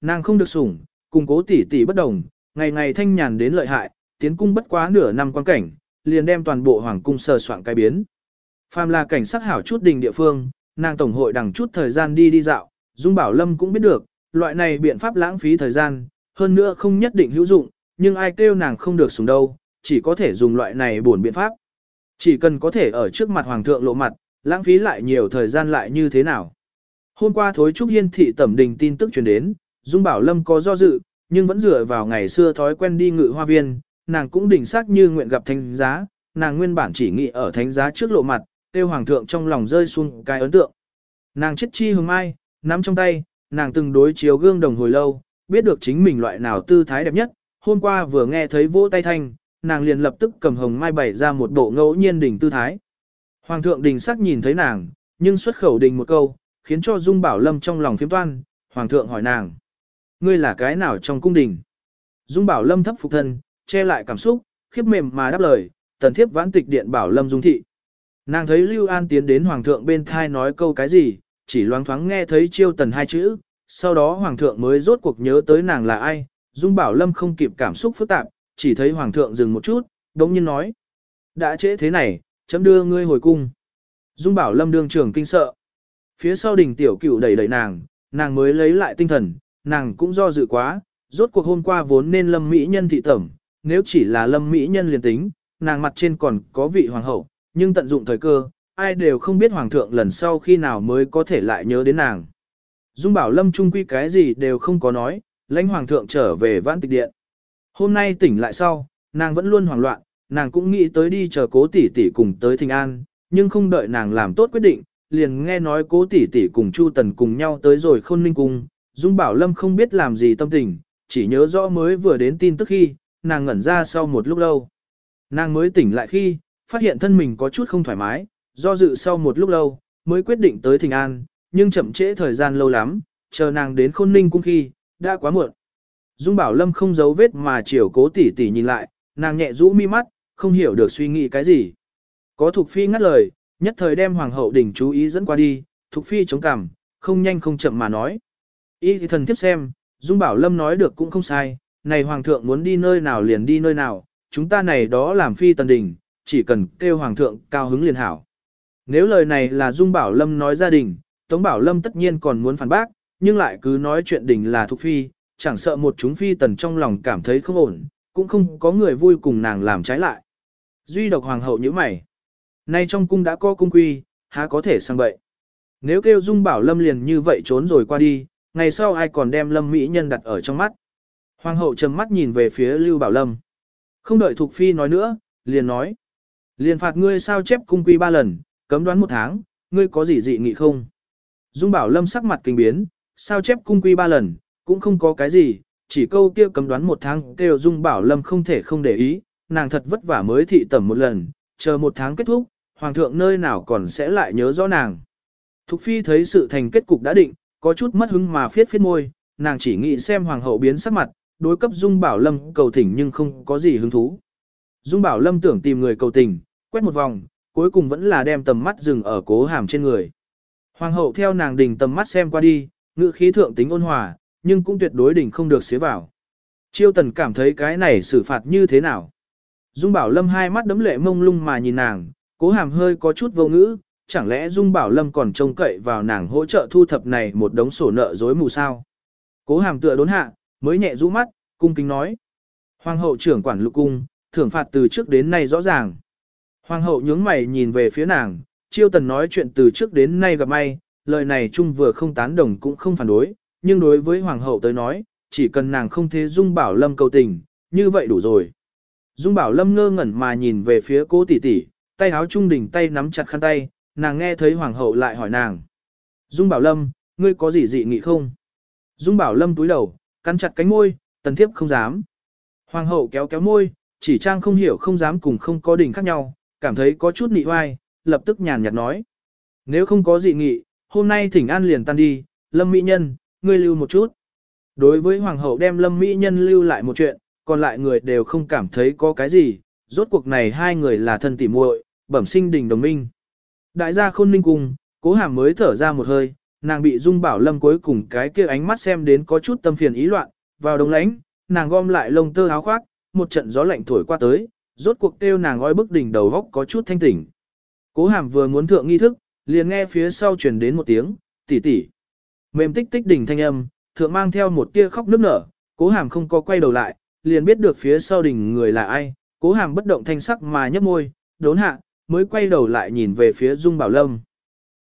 Nàng không được sủng, cùng cố tỷ tỷ bất đồng, ngày ngày thanh nhàn đến lợi hại, tiến cung bất quá nửa năm quan cảnh, liền đem toàn bộ hoàng cung sờ soạn cái biến. Phàm là cảnh sắc hảo chút đình địa phương, nàng tổng hội đằng chút thời gian đi đi dạo, Dung Bảo Lâm cũng biết được, loại này biện pháp lãng phí thời gian, hơn nữa không nhất định hữu dụng, nhưng ai kêu nàng không được sủng đâu, chỉ có thể dùng loại này buồn biện pháp. Chỉ cần có thể ở trước mặt hoàng thượng lộ mặt, lãng phí lại nhiều thời gian lại như thế nào. Hôm qua thối trúc hiên thị tẩm đình tin tức truyền đến, Dung Bảo Lâm có do dự, nhưng vẫn dựa vào ngày xưa thói quen đi ngự hoa viên, nàng cũng đỉnh xác như nguyện gặp thánh giá, nàng nguyên bản chỉ nghĩ ở thánh giá trước lộ mặt, tiêu hoàng thượng trong lòng rơi xuống cái ấn tượng. Nàng chết chi hương mai, nắm trong tay, nàng từng đối chiếu gương đồng hồi lâu, biết được chính mình loại nào tư thái đẹp nhất, hôm qua vừa nghe thấy vỗ tay thanh, nàng liền lập tức cầm hồng mai bày ra một bộ ngẫu nhiên đỉnh tư thái. Hoàng thượng đình sắc nhìn thấy nàng, nhưng xuất khẩu đình một câu, khiến cho Dung Bảo Lâm trong lòng phiếm toan, Hoàng thượng hỏi nàng. Ngươi là cái nào trong cung đình? Dung Bảo Lâm thấp phục thân, che lại cảm xúc, khiếp mềm mà đáp lời, tần thiếp vãn tịch điện Bảo Lâm Dung thị. Nàng thấy Lưu An tiến đến Hoàng thượng bên thai nói câu cái gì, chỉ loáng thoáng nghe thấy chiêu tần hai chữ, sau đó Hoàng thượng mới rốt cuộc nhớ tới nàng là ai, Dung Bảo Lâm không kịp cảm xúc phức tạp, chỉ thấy Hoàng thượng dừng một chút, đống nhiên nói. Đã trễ thế này, chấm đưa ngươi hồi cung. Dung Bảo Lâm đương trưởng kinh sợ. Phía sau đỉnh tiểu cửu đẩy đẩy nàng, nàng mới lấy lại tinh thần, nàng cũng do dự quá, rốt cuộc hôm qua vốn nên lâm mỹ nhân thị tẩm, nếu chỉ là lâm mỹ nhân liền tính, nàng mặt trên còn có vị hoàng hậu, nhưng tận dụng thời cơ, ai đều không biết hoàng thượng lần sau khi nào mới có thể lại nhớ đến nàng. Dung bảo lâm trung quy cái gì đều không có nói, lãnh hoàng thượng trở về vãn tịch điện. Hôm nay tỉnh lại sau, nàng vẫn luôn hoảng loạn, nàng cũng nghĩ tới đi chờ cố tỷ tỷ cùng tới thình an, nhưng không đợi nàng làm tốt quyết định, liền nghe nói cố tỷ tỷ cùng Chu Tần cùng nhau tới rồi khôn ninh cung, Dung Bảo Lâm không biết làm gì tâm tình, chỉ nhớ rõ mới vừa đến tin tức khi, nàng ngẩn ra sau một lúc lâu. Nàng mới tỉnh lại khi, phát hiện thân mình có chút không thoải mái, do dự sau một lúc lâu, mới quyết định tới Thịnh An, nhưng chậm trễ thời gian lâu lắm, chờ nàng đến khôn ninh cung khi, đã quá muộn. Dung Bảo Lâm không giấu vết mà chiều cố tỷ tỷ nhìn lại, nàng nhẹ rũ mi mắt, không hiểu được suy nghĩ cái gì. Có Thục Phi ngắt lời, nhất thời đem Hoàng hậu đỉnh chú ý dẫn qua đi, Thục Phi chống cằm, không nhanh không chậm mà nói. Y thì thần tiếp xem, Dung Bảo Lâm nói được cũng không sai, này Hoàng thượng muốn đi nơi nào liền đi nơi nào, chúng ta này đó làm phi tần đình, chỉ cần kêu Hoàng thượng cao hứng liền hảo. Nếu lời này là Dung Bảo Lâm nói gia đình, Tống Bảo Lâm tất nhiên còn muốn phản bác, nhưng lại cứ nói chuyện đình là thuộc phi, chẳng sợ một chúng phi tần trong lòng cảm thấy không ổn, cũng không có người vui cùng nàng làm trái lại. Duy độc hoàng hậu như mày. Nay trong cung đã có cung quy, há có thể sang bậy. Nếu kêu Dung Bảo Lâm liền như vậy trốn rồi qua đi, ngày sau ai còn đem Lâm Mỹ Nhân đặt ở trong mắt. Hoàng hậu trầm mắt nhìn về phía Lưu Bảo Lâm. Không đợi Thục Phi nói nữa, liền nói. Liền phạt ngươi sao chép cung quy ba lần, cấm đoán một tháng, ngươi có gì dị nghị không? Dung Bảo Lâm sắc mặt kinh biến, sao chép cung quy ba lần, cũng không có cái gì, chỉ câu kia cấm đoán một tháng kêu Dung Bảo Lâm không thể không để ý, nàng thật vất vả mới thị tẩm một lần, chờ một tháng kết thúc, Hoàng thượng nơi nào còn sẽ lại nhớ rõ nàng. Thục Phi thấy sự thành kết cục đã định, có chút mất hứng mà phiết phiết môi, nàng chỉ nghĩ xem Hoàng hậu biến sắc mặt, đối cấp Dung Bảo Lâm cầu thỉnh nhưng không có gì hứng thú. Dung Bảo Lâm tưởng tìm người cầu tình, quét một vòng, cuối cùng vẫn là đem tầm mắt dừng ở cố hàm trên người. Hoàng hậu theo nàng đình tầm mắt xem qua đi, ngữ khí thượng tính ôn hòa, nhưng cũng tuyệt đối đỉnh không được xế vào. Chiêu tần cảm thấy cái này xử phạt như thế nào. Dung Bảo Lâm hai mắt đấm lệ mông lung mà nhìn nàng, cố hàm hơi có chút vô ngữ, chẳng lẽ Dung Bảo Lâm còn trông cậy vào nàng hỗ trợ thu thập này một đống sổ nợ dối mù sao. Cố hàm tựa đốn hạ, mới nhẹ rũ mắt, cung kính nói. Hoàng hậu trưởng quản lục cung, thưởng phạt từ trước đến nay rõ ràng. Hoàng hậu nhướng mày nhìn về phía nàng, chiêu tần nói chuyện từ trước đến nay gặp may, lời này chung vừa không tán đồng cũng không phản đối, nhưng đối với hoàng hậu tới nói, chỉ cần nàng không thế Dung Bảo Lâm cầu tình, như vậy đủ rồi. Dung Bảo Lâm ngơ ngẩn mà nhìn về phía cố tỷ tỷ, tay áo trung đỉnh tay nắm chặt khăn tay, nàng nghe thấy hoàng hậu lại hỏi nàng. Dung Bảo Lâm, ngươi có gì dị nghị không? Dung Bảo Lâm túi đầu, cắn chặt cánh môi, tần thiếp không dám. Hoàng hậu kéo kéo môi, chỉ trang không hiểu không dám cùng không có đỉnh khác nhau, cảm thấy có chút nị oai, lập tức nhàn nhạt nói. Nếu không có dị nghị, hôm nay thỉnh an liền tan đi, Lâm Mỹ Nhân, ngươi lưu một chút. Đối với Hoàng hậu đem Lâm Mỹ Nhân lưu lại một chuyện, còn lại người đều không cảm thấy có cái gì, rốt cuộc này hai người là thân tỉ muội, bẩm sinh đình đồng minh. Đại gia khôn ninh cùng, cố hàm mới thở ra một hơi, nàng bị Dung Bảo Lâm cuối cùng cái kia ánh mắt xem đến có chút tâm phiền ý loạn, vào đồng lánh, nàng gom lại lông tơ áo khoác, một trận gió lạnh thổi qua tới, rốt cuộc kêu nàng oi bức đỉnh đầu góc có chút thanh tỉnh. Cố hàm vừa muốn thượng nghi thức, liền nghe phía sau truyền đến một tiếng, tỷ tỷ. Mềm tích tích đỉnh thanh âm, thượng mang theo một tia khóc nức nở, cố hàm không có quay đầu lại, liền biết được phía sau đỉnh người là ai, cố hàm bất động thanh sắc mà nhấp môi, đốn hạ, mới quay đầu lại nhìn về phía Dung Bảo Lâm.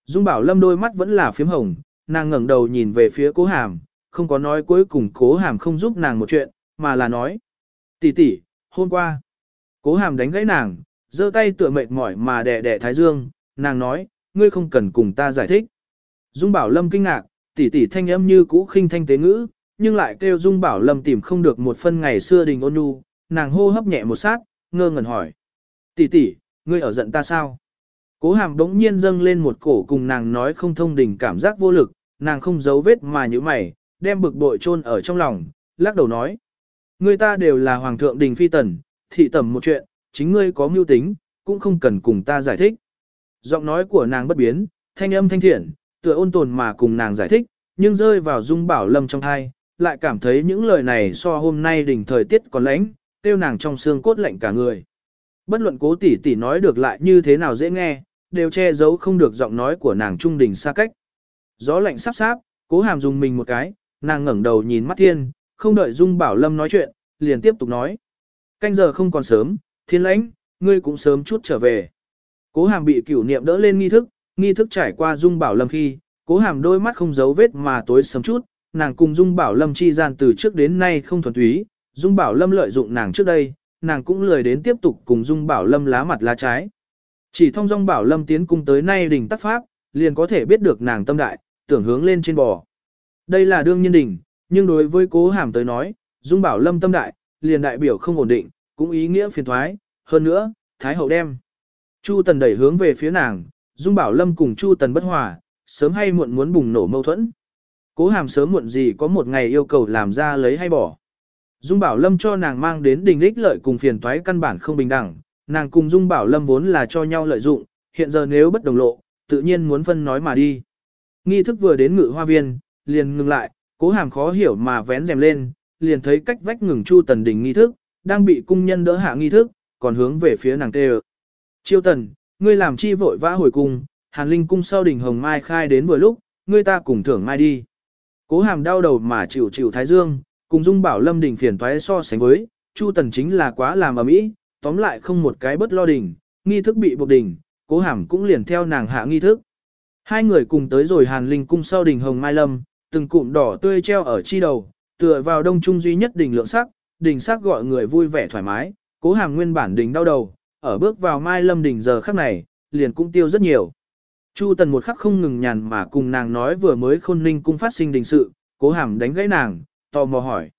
Dung Bảo Lâm đôi mắt vẫn là phím hồng, nàng ngẩng đầu nhìn về phía cố hàm, không có nói cuối cùng cố hàm không giúp nàng một chuyện, mà là nói. tỷ tỷ, hôm qua, cố hàm đánh gãy nàng, giơ tay tựa mệt mỏi mà đè đè thái dương, nàng nói, ngươi không cần cùng ta giải thích. Dung Bảo Lâm kinh ngạc, tỷ tỷ thanh âm như cũ khinh thanh tế ngữ, nhưng lại kêu Dung Bảo Lâm tìm không được một phân ngày xưa đình ôn nhu, nàng hô hấp nhẹ một sát, ngơ ngẩn hỏi. Tỷ tỷ, ngươi ở giận ta sao? Cố hàm đống nhiên dâng lên một cổ cùng nàng nói không thông đình cảm giác vô lực, nàng không giấu vết mà như mày, đem bực bội chôn ở trong lòng, lắc đầu nói. Người ta đều là hoàng thượng đình phi tần, thị tẩm một chuyện, chính ngươi có mưu tính, cũng không cần cùng ta giải thích. Giọng nói của nàng bất biến, thanh âm thanh thiện, tựa ôn tồn mà cùng nàng giải thích, nhưng rơi vào dung bảo lâm trong thai, lại cảm thấy những lời này so hôm nay đỉnh thời tiết còn lạnh, tiêu nàng trong xương cốt lạnh cả người. Bất luận cố tỷ tỷ nói được lại như thế nào dễ nghe, đều che giấu không được giọng nói của nàng trung đỉnh xa cách. Gió lạnh sắp sáp, cố hàm dùng mình một cái, nàng ngẩng đầu nhìn mắt thiên, không đợi Dung Bảo Lâm nói chuyện, liền tiếp tục nói. Canh giờ không còn sớm, thiên lãnh, ngươi cũng sớm chút trở về. Cố hàm bị cửu niệm đỡ lên nghi thức, nghi thức trải qua Dung Bảo Lâm khi, cố hàm đôi mắt không giấu vết mà tối sớm chút, nàng cùng Dung Bảo Lâm chi gian từ trước đến nay không thuần túy, Dung Bảo Lâm lợi dụng nàng trước đây, nàng cũng lười đến tiếp tục cùng Dung Bảo Lâm lá mặt lá trái. Chỉ thông dong Bảo Lâm tiến cung tới nay đỉnh tắc pháp, liền có thể biết được nàng tâm đại, tưởng hướng lên trên bò. Đây là đương nhiên đỉnh, nhưng đối với cố hàm tới nói, Dung Bảo Lâm tâm đại, liền đại biểu không ổn định, cũng ý nghĩa phiền thoái, hơn nữa, Thái Hậu đem. Chu Tần đẩy hướng về phía nàng, Dung Bảo Lâm cùng Chu Tần bất hòa, sớm hay muộn muốn bùng nổ mâu thuẫn. Cố hàm sớm muộn gì có một ngày yêu cầu làm ra lấy hay bỏ. Dung Bảo Lâm cho nàng mang đến đình lích lợi cùng phiền toái căn bản không bình đẳng, nàng cùng Dung Bảo Lâm vốn là cho nhau lợi dụng, hiện giờ nếu bất đồng lộ, tự nhiên muốn phân nói mà đi. Nghi thức vừa đến ngự hoa viên, liền ngừng lại, cố hàm khó hiểu mà vén rèm lên, liền thấy cách vách ngừng Chu Tần Đình nghi thức, đang bị cung nhân đỡ hạ nghi thức, còn hướng về phía nàng tê Chiêu Tần, ngươi làm chi vội vã hồi cung, Hàn Linh cung sau đỉnh Hồng Mai khai đến vừa lúc, ngươi ta cùng thưởng mai đi. Cố hàm đau đầu mà chịu chịu thái dương, cùng Dung Bảo Lâm đỉnh phiền toái so sánh với, Chu Tần chính là quá làm ở mỹ, tóm lại không một cái bất lo đỉnh, nghi thức bị buộc đỉnh, cố hàm cũng liền theo nàng hạ nghi thức. Hai người cùng tới rồi Hàn Linh cung sau đỉnh Hồng Mai Lâm, từng cụm đỏ tươi treo ở chi đầu, tựa vào đông trung duy nhất đỉnh lượng sắc, đỉnh sắc gọi người vui vẻ thoải mái, cố hàm nguyên bản đỉnh đau đầu, ở bước vào Mai Lâm đỉnh giờ khắc này, liền cũng tiêu rất nhiều. Chu Tần một khắc không ngừng nhàn mà cùng nàng nói vừa mới khôn ninh cung phát sinh đình sự, cố hàm đánh gãy nàng, tò mò hỏi.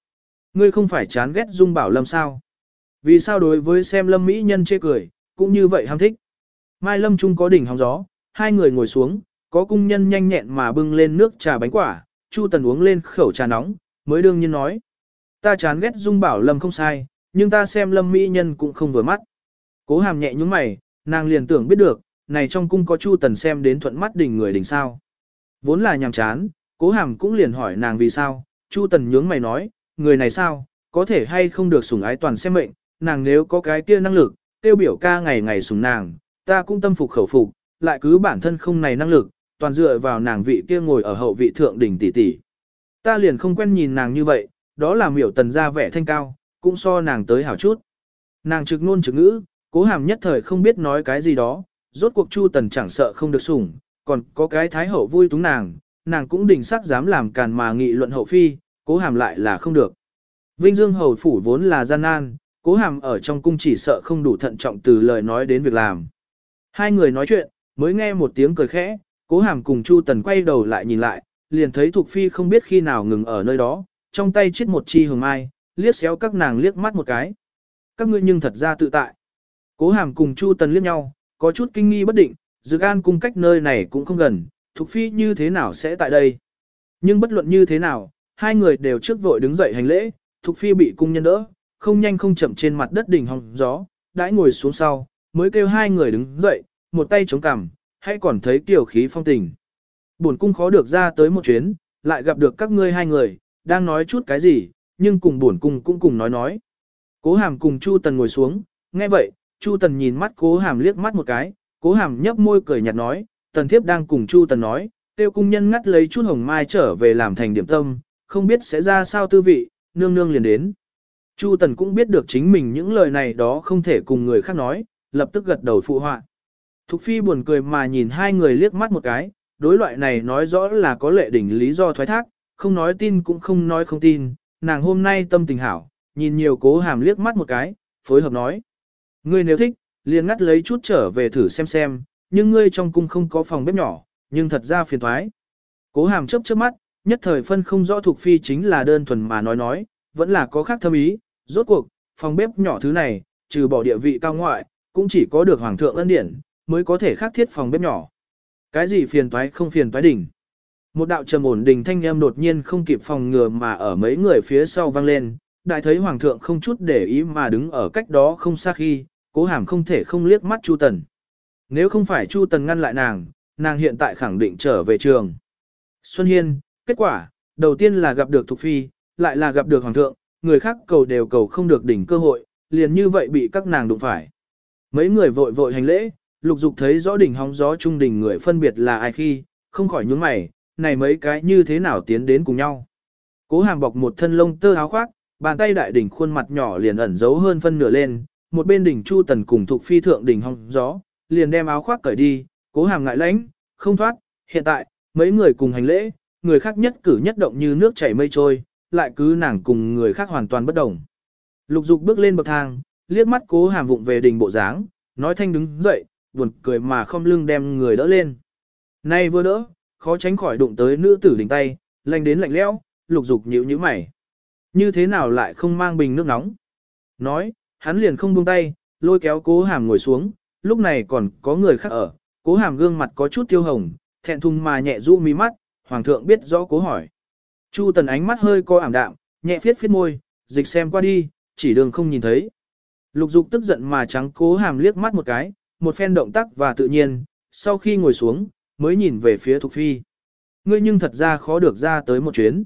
Ngươi không phải chán ghét Dung Bảo Lâm sao? Vì sao đối với xem Lâm Mỹ nhân chê cười, cũng như vậy ham thích? Mai Lâm Trung có đỉnh hóng gió, hai người ngồi xuống, có cung nhân nhanh nhẹn mà bưng lên nước trà bánh quả, Chu Tần uống lên khẩu trà nóng, mới đương nhiên nói. Ta chán ghét Dung Bảo Lâm không sai, nhưng ta xem Lâm Mỹ nhân cũng không vừa mắt. Cố hàm nhẹ nhúng mày, nàng liền tưởng biết được, này trong cung có Chu Tần xem đến thuận mắt đỉnh người đỉnh sao. Vốn là nhàm chán, cố hàm cũng liền hỏi nàng vì sao, Chu Tần nhướng mày nói, người này sao, có thể hay không được sủng ái toàn xem mệnh, nàng nếu có cái kia năng lực, tiêu biểu ca ngày ngày sủng nàng, ta cũng tâm phục khẩu phục, lại cứ bản thân không này năng lực, toàn dựa vào nàng vị kia ngồi ở hậu vị thượng đỉnh tỷ tỷ. Ta liền không quen nhìn nàng như vậy, đó là miểu tần ra vẻ thanh cao, cũng so nàng tới hảo chút. Nàng trực ngôn trực ngữ, cố hàm nhất thời không biết nói cái gì đó, rốt cuộc Chu Tần chẳng sợ không được sủng, còn có cái thái hậu vui túng nàng, nàng cũng đỉnh sắc dám làm càn mà nghị luận hậu phi, cố hàm lại là không được. Vinh Dương hầu phủ vốn là gian nan, cố hàm ở trong cung chỉ sợ không đủ thận trọng từ lời nói đến việc làm. Hai người nói chuyện, mới nghe một tiếng cười khẽ, cố hàm cùng Chu Tần quay đầu lại nhìn lại, liền thấy Thục Phi không biết khi nào ngừng ở nơi đó, trong tay chết một chi hồng mai, liếc xéo các nàng liếc mắt một cái. Các ngươi nhưng thật ra tự tại. Cố hàm cùng Chu Tần liếc nhau, có chút kinh nghi bất định, Dược An cung cách nơi này cũng không gần, Thục Phi như thế nào sẽ tại đây? Nhưng bất luận như thế nào, hai người đều trước vội đứng dậy hành lễ, Thục Phi bị cung nhân đỡ, không nhanh không chậm trên mặt đất đỉnh hòng gió, đãi ngồi xuống sau, mới kêu hai người đứng dậy, một tay chống cằm, hay còn thấy kiểu khí phong tình. Buồn cung khó được ra tới một chuyến, lại gặp được các ngươi hai người, đang nói chút cái gì, nhưng cùng buồn cung cũng cùng nói nói. Cố hàm cùng Chu Tần ngồi xuống, nghe vậy, Chu Tần nhìn mắt cố hàm liếc mắt một cái, cố hàm nhấp môi cười nhạt nói, Tần thiếp đang cùng Chu Tần nói, tiêu cung nhân ngắt lấy chút hồng mai trở về làm thành điểm tâm, không biết sẽ ra sao tư vị, nương nương liền đến. Chu Tần cũng biết được chính mình những lời này đó không thể cùng người khác nói, lập tức gật đầu phụ họa. Thục Phi buồn cười mà nhìn hai người liếc mắt một cái, đối loại này nói rõ là có lệ đỉnh lý do thoái thác, không nói tin cũng không nói không tin, nàng hôm nay tâm tình hảo, nhìn nhiều cố hàm liếc mắt một cái, phối hợp nói. Ngươi nếu thích, liền ngắt lấy chút trở về thử xem xem, nhưng ngươi trong cung không có phòng bếp nhỏ, nhưng thật ra phiền thoái. Cố hàm chớp chớp mắt, nhất thời phân không rõ thuộc phi chính là đơn thuần mà nói nói, vẫn là có khác thâm ý, rốt cuộc, phòng bếp nhỏ thứ này, trừ bỏ địa vị cao ngoại, cũng chỉ có được hoàng thượng ân điển, mới có thể khắc thiết phòng bếp nhỏ. Cái gì phiền toái không phiền toái đỉnh. Một đạo trầm ổn đình thanh âm đột nhiên không kịp phòng ngừa mà ở mấy người phía sau vang lên, đại thấy hoàng thượng không chút để ý mà đứng ở cách đó không xa khi, cố hàm không thể không liếc mắt Chu Tần. Nếu không phải Chu Tần ngăn lại nàng, nàng hiện tại khẳng định trở về trường. Xuân Hiên, kết quả, đầu tiên là gặp được Thục Phi, lại là gặp được hoàng thượng, người khác cầu đều cầu không được đỉnh cơ hội, liền như vậy bị các nàng đụng phải. Mấy người vội vội hành lễ, lục dục thấy rõ đỉnh hóng gió trung đỉnh người phân biệt là ai khi, không khỏi nhướng mày, này mấy cái như thế nào tiến đến cùng nhau. Cố hàm bọc một thân lông tơ áo khoác, bàn tay đại đỉnh khuôn mặt nhỏ liền ẩn giấu hơn phân nửa lên, một bên đỉnh chu tần cùng Thục phi thượng đỉnh hóng gió, liền đem áo khoác cởi đi, cố hàm ngại lãnh, không thoát, hiện tại, mấy người cùng hành lễ, người khác nhất cử nhất động như nước chảy mây trôi, lại cứ nàng cùng người khác hoàn toàn bất đồng. Lục dục bước lên bậc thang, liếc mắt cố hàm vụng về đỉnh bộ dáng, nói thanh đứng dậy, buồn cười mà không lưng đem người đỡ lên. Nay vừa đỡ, khó tránh khỏi đụng tới nữ tử đỉnh tay, lạnh đến lạnh lẽo, lục dục nhíu nhíu mày. Như thế nào lại không mang bình nước nóng? Nói, hắn liền không buông tay, lôi kéo cố hàm ngồi xuống, lúc này còn có người khác ở, cố hàm gương mặt có chút tiêu hồng, thẹn thùng mà nhẹ rũ mi mắt, hoàng thượng biết rõ cố hỏi. Chu tần ánh mắt hơi co ảm đạm, nhẹ phiết phiết môi, dịch xem qua đi, chỉ đường không nhìn thấy. Lục dục tức giận mà trắng cố hàm liếc mắt một cái, một phen động tác và tự nhiên, sau khi ngồi xuống, mới nhìn về phía Thục Phi. Ngươi nhưng thật ra khó được ra tới một chuyến.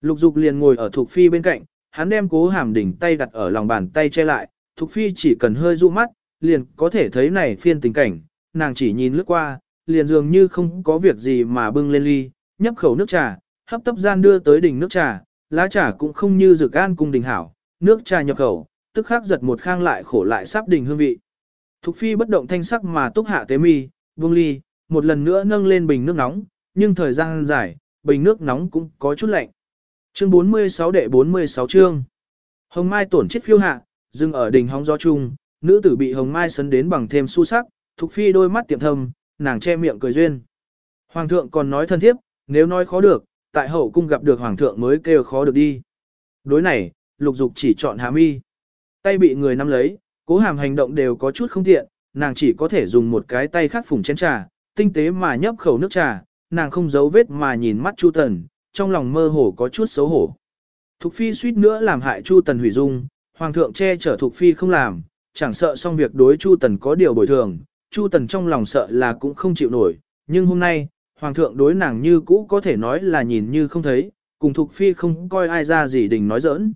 Lục dục liền ngồi ở Thục Phi bên cạnh, hắn đem cố hàm đỉnh tay đặt ở lòng bàn tay che lại, Thục Phi chỉ cần hơi dụ mắt, liền có thể thấy này phiên tình cảnh, nàng chỉ nhìn lướt qua, liền dường như không có việc gì mà bưng lên ly, nhấp khẩu nước trà, hấp tấp gian đưa tới đỉnh nước trà, lá trà cũng không như dược an cung đình hảo, nước trà nhập khẩu, tức khắc giật một khang lại khổ lại sắp đỉnh hương vị. Thục Phi bất động thanh sắc mà túc hạ tế mi, buông ly, một lần nữa nâng lên bình nước nóng, nhưng thời gian dài, bình nước nóng cũng có chút lạnh. Chương 46 đệ 46 chương. Hồng Mai tổn chết phiêu hạ, dừng ở đỉnh hóng gió chung, nữ tử bị Hồng Mai sấn đến bằng thêm su sắc, Thục Phi đôi mắt tiệm thâm, nàng che miệng cười duyên. Hoàng thượng còn nói thân thiếp, nếu nói khó được, tại hậu cung gặp được hoàng thượng mới kêu khó được đi. Đối này, lục dục chỉ chọn hàm y. Tay bị người nắm lấy, cố hàm hành động đều có chút không tiện, nàng chỉ có thể dùng một cái tay khác phủng chén trà, tinh tế mà nhấp khẩu nước trà, nàng không giấu vết mà nhìn mắt Chu Tần, trong lòng mơ hồ có chút xấu hổ. Thục Phi suýt nữa làm hại Chu Tần hủy dung, Hoàng thượng che chở Thục Phi không làm, chẳng sợ xong việc đối Chu Tần có điều bồi thường, Chu Tần trong lòng sợ là cũng không chịu nổi, nhưng hôm nay, Hoàng thượng đối nàng như cũ có thể nói là nhìn như không thấy, cùng Thục Phi không coi ai ra gì đình nói giỡn.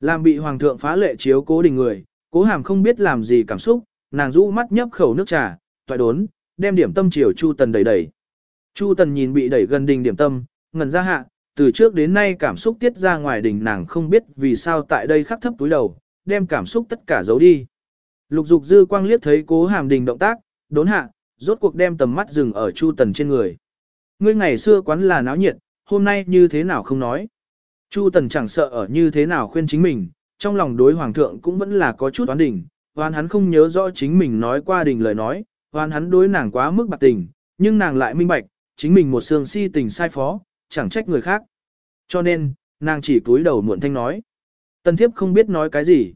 Làm bị Hoàng thượng phá lệ chiếu cố đình người, cố hàm không biết làm gì cảm xúc, nàng rũ mắt nhấp khẩu nước trà, toại đốn, đem điểm tâm chiều Chu Tần đẩy đẩy. Chu Tần nhìn bị đẩy gần đình điểm tâm, ngần ra hạ, từ trước đến nay cảm xúc tiết ra ngoài đình nàng không biết vì sao tại đây khắc thấp túi đầu, đem cảm xúc tất cả giấu đi. Lục dục dư quang liếc thấy cố hàm đình động tác, đốn hạ, rốt cuộc đem tầm mắt dừng ở Chu Tần trên người. Ngươi ngày xưa quán là náo nhiệt, hôm nay như thế nào không nói. Chu Tần chẳng sợ ở như thế nào khuyên chính mình, trong lòng đối hoàng thượng cũng vẫn là có chút oán đỉnh, oán hắn không nhớ rõ chính mình nói qua đình lời nói, oán hắn đối nàng quá mức bạc tình, nhưng nàng lại minh bạch, chính mình một sương si tình sai phó, chẳng trách người khác. Cho nên, nàng chỉ cúi đầu muộn thanh nói. Tần thiếp không biết nói cái gì.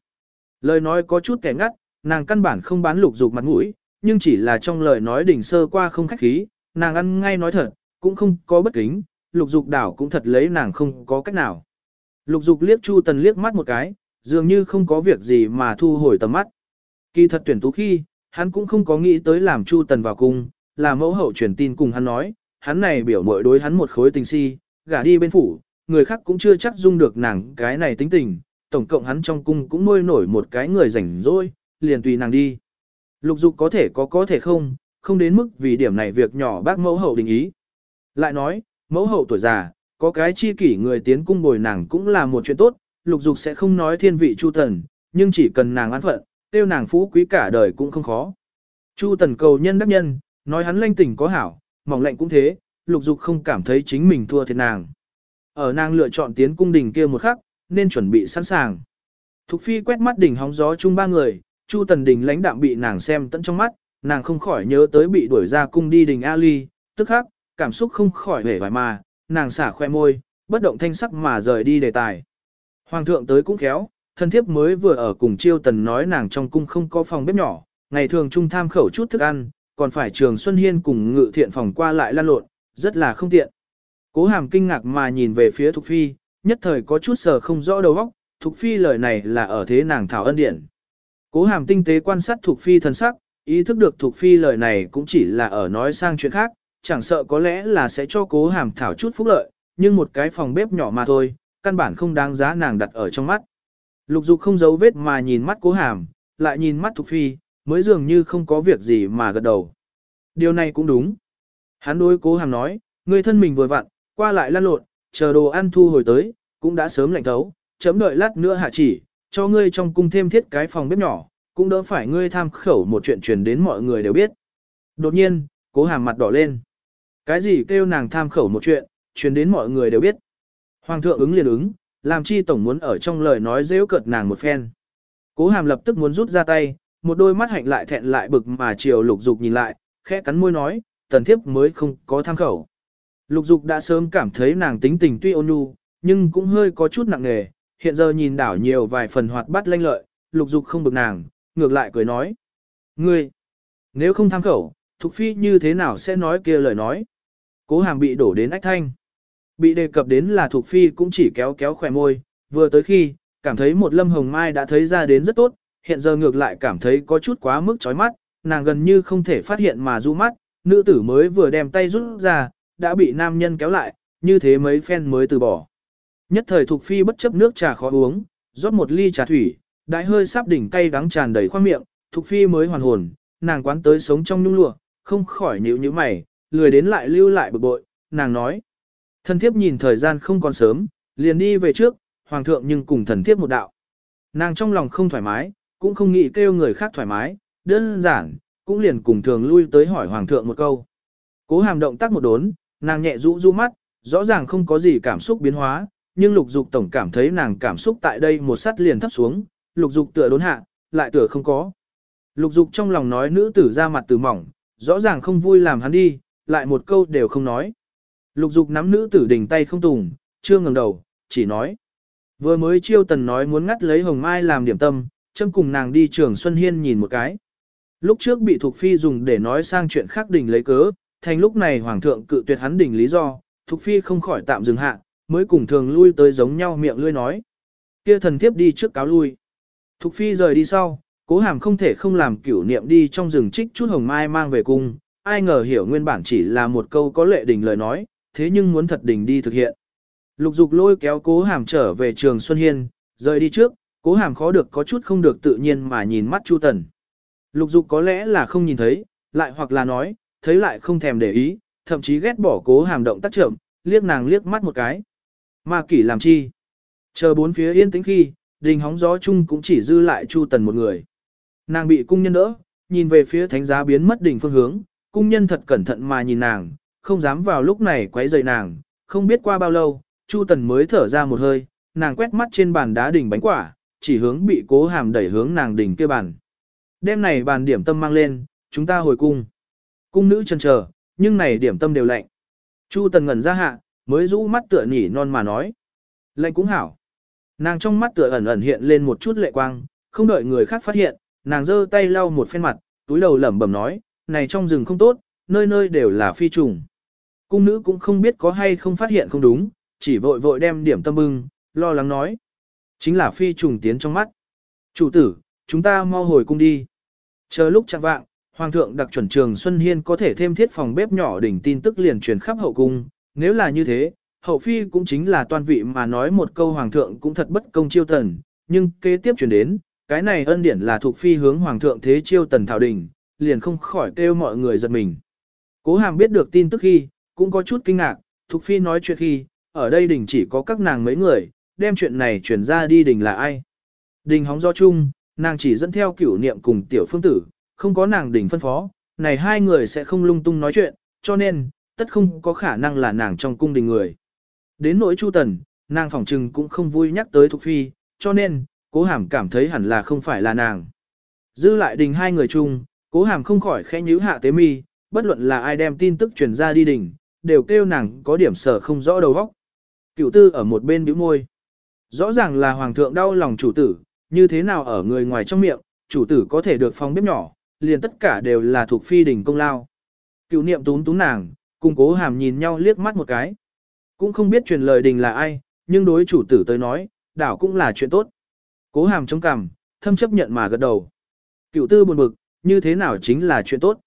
Lời nói có chút kẻ ngắt, nàng căn bản không bán lục dục mặt mũi, nhưng chỉ là trong lời nói đỉnh sơ qua không khách khí, nàng ăn ngay nói thật, cũng không có bất kính, lục dục đảo cũng thật lấy nàng không có cách nào. Lục dục liếc Chu Tần liếc mắt một cái, dường như không có việc gì mà thu hồi tầm mắt. Kỳ thật tuyển tú khi, hắn cũng không có nghĩ tới làm Chu Tần vào cung, là mẫu hậu truyền tin cùng hắn nói, hắn này biểu mội đối hắn một khối tình si, gả đi bên phủ, người khác cũng chưa chắc dung được nàng cái này tính tình, tổng cộng hắn trong cung cũng nuôi nổi một cái người rảnh rỗi, liền tùy nàng đi. Lục dục có thể có có thể không, không đến mức vì điểm này việc nhỏ bác mẫu hậu đình ý. Lại nói, mẫu hậu tuổi già, có cái chi kỷ người tiến cung bồi nàng cũng là một chuyện tốt, lục dục sẽ không nói thiên vị chu tần, nhưng chỉ cần nàng an phận, tiêu nàng phú quý cả đời cũng không khó. Chu tần cầu nhân đắc nhân, nói hắn lanh tỉnh có hảo, mỏng lạnh cũng thế, lục dục không cảm thấy chính mình thua thiệt nàng. Ở nàng lựa chọn tiến cung đình kia một khắc, nên chuẩn bị sẵn sàng. Thục phi quét mắt đỉnh hóng gió chung ba người, Chu Tần Đình lãnh đạm bị nàng xem tận trong mắt, nàng không khỏi nhớ tới bị đuổi ra cung đi đình Ali, tức khắc, cảm xúc không khỏi hề vải mà, nàng xả khoe môi, bất động thanh sắc mà rời đi đề tài. Hoàng thượng tới cũng khéo, thân thiếp mới vừa ở cùng chiêu tần nói nàng trong cung không có phòng bếp nhỏ, ngày thường trung tham khẩu chút thức ăn, còn phải trường Xuân Hiên cùng ngự thiện phòng qua lại lan lộn, rất là không tiện. Cố hàm kinh ngạc mà nhìn về phía Thục Phi, nhất thời có chút sờ không rõ đầu óc, Thục Phi lời này là ở thế nàng thảo ân điện. Cố hàm tinh tế quan sát Thục Phi thần sắc, ý thức được Thục Phi lời này cũng chỉ là ở nói sang chuyện khác, chẳng sợ có lẽ là sẽ cho cố hàm thảo chút phúc lợi, nhưng một cái phòng bếp nhỏ mà thôi, căn bản không đáng giá nàng đặt ở trong mắt. Lục dục không giấu vết mà nhìn mắt cố hàm, lại nhìn mắt Thục Phi, mới dường như không có việc gì mà gật đầu. Điều này cũng đúng. Hắn đối cố hàm nói, người thân mình vừa vặn, qua lại lăn lộn, chờ đồ ăn thu hồi tới, cũng đã sớm lạnh thấu, chấm đợi lát nữa hạ chỉ, cho ngươi trong cung thêm thiết cái phòng bếp nhỏ, cũng đỡ phải ngươi tham khẩu một chuyện truyền đến mọi người đều biết. Đột nhiên, cố hàm mặt đỏ lên. Cái gì kêu nàng tham khẩu một chuyện, truyền đến mọi người đều biết. Hoàng thượng ứng liền ứng, làm chi tổng muốn ở trong lời nói dễ cợt nàng một phen. Cố hàm lập tức muốn rút ra tay, một đôi mắt hạnh lại thẹn lại bực mà chiều lục dục nhìn lại, khẽ cắn môi nói, tần thiếp mới không có tham khẩu. Lục dục đã sớm cảm thấy nàng tính tình tuy ôn nhu, nhưng cũng hơi có chút nặng nề, hiện giờ nhìn đảo nhiều vài phần hoạt bát lanh lợi, lục dục không bực nàng, ngược lại cười nói. Ngươi, nếu không tham khẩu, Thục Phi như thế nào sẽ nói kia lời nói? Cố hàm bị đổ đến ách thanh. Bị đề cập đến là Thục Phi cũng chỉ kéo kéo khỏe môi, vừa tới khi, cảm thấy một lâm hồng mai đã thấy ra đến rất tốt, hiện giờ ngược lại cảm thấy có chút quá mức chói mắt, nàng gần như không thể phát hiện mà du mắt, nữ tử mới vừa đem tay rút ra, đã bị nam nhân kéo lại, như thế mấy phen mới từ bỏ. Nhất thời Thục Phi bất chấp nước trà khó uống, rót một ly trà thủy, đại hơi sắp đỉnh cay đắng tràn đầy khoang miệng, Thục Phi mới hoàn hồn, nàng quán tới sống trong nhung lụa, không khỏi nhíu nhíu mày, lười đến lại lưu lại bực bội, nàng nói. Thần thiếp nhìn thời gian không còn sớm, liền đi về trước, hoàng thượng nhưng cùng thần thiếp một đạo. Nàng trong lòng không thoải mái, cũng không nghĩ kêu người khác thoải mái, đơn giản, cũng liền cùng thường lui tới hỏi hoàng thượng một câu. Cố hàm động tác một đốn, nàng nhẹ rũ rũ mắt, rõ ràng không có gì cảm xúc biến hóa, nhưng lục dục tổng cảm thấy nàng cảm xúc tại đây một sát liền thấp xuống, lục dục tựa đốn hạ, lại tựa không có. Lục dục trong lòng nói nữ tử ra mặt từ mỏng, rõ ràng không vui làm hắn đi, lại một câu đều không nói. Lục dục nắm nữ tử đỉnh tay không tùng, chưa ngẩng đầu, chỉ nói. Vừa mới chiêu tần nói muốn ngắt lấy hồng mai làm điểm tâm, châm cùng nàng đi trường Xuân Hiên nhìn một cái. Lúc trước bị Thục Phi dùng để nói sang chuyện khác đỉnh lấy cớ, thành lúc này Hoàng thượng cự tuyệt hắn đỉnh lý do, Thục Phi không khỏi tạm dừng hạ, mới cùng thường lui tới giống nhau miệng lươi nói. kia thần thiếp đi trước cáo lui. Thục Phi rời đi sau, cố hàm không thể không làm cửu niệm đi trong rừng trích chút hồng mai mang về cung, ai ngờ hiểu nguyên bản chỉ là một câu có lệ đình lời nói, thế nhưng muốn thật đình đi thực hiện. Lục dục lôi kéo cố hàm trở về trường Xuân Hiên, rời đi trước, cố hàm khó được có chút không được tự nhiên mà nhìn mắt Chu Tần. Lục dục có lẽ là không nhìn thấy, lại hoặc là nói, thấy lại không thèm để ý, thậm chí ghét bỏ cố hàm động tác chậm, liếc nàng liếc mắt một cái. Ma kỷ làm chi? Chờ bốn phía yên tĩnh khi, đình hóng gió chung cũng chỉ dư lại Chu Tần một người. Nàng bị cung nhân đỡ, nhìn về phía thánh giá biến mất đỉnh phương hướng, cung nhân thật cẩn thận mà nhìn nàng, không dám vào lúc này quấy rầy nàng, không biết qua bao lâu, Chu Tần mới thở ra một hơi, nàng quét mắt trên bàn đá đỉnh bánh quả, chỉ hướng bị cố hàm đẩy hướng nàng đỉnh kia bàn. Đêm này bàn điểm tâm mang lên, chúng ta hồi cung. Cung nữ chân chờ, nhưng này điểm tâm đều lạnh. Chu Tần ngẩn ra hạ, mới rũ mắt tựa nhỉ non mà nói. Lệnh cũng hảo. Nàng trong mắt tựa ẩn ẩn hiện lên một chút lệ quang, không đợi người khác phát hiện, nàng giơ tay lau một phen mặt, túi đầu lẩm bẩm nói, này trong rừng không tốt, nơi nơi đều là phi trùng. Cung nữ cũng không biết có hay không phát hiện không đúng, chỉ vội vội đem điểm tâm bưng, lo lắng nói. Chính là phi trùng tiến trong mắt. Chủ tử, chúng ta mau hồi cung đi. Chờ lúc chẳng vạng, Hoàng thượng đặc chuẩn trường Xuân Hiên có thể thêm thiết phòng bếp nhỏ đỉnh tin tức liền truyền khắp hậu cung, nếu là như thế, hậu phi cũng chính là toàn vị mà nói một câu Hoàng thượng cũng thật bất công chiêu tần, nhưng kế tiếp truyền đến, cái này ân điển là thuộc phi hướng Hoàng thượng thế chiêu tần thảo đỉnh, liền không khỏi kêu mọi người giật mình. Cố hàm biết được tin tức khi, cũng có chút kinh ngạc, thuộc Phi nói chuyện khi, ở đây đỉnh chỉ có các nàng mấy người, đem chuyện này chuyển ra đi đỉnh là ai. Đình hóng do chung, nàng chỉ dẫn theo cửu niệm cùng tiểu phương tử, không có nàng đỉnh phân phó, này hai người sẽ không lung tung nói chuyện, cho nên, tất không có khả năng là nàng trong cung đình người. Đến nỗi Chu Tần, nàng phỏng trừng cũng không vui nhắc tới Thục Phi, cho nên, cố hàm cảm thấy hẳn là không phải là nàng. Dư lại đình hai người chung, cố hàm không khỏi khẽ nhíu hạ tế mi, bất luận là ai đem tin tức truyền ra đi đình, đều kêu nàng có điểm sở không rõ đầu óc. Cựu tư ở một bên bĩu môi. Rõ ràng là hoàng thượng đau lòng chủ tử, như thế nào ở người ngoài trong miệng, chủ tử có thể được phong bếp nhỏ, liền tất cả đều là thuộc phi đình công lao. Cựu niệm tún tún nàng, cùng cố hàm nhìn nhau liếc mắt một cái. Cũng không biết truyền lời đình là ai, nhưng đối chủ tử tới nói, đảo cũng là chuyện tốt. Cố hàm chống cằm, thâm chấp nhận mà gật đầu. Cựu tư buồn bực, như thế nào chính là chuyện tốt.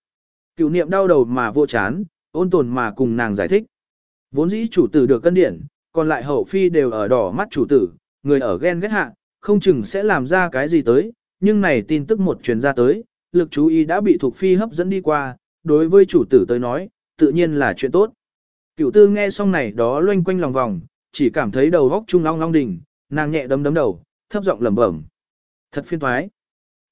Cựu niệm đau đầu mà vô chán, ôn tồn mà cùng nàng giải thích. Vốn dĩ chủ tử được cân điển, còn lại hậu phi đều ở đỏ mắt chủ tử, người ở ghen ghét hạ, không chừng sẽ làm ra cái gì tới, nhưng này tin tức một truyền ra tới, lực chú ý đã bị thuộc phi hấp dẫn đi qua, đối với chủ tử tới nói, tự nhiên là chuyện tốt. Cửu tư nghe xong này đó loanh quanh lòng vòng, chỉ cảm thấy đầu góc trung long long đỉnh, nàng nhẹ đấm đấm đầu, thấp giọng lẩm bẩm. Thật phiên thoái.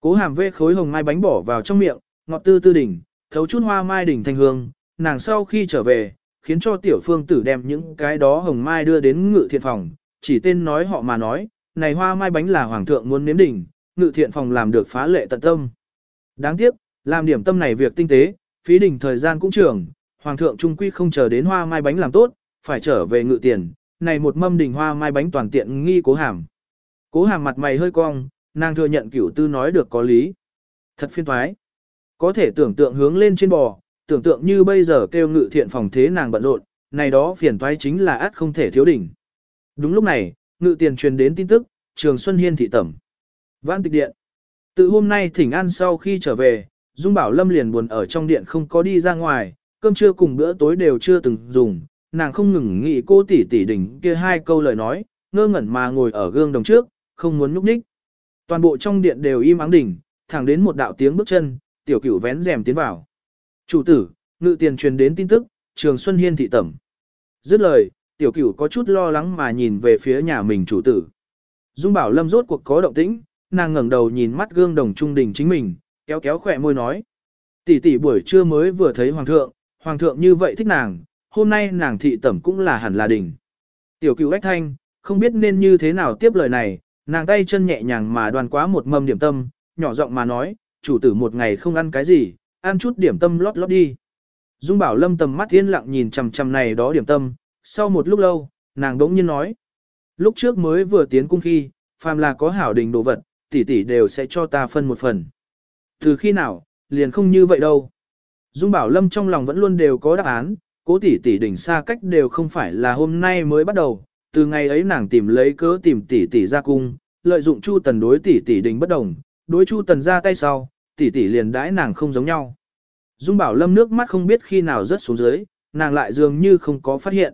Cố hàm vê khối hồng mai bánh bỏ vào trong miệng, ngọt tư tư đỉnh, thấu chút hoa mai đỉnh thanh hương, nàng sau khi trở về, khiến cho tiểu phương tử đem những cái đó hồng mai đưa đến ngự thiện phòng, chỉ tên nói họ mà nói, này hoa mai bánh là hoàng thượng muốn nếm đỉnh, ngự thiện phòng làm được phá lệ tận tâm. Đáng tiếc, làm điểm tâm này việc tinh tế, phí đỉnh thời gian cũng trường, hoàng thượng trung quy không chờ đến hoa mai bánh làm tốt, phải trở về ngự tiền, này một mâm đỉnh hoa mai bánh toàn tiện nghi cố hàm. Cố hàm mặt mày hơi cong, nàng thừa nhận cửu tư nói được có lý. Thật phiên thoái. Có thể tưởng tượng hướng lên trên bò, tưởng tượng như bây giờ kêu ngự thiện phòng thế nàng bận rộn, này đó phiền toái chính là át không thể thiếu đỉnh. Đúng lúc này, ngự tiền truyền đến tin tức, Trường Xuân Hiên thị tẩm. Vãn tịch điện. Từ hôm nay thỉnh an sau khi trở về, Dung Bảo Lâm liền buồn ở trong điện không có đi ra ngoài, cơm trưa cùng bữa tối đều chưa từng dùng, nàng không ngừng nghĩ cô tỷ tỷ đỉnh kia hai câu lời nói, ngơ ngẩn mà ngồi ở gương đồng trước, không muốn nhúc nhích. Toàn bộ trong điện đều im ắng đỉnh, thẳng đến một đạo tiếng bước chân, tiểu cửu vén rèm tiến vào. Chủ tử, ngự tiền truyền đến tin tức, Trường Xuân Hiên thị tẩm. Dứt lời, tiểu cửu có chút lo lắng mà nhìn về phía nhà mình chủ tử. Dung bảo lâm rốt cuộc có động tĩnh, nàng ngẩng đầu nhìn mắt gương đồng trung đình chính mình, kéo kéo khỏe môi nói. Tỷ tỷ buổi trưa mới vừa thấy hoàng thượng, hoàng thượng như vậy thích nàng, hôm nay nàng thị tẩm cũng là hẳn là đỉnh. Tiểu cửu ách thanh, không biết nên như thế nào tiếp lời này, nàng tay chân nhẹ nhàng mà đoàn quá một mâm điểm tâm, nhỏ giọng mà nói, chủ tử một ngày không ăn cái gì, ăn chút điểm tâm lót lót đi. Dung Bảo Lâm tầm mắt thiên lặng nhìn chằm chằm này đó điểm tâm, sau một lúc lâu, nàng đống nhiên nói. Lúc trước mới vừa tiến cung khi, phàm là có hảo đình đồ vật, tỷ tỷ đều sẽ cho ta phân một phần. Từ khi nào, liền không như vậy đâu. Dung Bảo Lâm trong lòng vẫn luôn đều có đáp án, cố tỷ tỷ đỉnh xa cách đều không phải là hôm nay mới bắt đầu, từ ngày ấy nàng tìm lấy cớ tìm tỷ tỷ ra cung, lợi dụng Chu Tần đối tỷ tỷ đỉnh bất đồng, đối Chu Tần ra tay sau, tỷ tỷ liền đãi nàng không giống nhau. Dung Bảo Lâm nước mắt không biết khi nào rớt xuống dưới, nàng lại dường như không có phát hiện.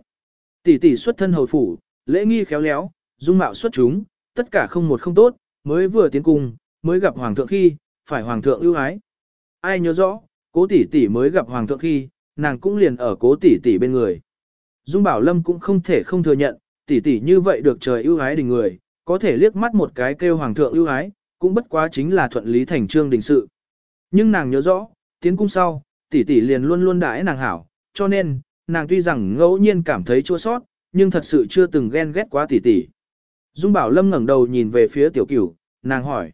Tỷ tỷ xuất thân hầu phủ, lễ nghi khéo léo, dung mạo xuất chúng, tất cả không một không tốt, mới vừa tiến cung, mới gặp hoàng thượng khi, phải hoàng thượng ưu ái. Ai nhớ rõ, cố tỷ tỷ mới gặp hoàng thượng khi, nàng cũng liền ở cố tỷ tỷ bên người. Dung Bảo Lâm cũng không thể không thừa nhận, tỷ tỷ như vậy được trời ưu ái đình người, có thể liếc mắt một cái kêu hoàng thượng ưu ái, cũng bất quá chính là thuận lý thành trương đình sự. Nhưng nàng nhớ rõ, tiến cung sau, tỷ tỷ liền luôn luôn đãi nàng hảo, cho nên, nàng tuy rằng ngẫu nhiên cảm thấy chua sót, nhưng thật sự chưa từng ghen ghét quá tỷ tỷ. Dung Bảo Lâm ngẩng đầu nhìn về phía tiểu cửu, nàng hỏi.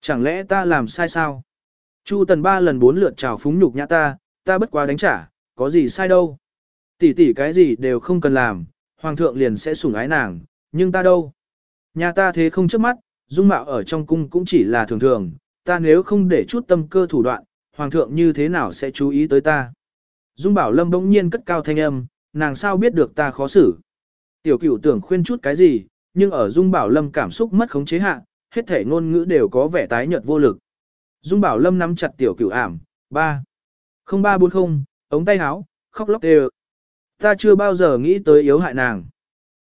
Chẳng lẽ ta làm sai sao? Chu tần ba lần bốn lượt chào phúng nhục nhã ta, ta bất quá đánh trả, có gì sai đâu. Tỷ tỷ cái gì đều không cần làm, hoàng thượng liền sẽ sủng ái nàng, nhưng ta đâu? Nhà ta thế không trước mắt, dung mạo ở trong cung cũng chỉ là thường thường, ta nếu không để chút tâm cơ thủ đoạn, hoàng thượng như thế nào sẽ chú ý tới ta. Dung Bảo Lâm bỗng nhiên cất cao thanh âm, nàng sao biết được ta khó xử. Tiểu cửu tưởng khuyên chút cái gì, nhưng ở Dung Bảo Lâm cảm xúc mất khống chế hạ, hết thể ngôn ngữ đều có vẻ tái nhợt vô lực. Dung Bảo Lâm nắm chặt tiểu cửu ảm, 3. 0340, ống tay áo, khóc lóc đều. Ta chưa bao giờ nghĩ tới yếu hại nàng.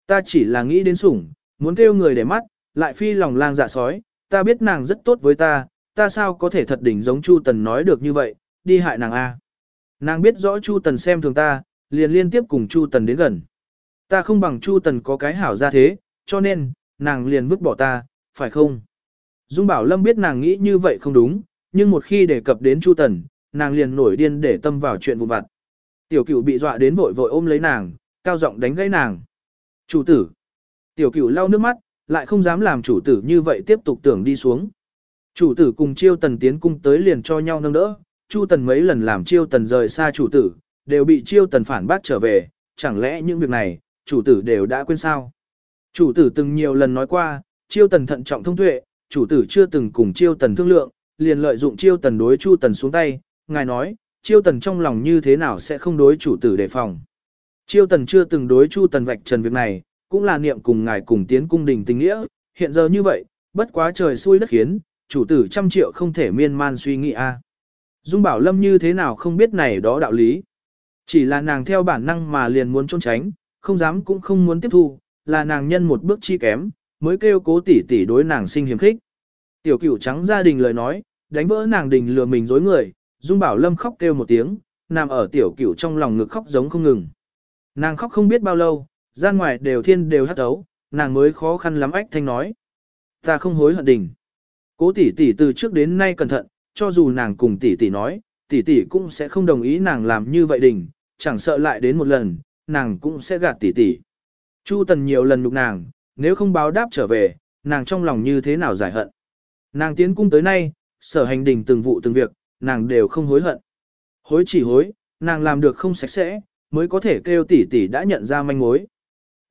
Ta chỉ là nghĩ đến sủng, muốn kêu người để mắt, lại phi lòng lang dạ sói, ta biết nàng rất tốt với ta, ta sao có thể thật đỉnh giống Chu Tần nói được như vậy, đi hại nàng a. Nàng biết rõ Chu Tần xem thường ta, liền liên tiếp cùng Chu Tần đến gần. Ta không bằng Chu Tần có cái hảo ra thế, cho nên, nàng liền vứt bỏ ta, phải không? Dung Bảo Lâm biết nàng nghĩ như vậy không đúng, nhưng một khi đề cập đến Chu Tần, nàng liền nổi điên để tâm vào chuyện vụn vặt. Tiểu cửu bị dọa đến vội vội ôm lấy nàng, cao giọng đánh gãy nàng. Chủ tử. Tiểu cửu lau nước mắt, lại không dám làm chủ tử như vậy tiếp tục tưởng đi xuống. Chủ tử cùng chiêu tần tiến cung tới liền cho nhau nâng đỡ, chu tần mấy lần làm chiêu tần rời xa chủ tử, đều bị chiêu tần phản bác trở về, chẳng lẽ những việc này, chủ tử đều đã quên sao? Chủ tử từng nhiều lần nói qua, chiêu tần thận trọng thông tuệ, chủ tử chưa từng cùng chiêu tần thương lượng, liền lợi dụng chiêu tần đối chu tần xuống tay, ngài nói, chiêu tần trong lòng như thế nào sẽ không đối chủ tử đề phòng. Chiêu tần chưa từng đối chu tần vạch trần việc này, cũng là niệm cùng ngài cùng tiến cung đình tình nghĩa, hiện giờ như vậy, bất quá trời xui đất khiến, chủ tử trăm triệu không thể miên man suy nghĩ a. Dung Bảo Lâm như thế nào không biết này đó đạo lý. Chỉ là nàng theo bản năng mà liền muốn trốn tránh, không dám cũng không muốn tiếp thu, là nàng nhân một bước chi kém, mới kêu cố tỷ tỷ đối nàng sinh hiếm khích. Tiểu cửu trắng gia đình lời nói, đánh vỡ nàng đình lừa mình dối người, Dung Bảo Lâm khóc kêu một tiếng, nằm ở tiểu cửu trong lòng ngực khóc giống không ngừng. Nàng khóc không biết bao lâu, gian ngoài đều thiên đều hát ấu, nàng mới khó khăn lắm ách thanh nói. Ta không hối hận đình. Cố tỷ tỷ từ trước đến nay cẩn thận, cho dù nàng cùng tỷ tỷ nói, tỷ tỷ cũng sẽ không đồng ý nàng làm như vậy đình, chẳng sợ lại đến một lần, nàng cũng sẽ gạt tỷ tỷ. Chu Tần nhiều lần nhục nàng, nếu không báo đáp trở về, nàng trong lòng như thế nào giải hận. Nàng tiến cung tới nay, sở hành đình từng vụ từng việc, nàng đều không hối hận. Hối chỉ hối, nàng làm được không sạch sẽ, mới có thể kêu tỷ tỷ đã nhận ra manh mối.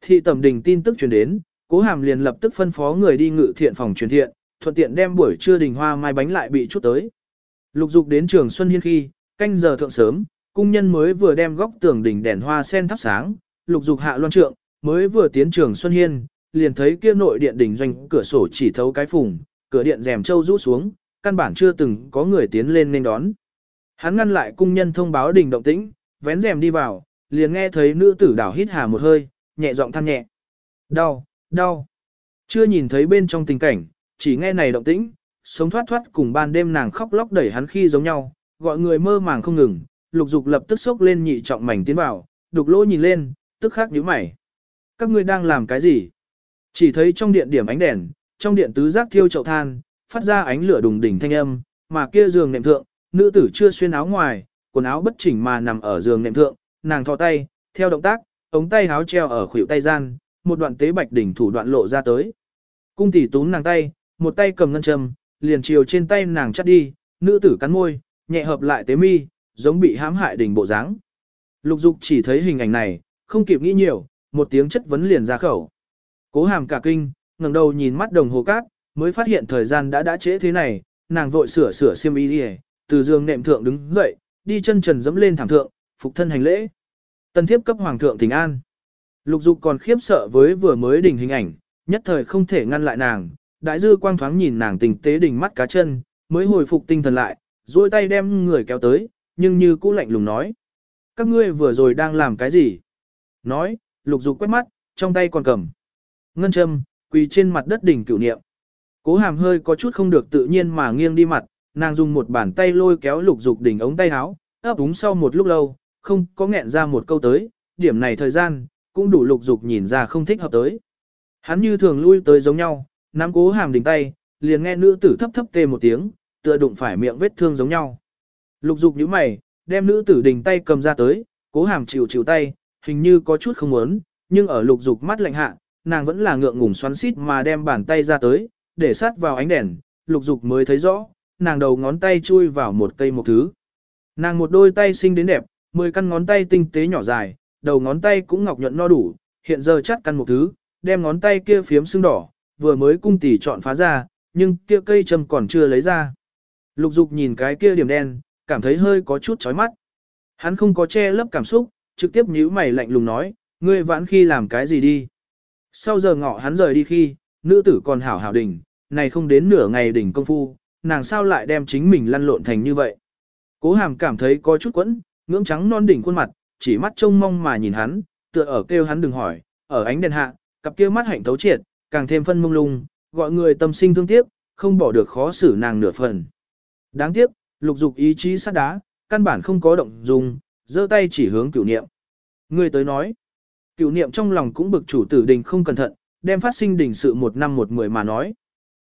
Thị tẩm đình tin tức truyền đến, cố hàm liền lập tức phân phó người đi ngự thiện phòng truyền thiện, thuận tiện đem buổi trưa đình hoa mai bánh lại bị chút tới. Lục dục đến trường Xuân Hiên khi, canh giờ thượng sớm, cung nhân mới vừa đem góc tường đỉnh đèn hoa sen thắp sáng, lục dục hạ loan trượng, mới vừa tiến trường Xuân Hiên, liền thấy kia nội điện đỉnh doanh cửa sổ chỉ thấu cái phùng, cửa điện rèm châu rũ xuống, căn bản chưa từng có người tiến lên nên đón. Hắn ngăn lại cung nhân thông báo đình động tĩnh, vén rèm đi vào, liền nghe thấy nữ tử đảo hít hà một hơi, nhẹ giọng than nhẹ. Đau, đau. Chưa nhìn thấy bên trong tình cảnh, chỉ nghe này động tĩnh, sống thoát thoát cùng ban đêm nàng khóc lóc đẩy hắn khi giống nhau, gọi người mơ màng không ngừng, lục dục lập tức sốc lên nhị trọng mảnh tiến vào, đục lỗ nhìn lên, tức khắc nhíu mày. Các ngươi đang làm cái gì? Chỉ thấy trong điện điểm ánh đèn, trong điện tứ giác thiêu chậu than, phát ra ánh lửa đùng đỉnh thanh âm, mà kia giường nệm thượng, nữ tử chưa xuyên áo ngoài, quần áo bất chỉnh mà nằm ở giường nệm thượng, nàng thò tay, theo động tác, ống tay áo treo ở khuỷu tay gian, một đoạn tế bạch đỉnh thủ đoạn lộ ra tới. Cung tỷ túm nàng tay, một tay cầm ngân châm, liền chiều trên tay nàng chắt đi, nữ tử cắn môi, nhẹ hợp lại tế mi, giống bị hãm hại đỉnh bộ dáng. Lục dục chỉ thấy hình ảnh này, không kịp nghĩ nhiều, một tiếng chất vấn liền ra khẩu. Cố hàm cả kinh, ngẩng đầu nhìn mắt đồng hồ cát, mới phát hiện thời gian đã đã trễ thế này, nàng vội sửa sửa xiêm y đi từ giường nệm thượng đứng dậy, đi chân trần dẫm lên thảm thượng, phục thân hành lễ. Tân thiếp cấp hoàng thượng tình an. Lục dục còn khiếp sợ với vừa mới đỉnh hình ảnh, nhất thời không thể ngăn lại nàng, đại dư quang thoáng nhìn nàng tình tế đỉnh mắt cá chân, mới hồi phục tinh thần lại, duỗi tay đem người kéo tới, nhưng như cũ lạnh lùng nói. Các ngươi vừa rồi đang làm cái gì? Nói, lục dục quét mắt, trong tay còn cầm. Ngân châm, quỳ trên mặt đất đỉnh cửu niệm. Cố hàm hơi có chút không được tự nhiên mà nghiêng đi mặt, nàng dùng một bàn tay lôi kéo lục dục đỉnh ống tay áo, ấp úng sau một lúc lâu, không có nghẹn ra một câu tới, điểm này thời gian, cũng đủ lục dục nhìn ra không thích hợp tới. Hắn như thường lui tới giống nhau, nắm cố hàm đỉnh tay, liền nghe nữ tử thấp thấp tê một tiếng, tựa đụng phải miệng vết thương giống nhau. Lục dục nhíu mày, đem nữ tử đỉnh tay cầm ra tới, cố hàm chịu chịu tay, hình như có chút không muốn, nhưng ở lục dục mắt lạnh hạ, nàng vẫn là ngượng ngùng xoắn xít mà đem bàn tay ra tới, để sát vào ánh đèn, lục dục mới thấy rõ, nàng đầu ngón tay chui vào một cây một thứ. Nàng một đôi tay xinh đến đẹp, mười căn ngón tay tinh tế nhỏ dài, đầu ngón tay cũng ngọc nhuận no đủ, hiện giờ chắt căn một thứ, đem ngón tay kia phiếm sưng đỏ, vừa mới cung tỷ chọn phá ra, nhưng kia cây châm còn chưa lấy ra. Lục dục nhìn cái kia điểm đen, cảm thấy hơi có chút chói mắt. Hắn không có che lấp cảm xúc, trực tiếp nhíu mày lạnh lùng nói, ngươi vãn khi làm cái gì đi. Sau giờ ngọ hắn rời đi khi, nữ tử còn hảo hảo đỉnh, này không đến nửa ngày đỉnh công phu, nàng sao lại đem chính mình lăn lộn thành như vậy. Cố hàm cảm thấy có chút quẫn, ngưỡng trắng non đỉnh khuôn mặt, chỉ mắt trông mong mà nhìn hắn, tựa ở kêu hắn đừng hỏi, ở ánh đèn hạ, cặp kia mắt hạnh thấu triệt, càng thêm phân mông lung, gọi người tâm sinh thương tiếc, không bỏ được khó xử nàng nửa phần. Đáng tiếc, lục dục ý chí sắt đá, căn bản không có động dùng, giơ tay chỉ hướng cửu niệm. Người tới nói, cửu niệm trong lòng cũng bực chủ tử đình không cẩn thận, đem phát sinh đình sự một năm một mười mà nói.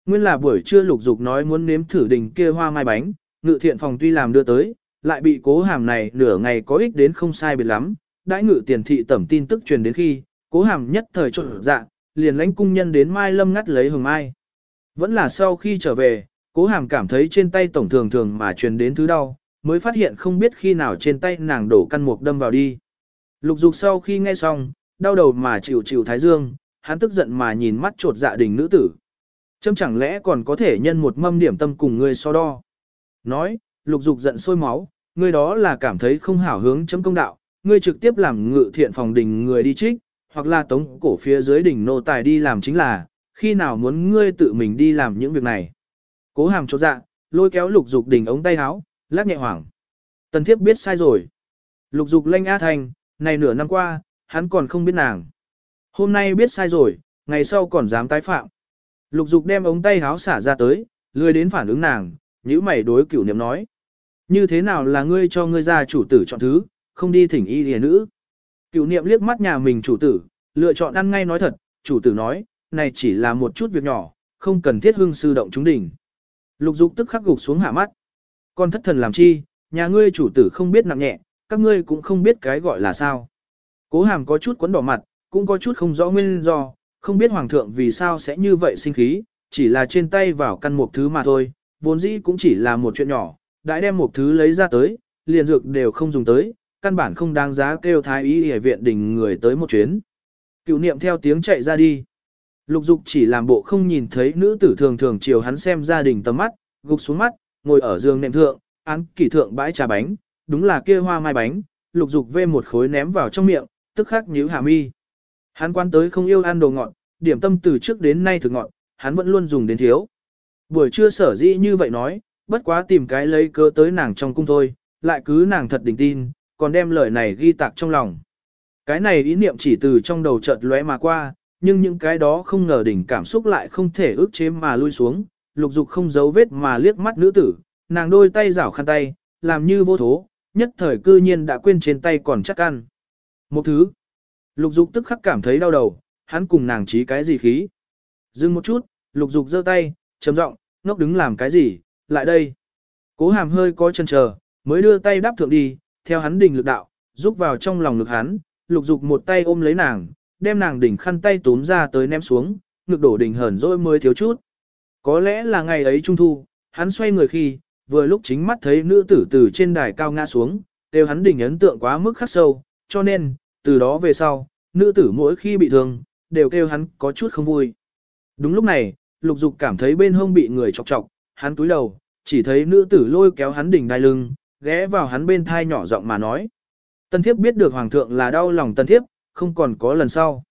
Nguyên là buổi trưa lục dục nói muốn nếm thử đình kia hoa mai bánh, ngự thiện phòng tuy làm đưa tới, lại bị cố hàm này nửa ngày có ích đến không sai biệt lắm, đãi ngự tiền thị tẩm tin tức truyền đến khi, cố hàm nhất thời trộn dạ, liền lãnh cung nhân đến mai lâm ngắt lấy hồng mai. Vẫn là sau khi trở về, cố hàm cảm thấy trên tay tổng thường thường mà truyền đến thứ đau, mới phát hiện không biết khi nào trên tay nàng đổ căn mục đâm vào đi. Lục dục sau khi nghe xong, đau đầu mà chịu chịu thái dương, hắn tức giận mà nhìn mắt trột dạ đình nữ tử. Châm chẳng lẽ còn có thể nhân một mâm điểm tâm cùng ngươi so đo. Nói, lục dục giận sôi máu, ngươi đó là cảm thấy không hảo hướng chấm công đạo, ngươi trực tiếp làm ngự thiện phòng đình người đi trích, hoặc là tống cổ phía dưới đỉnh nô tài đi làm chính là, khi nào muốn ngươi tự mình đi làm những việc này. Cố hàm chốt dạ, lôi kéo lục dục đỉnh ống tay áo, lắc nhẹ hoảng. Tần thiếp biết sai rồi. Lục dục lanh á thành, này nửa năm qua, hắn còn không biết nàng. Hôm nay biết sai rồi, ngày sau còn dám tái phạm. Lục dục đem ống tay háo xả ra tới, lười đến phản ứng nàng, nhữ mày đối cửu niệm nói. Như thế nào là ngươi cho ngươi ra chủ tử chọn thứ, không đi thỉnh y hề nữ. Cửu niệm liếc mắt nhà mình chủ tử, lựa chọn ăn ngay nói thật, chủ tử nói, này chỉ là một chút việc nhỏ, không cần thiết hương sư động chúng đỉnh. Lục dục tức khắc gục xuống hạ mắt. Con thất thần làm chi, nhà ngươi chủ tử không biết nặng nhẹ, các ngươi cũng không biết cái gọi là sao. Cố hàm có chút quấn đỏ mặt, cũng có chút không rõ nguyên do, không biết hoàng thượng vì sao sẽ như vậy sinh khí, chỉ là trên tay vào căn một thứ mà thôi, vốn dĩ cũng chỉ là một chuyện nhỏ, đã đem một thứ lấy ra tới, liền dược đều không dùng tới, căn bản không đáng giá kêu thái y y viện đình người tới một chuyến. Cựu niệm theo tiếng chạy ra đi. Lục dục chỉ làm bộ không nhìn thấy nữ tử thường thường chiều hắn xem gia đình tầm mắt, gục xuống mắt, ngồi ở giường nệm thượng, án kỷ thượng bãi trà bánh, đúng là kia hoa mai bánh, lục dục vê một khối ném vào trong miệng, tức khắc nhíu hạ mi. Hắn quan tới không yêu ăn đồ ngọt, điểm tâm từ trước đến nay thực ngọt, hắn vẫn luôn dùng đến thiếu. Buổi trưa sở dĩ như vậy nói, bất quá tìm cái lấy cớ tới nàng trong cung thôi, lại cứ nàng thật đỉnh tin, còn đem lời này ghi tạc trong lòng. Cái này ý niệm chỉ từ trong đầu chợt lóe mà qua, nhưng những cái đó không ngờ đỉnh cảm xúc lại không thể ước chế mà lui xuống, lục dục không giấu vết mà liếc mắt nữ tử, nàng đôi tay rảo khăn tay, làm như vô thố, nhất thời cư nhiên đã quên trên tay còn chắc ăn. Một thứ, lục dục tức khắc cảm thấy đau đầu, hắn cùng nàng trí cái gì khí. Dừng một chút, lục dục giơ tay, trầm giọng, ngốc đứng làm cái gì, lại đây. Cố hàm hơi có chân chờ, mới đưa tay đáp thượng đi, theo hắn đỉnh lực đạo, giúp vào trong lòng lực hắn, lục dục một tay ôm lấy nàng, đem nàng đỉnh khăn tay túm ra tới ném xuống, ngực đổ đỉnh hờn rồi mới thiếu chút. Có lẽ là ngày ấy trung thu, hắn xoay người khi, vừa lúc chính mắt thấy nữ tử từ trên đài cao ngã xuống, đều hắn đỉnh ấn tượng quá mức khắc sâu, cho nên, từ đó về sau, nữ tử mỗi khi bị thương, đều kêu hắn có chút không vui. Đúng lúc này, lục dục cảm thấy bên hông bị người chọc chọc, hắn túi đầu, chỉ thấy nữ tử lôi kéo hắn đỉnh đai lưng, ghé vào hắn bên thai nhỏ giọng mà nói. Tân thiếp biết được hoàng thượng là đau lòng tân thiếp, không còn có lần sau.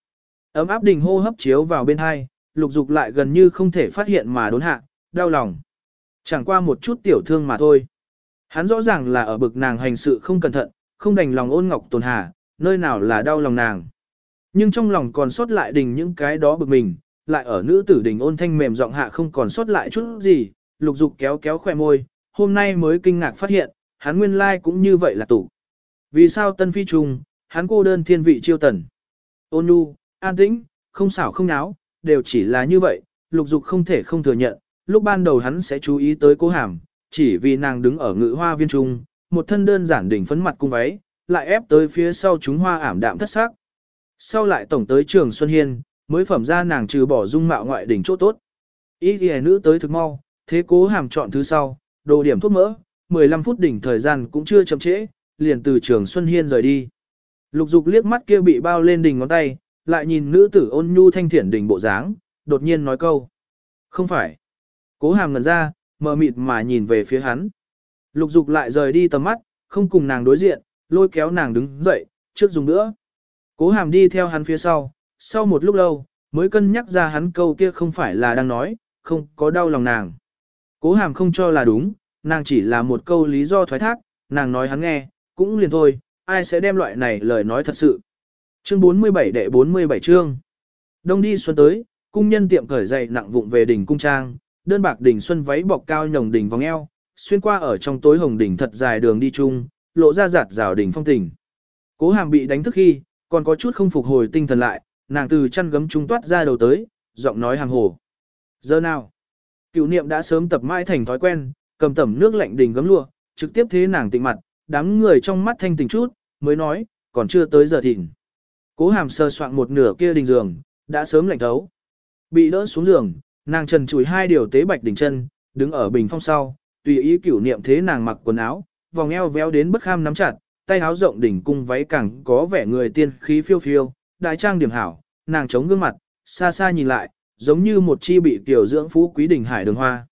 Ấm áp đình hô hấp chiếu vào bên thai, lục dục lại gần như không thể phát hiện mà đốn hạ, đau lòng. Chẳng qua một chút tiểu thương mà thôi. Hắn rõ ràng là ở bực nàng hành sự không cẩn thận, không đành lòng ôn ngọc tồn hà, nơi nào là đau lòng nàng. Nhưng trong lòng còn sót lại đình những cái đó bực mình, lại ở nữ tử đình ôn thanh mềm giọng hạ không còn sót lại chút gì, lục dục kéo kéo khoe môi, hôm nay mới kinh ngạc phát hiện, hắn nguyên lai cũng như vậy là tủ. Vì sao tân phi trùng, hắn cô đơn thiên vị chiêu tần. Ôn nhu, an tĩnh, không xảo không náo, đều chỉ là như vậy, lục dục không thể không thừa nhận, lúc ban đầu hắn sẽ chú ý tới cô hàm, chỉ vì nàng đứng ở ngự hoa viên trung, một thân đơn giản đỉnh phấn mặt cung váy, lại ép tới phía sau chúng hoa ảm đạm thất sắc. Sau lại tổng tới trường Xuân Hiên, mới phẩm ra nàng trừ bỏ dung mạo ngoại đỉnh chỗ tốt. Ý ghi nữ tới thực mau, thế cố hàm chọn thứ sau, đồ điểm thuốc mỡ, 15 phút đỉnh thời gian cũng chưa chậm trễ, liền từ trường Xuân Hiên rời đi. Lục dục liếc mắt kia bị bao lên đỉnh ngón tay, lại nhìn nữ tử ôn nhu thanh thiển đỉnh bộ dáng, đột nhiên nói câu. Không phải. Cố hàm ngần ra, mờ mịt mà nhìn về phía hắn. Lục dục lại rời đi tầm mắt, không cùng nàng đối diện, lôi kéo nàng đứng dậy, trước dùng nữa. Cố hàm đi theo hắn phía sau, sau một lúc lâu, mới cân nhắc ra hắn câu kia không phải là đang nói, không có đau lòng nàng. Cố hàm không cho là đúng, nàng chỉ là một câu lý do thoái thác, nàng nói hắn nghe, cũng liền thôi, ai sẽ đem loại này lời nói thật sự. Chương 47 đệ 47 chương. Đông đi xuân tới, cung nhân tiệm cởi giày nặng vụng về đỉnh cung trang, đơn bạc đỉnh xuân váy bọc cao nhồng đỉnh vòng eo, xuyên qua ở trong tối hồng đỉnh thật dài đường đi chung, lộ ra giạt rào đỉnh phong tình. Cố hàm bị đánh thức khi, còn có chút không phục hồi tinh thần lại, nàng từ chăn gấm trung toát ra đầu tới, giọng nói hàng hồ. Giờ nào? Cựu niệm đã sớm tập mãi thành thói quen, cầm tẩm nước lạnh đỉnh gấm lụa, trực tiếp thế nàng tịnh mặt, đám người trong mắt thanh tình chút, mới nói, còn chưa tới giờ thịnh. Cố hàm sơ soạn một nửa kia đình giường, đã sớm lạnh thấu. Bị đỡ xuống giường, nàng trần chùi hai điều tế bạch đỉnh chân, đứng ở bình phong sau, tùy ý cửu niệm thế nàng mặc quần áo, vòng eo véo đến bất kham nắm chặt, tay áo rộng đỉnh cung váy càng có vẻ người tiên khí phiêu phiêu, đại trang điểm hảo, nàng chống gương mặt, xa xa nhìn lại, giống như một chi bị tiểu dưỡng phú quý đỉnh hải đường hoa.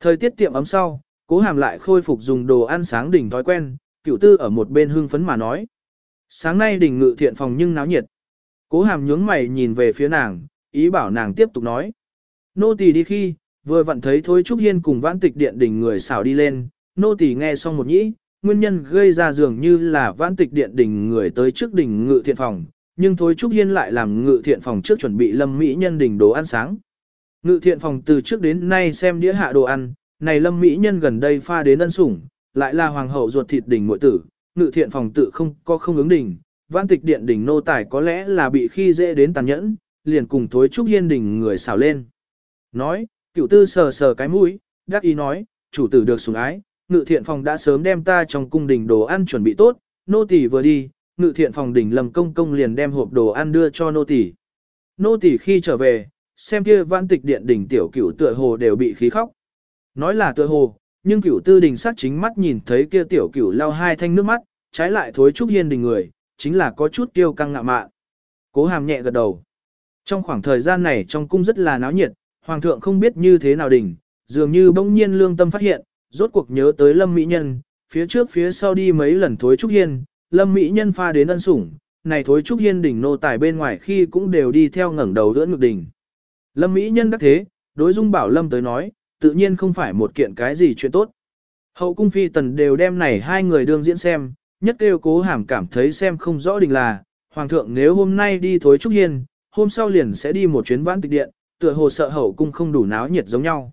Thời tiết tiệm ấm sau, cố hàm lại khôi phục dùng đồ ăn sáng đỉnh thói quen, cửu tư ở một bên hưng phấn mà nói. Sáng nay đỉnh ngự thiện phòng nhưng náo nhiệt. Cố hàm nhướng mày nhìn về phía nàng, ý bảo nàng tiếp tục nói. Nô tỳ đi khi, vừa vặn thấy Thôi Trúc Hiên cùng vãn tịch điện đỉnh người xảo đi lên, nô tỳ nghe xong một nhĩ, nguyên nhân gây ra dường như là vãn tịch điện đỉnh người tới trước đỉnh ngự thiện phòng, nhưng Thôi Trúc Hiên lại làm ngự thiện phòng trước chuẩn bị lâm mỹ nhân đỉnh đồ ăn sáng. Ngự thiện phòng từ trước đến nay xem đĩa hạ đồ ăn, này lâm mỹ nhân gần đây pha đến ân sủng, lại là hoàng hậu ruột thịt đỉnh muội tử, ngự thiện phòng tự không có không ứng đỉnh, vãn tịch điện đỉnh nô tài có lẽ là bị khi dễ đến tàn nhẫn, liền cùng thối trúc hiên đỉnh người xảo lên. Nói, Cửu tư sờ sờ cái mũi, đắc ý nói, chủ tử được sủng ái, ngự thiện phòng đã sớm đem ta trong cung đình đồ ăn chuẩn bị tốt, nô tỳ vừa đi, ngự thiện phòng đỉnh lầm công công liền đem hộp đồ ăn đưa cho nô tỳ. Nô tỳ khi trở về, xem kia vãn tịch điện đỉnh tiểu cửu tựa hồ đều bị khí khóc. Nói là tựa hồ, nhưng cửu tư đình sát chính mắt nhìn thấy kia tiểu cửu lao hai thanh nước mắt, trái lại thối trúc hiên đình người, chính là có chút kiêu căng ngạ mạn. Cố hàm nhẹ gật đầu. Trong khoảng thời gian này trong cung rất là náo nhiệt, hoàng thượng không biết như thế nào đỉnh, dường như bỗng nhiên lương tâm phát hiện, rốt cuộc nhớ tới lâm mỹ nhân, phía trước phía sau đi mấy lần thối trúc hiên, lâm mỹ nhân pha đến ân sủng, này thối trúc hiên đỉnh nô tài bên ngoài khi cũng đều đi theo ngẩng đầu đỡ ngực đỉnh. Lâm mỹ nhân đắc thế, đối dung bảo lâm tới nói, tự nhiên không phải một kiện cái gì chuyện tốt. Hậu cung phi tần đều đem này hai người đương diễn xem, nhất kêu cố hàm cảm thấy xem không rõ đình là, hoàng thượng nếu hôm nay đi thối trúc hiên, hôm sau liền sẽ đi một chuyến vãn tịch điện, tựa hồ sợ hậu cung không đủ náo nhiệt giống nhau.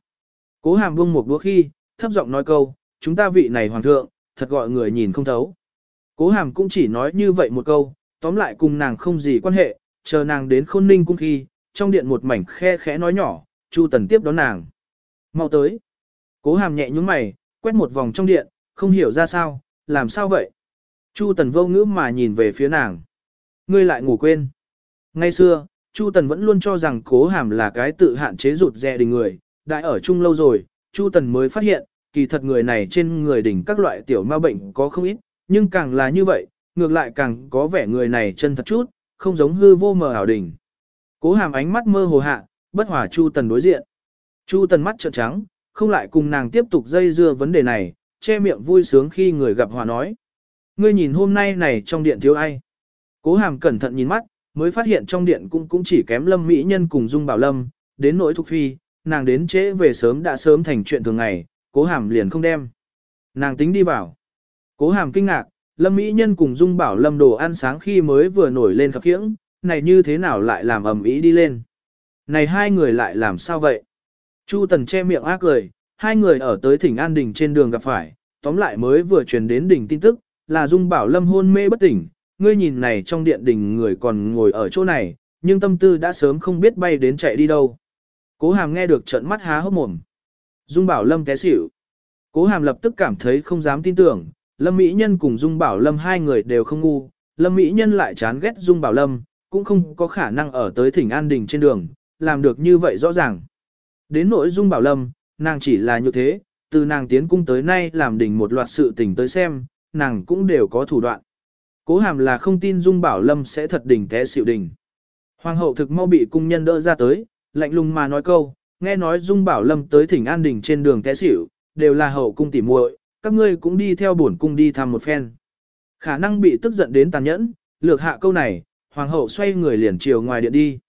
Cố hàm buông một đũa khi, thấp giọng nói câu, chúng ta vị này hoàng thượng, thật gọi người nhìn không thấu. Cố hàm cũng chỉ nói như vậy một câu, tóm lại cùng nàng không gì quan hệ, chờ nàng đến khôn ninh cung khi, trong điện một mảnh khe khẽ nói nhỏ, Chu Tần tiếp đón nàng. Mau tới. Cố hàm nhẹ nhúng mày, quét một vòng trong điện, không hiểu ra sao, làm sao vậy? Chu Tần vô ngữ mà nhìn về phía nàng. Ngươi lại ngủ quên. Ngay xưa, Chu Tần vẫn luôn cho rằng cố hàm là cái tự hạn chế rụt rè đình người, đại ở chung lâu rồi, Chu Tần mới phát hiện, kỳ thật người này trên người đỉnh các loại tiểu ma bệnh có không ít, nhưng càng là như vậy, ngược lại càng có vẻ người này chân thật chút, không giống hư vô mờ ảo đỉnh. Cố hàm ánh mắt mơ hồ hạ, bất hòa Chu Tần đối diện. Chu Tần mắt trợn trắng, không lại cùng nàng tiếp tục dây dưa vấn đề này, che miệng vui sướng khi người gặp hòa nói. Ngươi nhìn hôm nay này trong điện thiếu ai? Cố hàm cẩn thận nhìn mắt, mới phát hiện trong điện cũng cũng chỉ kém lâm mỹ nhân cùng dung bảo lâm, đến nỗi thục phi, nàng đến trễ về sớm đã sớm thành chuyện thường ngày, cố hàm liền không đem. Nàng tính đi vào. Cố hàm kinh ngạc, lâm mỹ nhân cùng dung bảo lâm đồ ăn sáng khi mới vừa nổi lên khập khiễng, này như thế nào lại làm ầm ĩ đi lên. Này hai người lại làm sao vậy? Chu Tần che miệng ác cười, hai người ở tới thỉnh an đình trên đường gặp phải, tóm lại mới vừa truyền đến đỉnh tin tức, là Dung Bảo Lâm hôn mê bất tỉnh, ngươi nhìn này trong điện đình người còn ngồi ở chỗ này, nhưng tâm tư đã sớm không biết bay đến chạy đi đâu. Cố Hàm nghe được trận mắt há hốc mồm. Dung Bảo Lâm té xỉu. Cố Hàm lập tức cảm thấy không dám tin tưởng, Lâm Mỹ Nhân cùng Dung Bảo Lâm hai người đều không ngu, Lâm Mỹ Nhân lại chán ghét Dung Bảo Lâm, cũng không có khả năng ở tới thỉnh an đình trên đường, làm được như vậy rõ ràng. Đến nội dung bảo lâm, nàng chỉ là như thế, từ nàng tiến cung tới nay làm đỉnh một loạt sự tình tới xem, nàng cũng đều có thủ đoạn. Cố hàm là không tin Dung Bảo Lâm sẽ thật đỉnh té xịu đỉnh. Hoàng hậu thực mau bị cung nhân đỡ ra tới, lạnh lùng mà nói câu, nghe nói Dung Bảo Lâm tới thỉnh an đỉnh trên đường té xỉu, đều là hậu cung tỉ muội, các ngươi cũng đi theo bổn cung đi thăm một phen. Khả năng bị tức giận đến tàn nhẫn, lược hạ câu này, hoàng hậu xoay người liền chiều ngoài điện đi.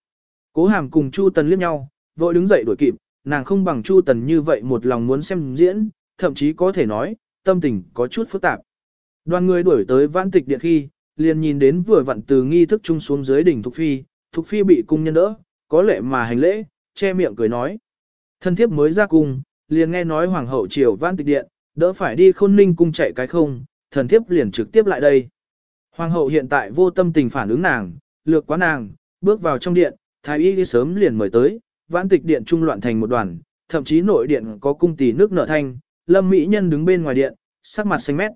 Cố hàm cùng Chu Tần liếc nhau, vội đứng dậy đuổi kịp, nàng không bằng Chu Tần như vậy một lòng muốn xem diễn, thậm chí có thể nói, tâm tình có chút phức tạp. Đoàn người đuổi tới vãn tịch điện khi, liền nhìn đến vừa vặn từ nghi thức trung xuống dưới đỉnh Thục Phi, Thục Phi bị cung nhân đỡ, có lệ mà hành lễ, che miệng cười nói. Thân thiếp mới ra cung, liền nghe nói hoàng hậu triều vãn tịch điện, đỡ phải đi khôn ninh cung chạy cái không, thần thiếp liền trực tiếp lại đây. Hoàng hậu hiện tại vô tâm tình phản ứng nàng, lược quá nàng, bước vào trong điện, thái y đi sớm liền mời tới, vãn tịch điện trung loạn thành một đoàn, thậm chí nội điện có cung tỷ nước nở thanh, lâm mỹ nhân đứng bên ngoài điện, sắc mặt xanh mét.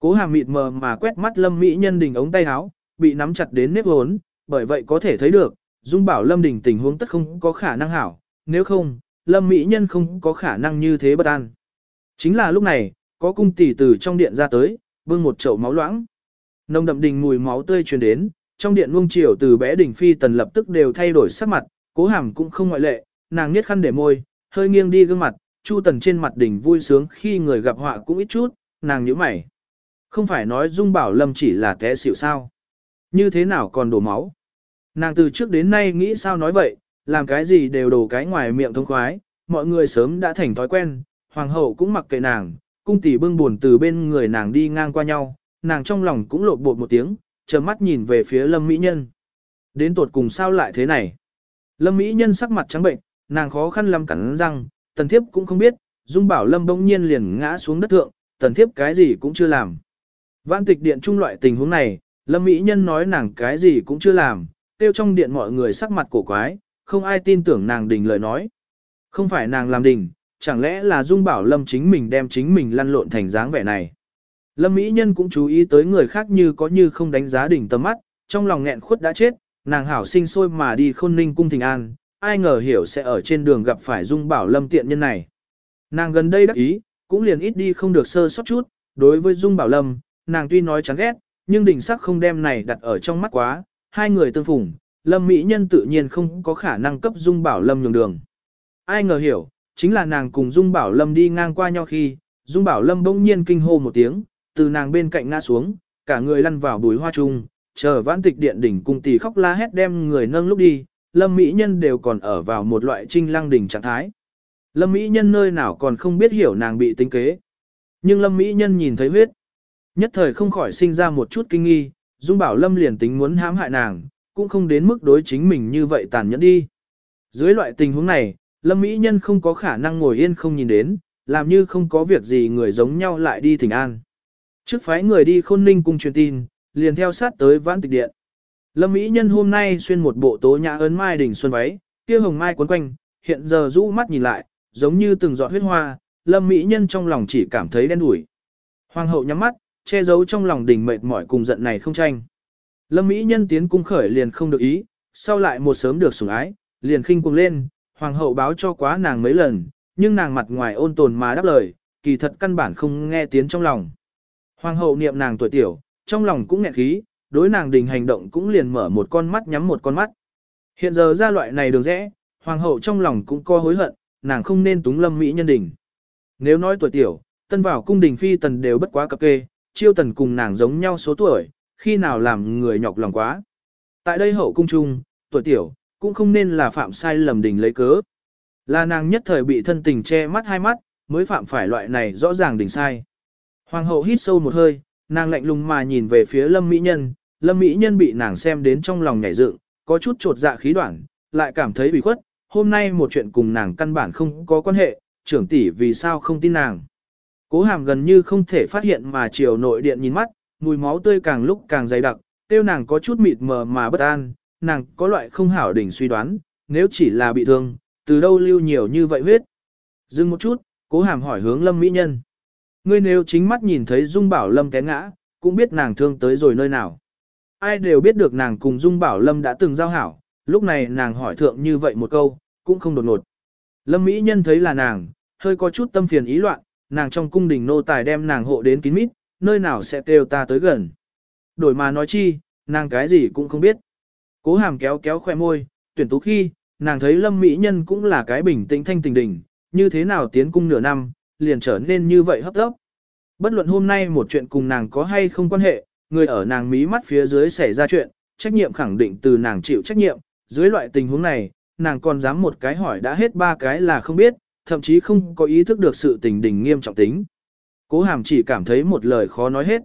Cố hàm mịt mờ mà quét mắt lâm mỹ nhân đình ống tay áo, bị nắm chặt đến nếp hốn, bởi vậy có thể thấy được, dung bảo lâm đình tình huống tất không có khả năng hảo, nếu không, lâm mỹ nhân không có khả năng như thế bất an. Chính là lúc này, có cung tỷ từ trong điện ra tới, bưng một chậu máu loãng. Nồng đậm đình mùi máu tươi truyền đến, trong điện nuông chiều từ bé đỉnh phi tần lập tức đều thay đổi sắc mặt, cố hàm cũng không ngoại lệ, nàng niết khăn để môi, hơi nghiêng đi gương mặt, chu tần trên mặt đỉnh vui sướng khi người gặp họa cũng ít chút, nàng nhíu mày. Không phải nói Dung Bảo Lâm chỉ là té xỉu sao. Như thế nào còn đổ máu. Nàng từ trước đến nay nghĩ sao nói vậy, làm cái gì đều đổ cái ngoài miệng thông khoái, mọi người sớm đã thành thói quen, hoàng hậu cũng mặc kệ nàng, cung tỷ bưng buồn từ bên người nàng đi ngang qua nhau, nàng trong lòng cũng lộn bột một tiếng, chờ mắt nhìn về phía lâm mỹ nhân. Đến tột cùng sao lại thế này? Lâm mỹ nhân sắc mặt trắng bệnh, nàng khó khăn lắm cắn răng, tần thiếp cũng không biết, dung bảo lâm bỗng nhiên liền ngã xuống đất thượng, tần thiếp cái gì cũng chưa làm. Vãn tịch điện trung loại tình huống này, lâm mỹ nhân nói nàng cái gì cũng chưa làm, tiêu trong điện mọi người sắc mặt cổ quái, không ai tin tưởng nàng đình lời nói. Không phải nàng làm đình, chẳng lẽ là dung bảo lâm chính mình đem chính mình lăn lộn thành dáng vẻ này. Lâm Mỹ Nhân cũng chú ý tới người khác như có như không đánh giá đỉnh tầm mắt, trong lòng nghẹn khuất đã chết, nàng hảo sinh sôi mà đi khôn ninh cung thình an, ai ngờ hiểu sẽ ở trên đường gặp phải dung bảo lâm tiện nhân này. Nàng gần đây đắc ý, cũng liền ít đi không được sơ sót chút, đối với dung bảo lâm, nàng tuy nói chán ghét, nhưng đỉnh sắc không đem này đặt ở trong mắt quá, hai người tương phùng, lâm mỹ nhân tự nhiên không có khả năng cấp dung bảo lâm nhường đường. Ai ngờ hiểu, chính là nàng cùng dung bảo lâm đi ngang qua nhau khi, dung bảo lâm bỗng nhiên kinh hô một tiếng, từ nàng bên cạnh ngã xuống, cả người lăn vào bùi hoa trung, chờ vãn tịch điện đỉnh cùng tỷ khóc la hét đem người nâng lúc đi, lâm mỹ nhân đều còn ở vào một loại trinh lăng đỉnh trạng thái. Lâm mỹ nhân nơi nào còn không biết hiểu nàng bị tính kế. Nhưng lâm mỹ nhân nhìn thấy huyết. Nhất thời không khỏi sinh ra một chút kinh nghi, Dung bảo lâm liền tính muốn hãm hại nàng, cũng không đến mức đối chính mình như vậy tàn nhẫn đi. Dưới loại tình huống này, lâm mỹ nhân không có khả năng ngồi yên không nhìn đến, làm như không có việc gì người giống nhau lại đi thỉnh an. Trước phái người đi khôn ninh cung truyền tin, liền theo sát tới vãn tịch điện. Lâm Mỹ Nhân hôm nay xuyên một bộ tố nhã ấn mai đỉnh xuân váy, kia hồng mai quấn quanh, hiện giờ rũ mắt nhìn lại, giống như từng giọt huyết hoa, Lâm Mỹ Nhân trong lòng chỉ cảm thấy đen đủi. Hoàng hậu nhắm mắt, che giấu trong lòng đỉnh mệt mỏi cùng giận này không tranh. Lâm Mỹ Nhân tiến cung khởi liền không được ý, sau lại một sớm được sủng ái, liền khinh cuồng lên, hoàng hậu báo cho quá nàng mấy lần, nhưng nàng mặt ngoài ôn tồn mà đáp lời, kỳ thật căn bản không nghe tiếng trong lòng. Hoàng hậu niệm nàng tuổi tiểu, trong lòng cũng nghẹn khí, đối nàng đình hành động cũng liền mở một con mắt nhắm một con mắt. Hiện giờ ra loại này đường rẽ, hoàng hậu trong lòng cũng co hối hận, nàng không nên túng lâm mỹ nhân đình. Nếu nói tuổi tiểu, tân vào cung đình phi tần đều bất quá cập kê, chiêu tần cùng nàng giống nhau số tuổi, khi nào làm người nhọc lòng quá. Tại đây hậu cung trung, tuổi tiểu, cũng không nên là phạm sai lầm đình lấy cớ. Là nàng nhất thời bị thân tình che mắt hai mắt, mới phạm phải loại này rõ ràng đình sai. Hoàng hậu hít sâu một hơi, nàng lạnh lùng mà nhìn về phía lâm mỹ nhân, lâm mỹ nhân bị nàng xem đến trong lòng nhảy dựng, có chút trột dạ khí đoạn, lại cảm thấy bị khuất, hôm nay một chuyện cùng nàng căn bản không có quan hệ, trưởng tỷ vì sao không tin nàng. Cố hàm gần như không thể phát hiện mà chiều nội điện nhìn mắt, mùi máu tươi càng lúc càng dày đặc, tiêu nàng có chút mịt mờ mà bất an, nàng có loại không hảo đỉnh suy đoán, nếu chỉ là bị thương, từ đâu lưu nhiều như vậy huyết. Dừng một chút, cố hàm hỏi hướng lâm mỹ nhân. Ngươi nếu chính mắt nhìn thấy Dung Bảo Lâm té ngã, cũng biết nàng thương tới rồi nơi nào. Ai đều biết được nàng cùng Dung Bảo Lâm đã từng giao hảo, lúc này nàng hỏi thượng như vậy một câu, cũng không đột ngột. Lâm Mỹ Nhân thấy là nàng, hơi có chút tâm phiền ý loạn, nàng trong cung đình nô tài đem nàng hộ đến kín mít, nơi nào sẽ kêu ta tới gần. Đổi mà nói chi, nàng cái gì cũng không biết. Cố hàm kéo kéo khoe môi, tuyển tú khi, nàng thấy Lâm Mỹ Nhân cũng là cái bình tĩnh thanh tình đỉnh, như thế nào tiến cung nửa năm, liền trở nên như vậy hấp tấp. Bất luận hôm nay một chuyện cùng nàng có hay không quan hệ, người ở nàng mí mắt phía dưới xảy ra chuyện, trách nhiệm khẳng định từ nàng chịu trách nhiệm, dưới loại tình huống này, nàng còn dám một cái hỏi đã hết ba cái là không biết, thậm chí không có ý thức được sự tình đình nghiêm trọng tính. Cố hàm chỉ cảm thấy một lời khó nói hết.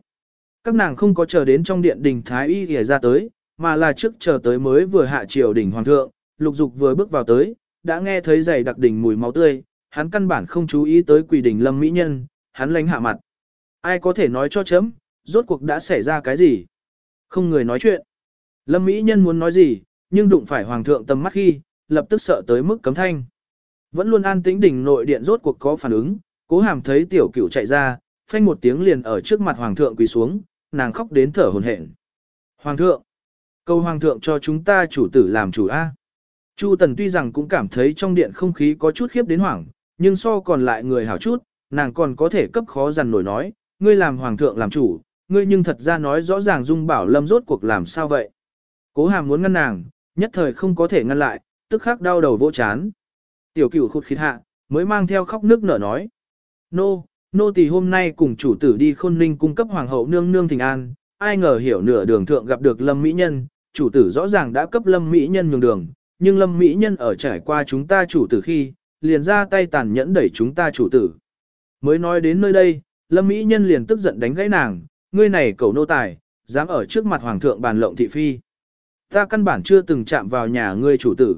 Các nàng không có chờ đến trong điện đình Thái Y ghề ra tới, mà là trước chờ tới mới vừa hạ triều đỉnh hoàng thượng, lục dục vừa bước vào tới, đã nghe thấy giày đặc đỉnh mùi máu tươi, hắn căn bản không chú ý tới quỷ đỉnh lâm mỹ nhân, hắn lánh hạ mặt. Ai có thể nói cho chấm, rốt cuộc đã xảy ra cái gì? Không người nói chuyện. Lâm mỹ nhân muốn nói gì, nhưng đụng phải hoàng thượng tầm mắt khi, lập tức sợ tới mức cấm thanh. Vẫn luôn an tĩnh đỉnh nội điện rốt cuộc có phản ứng, cố hàm thấy tiểu cửu chạy ra, phanh một tiếng liền ở trước mặt hoàng thượng quỳ xuống, nàng khóc đến thở hổn hển. Hoàng thượng, cầu hoàng thượng cho chúng ta chủ tử làm chủ A. Chu Tần tuy rằng cũng cảm thấy trong điện không khí có chút khiếp đến hoảng, nhưng so còn lại người hảo chút, nàng còn có thể cấp khó dằn nổi nói, ngươi làm hoàng thượng làm chủ, ngươi nhưng thật ra nói rõ ràng dung bảo lâm rốt cuộc làm sao vậy. Cố hàm muốn ngăn nàng, nhất thời không có thể ngăn lại, tức khắc đau đầu vỗ chán. Tiểu cửu khụt khít hạ, mới mang theo khóc nước nở nói. Nô, nô tỳ hôm nay cùng chủ tử đi khôn ninh cung cấp hoàng hậu nương nương thỉnh an, ai ngờ hiểu nửa đường thượng gặp được lâm mỹ nhân, chủ tử rõ ràng đã cấp lâm mỹ nhân nhường đường, nhưng lâm mỹ nhân ở trải qua chúng ta chủ tử khi, liền ra tay tàn nhẫn đẩy chúng ta chủ tử. Mới nói đến nơi đây, lâm mỹ nhân liền tức giận đánh gãy nàng, ngươi này cầu nô tài, dám ở trước mặt hoàng thượng bàn lộng thị phi. Ta căn bản chưa từng chạm vào nhà ngươi chủ tử.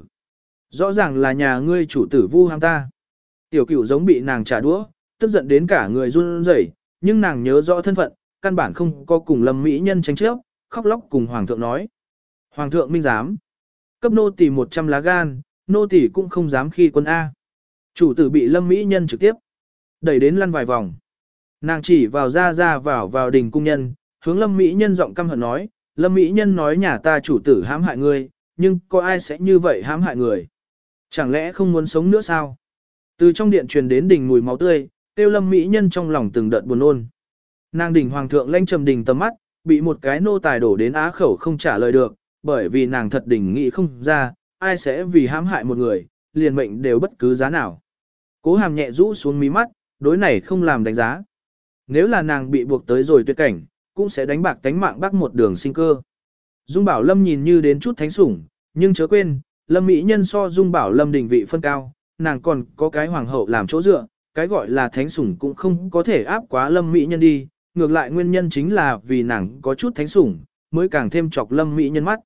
Rõ ràng là nhà ngươi chủ tử vu ham ta. Tiểu cửu giống bị nàng trả đũa, tức giận đến cả người run rẩy, nhưng nàng nhớ rõ thân phận, căn bản không có cùng lâm mỹ nhân tranh chấp, khóc lóc cùng hoàng thượng nói. Hoàng thượng minh giám. Cấp nô tỳ 100 lá gan, nô tỳ cũng không dám khi quân A. Chủ tử bị lâm mỹ nhân trực tiếp. Đẩy đến lăn vài vòng. Nàng chỉ vào ra ra vào vào đình cung nhân, hướng lâm mỹ nhân giọng căm hận nói, lâm mỹ nhân nói nhà ta chủ tử hãm hại ngươi, nhưng có ai sẽ như vậy hãm hại người? Chẳng lẽ không muốn sống nữa sao? Từ trong điện truyền đến đỉnh mùi máu tươi, tiêu lâm mỹ nhân trong lòng từng đợt buồn ôn. Nàng đỉnh hoàng thượng lanh trầm đỉnh tầm mắt, bị một cái nô tài đổ đến á khẩu không trả lời được, bởi vì nàng thật đỉnh nghĩ không ra, ai sẽ vì hãm hại một người, liền mệnh đều bất cứ giá nào. Cố hàm nhẹ rũ xuống mí mắt, đối này không làm đánh giá. Nếu là nàng bị buộc tới rồi tuyệt cảnh, cũng sẽ đánh bạc tánh mạng bác một đường sinh cơ. Dung Bảo Lâm nhìn như đến chút thánh sủng, nhưng chớ quên, Lâm Mỹ Nhân so Dung Bảo Lâm đỉnh vị phân cao, nàng còn có cái hoàng hậu làm chỗ dựa, cái gọi là thánh sủng cũng không có thể áp quá Lâm Mỹ Nhân đi, ngược lại nguyên nhân chính là vì nàng có chút thánh sủng, mới càng thêm chọc Lâm Mỹ Nhân mắt.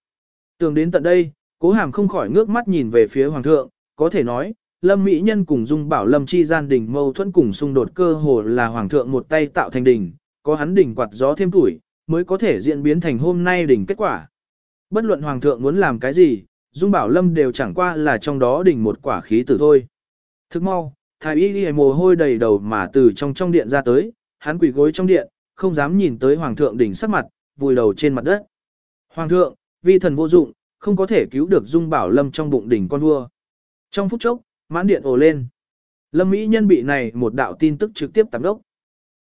Tưởng đến tận đây, cố hàm không khỏi ngước mắt nhìn về phía hoàng thượng, có thể nói, Lâm Mỹ Nhân cùng Dung Bảo Lâm chi gian đỉnh mâu thuẫn cùng xung đột cơ hồ là hoàng thượng một tay tạo thành đỉnh, có hắn đỉnh quạt gió thêm tuổi, mới có thể diễn biến thành hôm nay đỉnh kết quả. Bất luận hoàng thượng muốn làm cái gì, Dung Bảo Lâm đều chẳng qua là trong đó đỉnh một quả khí tử thôi. Thức mau, thái y ghi mồ hôi đầy đầu mà từ trong trong điện ra tới, hắn quỳ gối trong điện, không dám nhìn tới hoàng thượng đỉnh sắc mặt, vùi đầu trên mặt đất. Hoàng thượng, vi thần vô dụng, không có thể cứu được Dung Bảo Lâm trong bụng đỉnh con vua. Trong phút chốc, mãn điện ồ lên. Lâm Mỹ nhân bị này một đạo tin tức trực tiếp tạm đốc.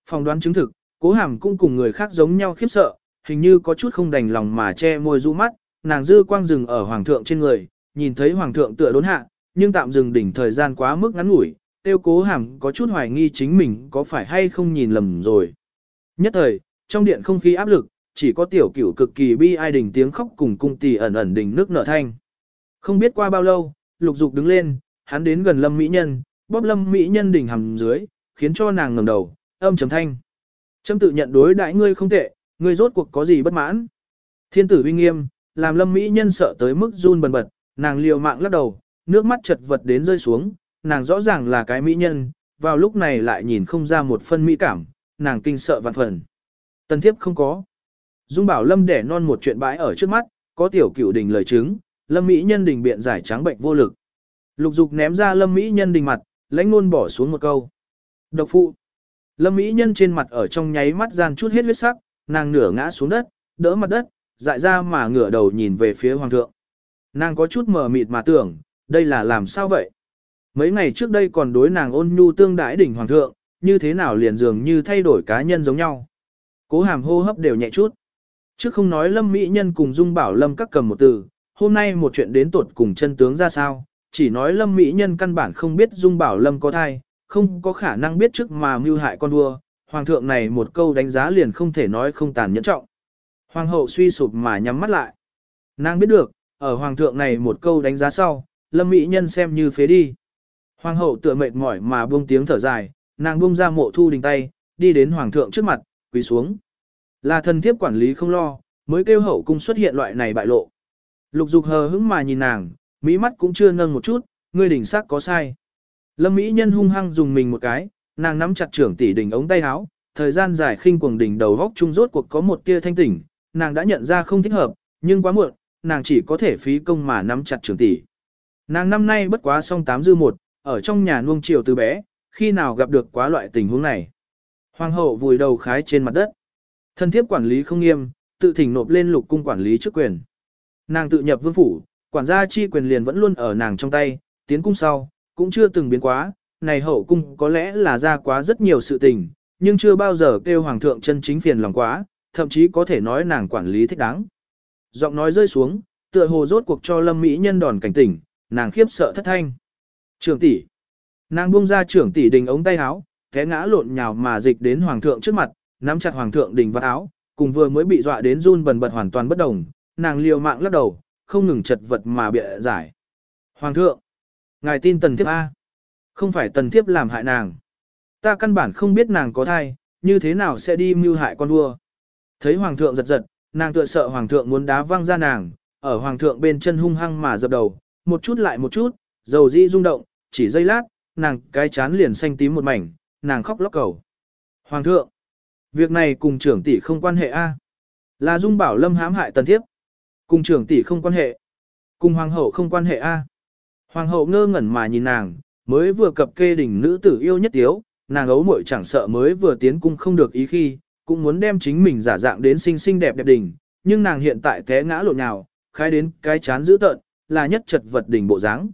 Phòng đoán chứng thực, cố hàm cũng cùng người khác giống nhau khiếp sợ, hình như có chút không đành lòng mà che môi du mắt, nàng dư quang dừng ở hoàng thượng trên người, nhìn thấy hoàng thượng tựa đốn hạ, nhưng tạm dừng đỉnh thời gian quá mức ngắn ngủi, tiêu cố hàm có chút hoài nghi chính mình có phải hay không nhìn lầm rồi. Nhất thời, trong điện không khí áp lực, chỉ có tiểu cửu cực kỳ bi ai đỉnh tiếng khóc cùng cung tỷ ẩn ẩn đỉnh nước nở thanh. Không biết qua bao lâu, lục dục đứng lên, hắn đến gần lâm mỹ nhân, bóp lâm mỹ nhân đỉnh hầm dưới, khiến cho nàng ngẩng đầu, âm trầm thanh. Trâm tự nhận đối đại ngươi không tệ, ngươi rốt cuộc có gì bất mãn. Thiên tử uy nghiêm, làm lâm mỹ nhân sợ tới mức run bần bật, nàng liều mạng lắc đầu, nước mắt chật vật đến rơi xuống, nàng rõ ràng là cái mỹ nhân, vào lúc này lại nhìn không ra một phân mỹ cảm, nàng kinh sợ vạn phần. Tần thiếp không có. Dung bảo lâm đẻ non một chuyện bãi ở trước mắt, có tiểu cửu đình lời chứng, lâm mỹ nhân đình biện giải trắng bệnh vô lực. Lục dục ném ra lâm mỹ nhân đình mặt, lãnh luôn bỏ xuống một câu. Độc phụ. Lâm mỹ nhân trên mặt ở trong nháy mắt gian chút hết huyết sắc, nàng nửa ngã xuống đất, đỡ mặt đất, dại ra mà ngửa đầu nhìn về phía hoàng thượng. Nàng có chút mờ mịt mà tưởng, đây là làm sao vậy? Mấy ngày trước đây còn đối nàng ôn nhu tương đãi đỉnh hoàng thượng, như thế nào liền dường như thay đổi cá nhân giống nhau. Cố hàm hô hấp đều nhẹ chút. Trước không nói lâm mỹ nhân cùng dung bảo lâm các cầm một từ, hôm nay một chuyện đến tuột cùng chân tướng ra sao, chỉ nói lâm mỹ nhân căn bản không biết dung bảo lâm có thai, không có khả năng biết trước mà mưu hại con vua, hoàng thượng này một câu đánh giá liền không thể nói không tàn nhẫn trọng. Hoàng hậu suy sụp mà nhắm mắt lại. Nàng biết được, ở hoàng thượng này một câu đánh giá sau, lâm mỹ nhân xem như phế đi. Hoàng hậu tựa mệt mỏi mà buông tiếng thở dài, nàng buông ra mộ thu đình tay, đi đến hoàng thượng trước mặt, quỳ xuống. Là thần thiếp quản lý không lo, mới kêu hậu cung xuất hiện loại này bại lộ. Lục dục hờ hững mà nhìn nàng, mỹ mắt cũng chưa nâng một chút, ngươi đỉnh sắc có sai. Lâm Mỹ Nhân hung hăng dùng mình một cái, nàng nắm chặt trưởng tỷ đỉnh ống tay áo, thời gian dài khinh cuồng đỉnh đầu góc trung rốt cuộc có một tia thanh tỉnh, nàng đã nhận ra không thích hợp, nhưng quá muộn, nàng chỉ có thể phí công mà nắm chặt trưởng tỷ. Nàng năm nay bất quá song tám dư một, ở trong nhà nuông chiều từ bé, khi nào gặp được quá loại tình huống này. Hoàng hậu vùi đầu khái trên mặt đất. Thân thiếp quản lý không nghiêm, tự thỉnh nộp lên lục cung quản lý chức quyền. Nàng tự nhập vương phủ, quản gia chi quyền liền vẫn luôn ở nàng trong tay, tiến cung sau, cũng chưa từng biến quá, này hậu cung có lẽ là ra quá rất nhiều sự tình, nhưng chưa bao giờ kêu hoàng thượng chân chính phiền lòng quá, thậm chí có thể nói nàng quản lý thích đáng. Giọng nói rơi xuống, tựa hồ rốt cuộc cho lâm mỹ nhân đòn cảnh tỉnh, nàng khiếp sợ thất thanh. Trưởng tỷ, nàng buông ra trưởng tỷ đình ống tay áo, té ngã lộn nhào mà dịch đến hoàng thượng trước mặt, nắm chặt hoàng thượng đình vạt áo, cùng vừa mới bị dọa đến run bần bật hoàn toàn bất đồng, nàng liều mạng lắc đầu, không ngừng chật vật mà bịa giải. Hoàng thượng, ngài tin tần thiếp A. Không phải tần thiếp làm hại nàng. Ta căn bản không biết nàng có thai, như thế nào sẽ đi mưu hại con vua. Thấy hoàng thượng giật giật, nàng tựa sợ hoàng thượng muốn đá văng ra nàng, ở hoàng thượng bên chân hung hăng mà dập đầu, một chút lại một chút, dầu di rung động, chỉ giây lát, nàng cái chán liền xanh tím một mảnh, nàng khóc lóc cầu. Hoàng thượng, việc này cùng trưởng tỷ không quan hệ a, Là dung bảo lâm hãm hại tần thiếp. Cùng trưởng tỷ không quan hệ. Cùng hoàng hậu không quan hệ a. Hoàng hậu ngơ ngẩn mà nhìn nàng, mới vừa cập kê đỉnh nữ tử yêu nhất tiếu, nàng ấu muội chẳng sợ mới vừa tiến cung không được ý khi, cũng muốn đem chính mình giả dạng đến xinh xinh đẹp đẹp đỉnh, nhưng nàng hiện tại té ngã lộn nào, khai đến cái chán dữ tợn, là nhất chật vật đỉnh bộ dáng.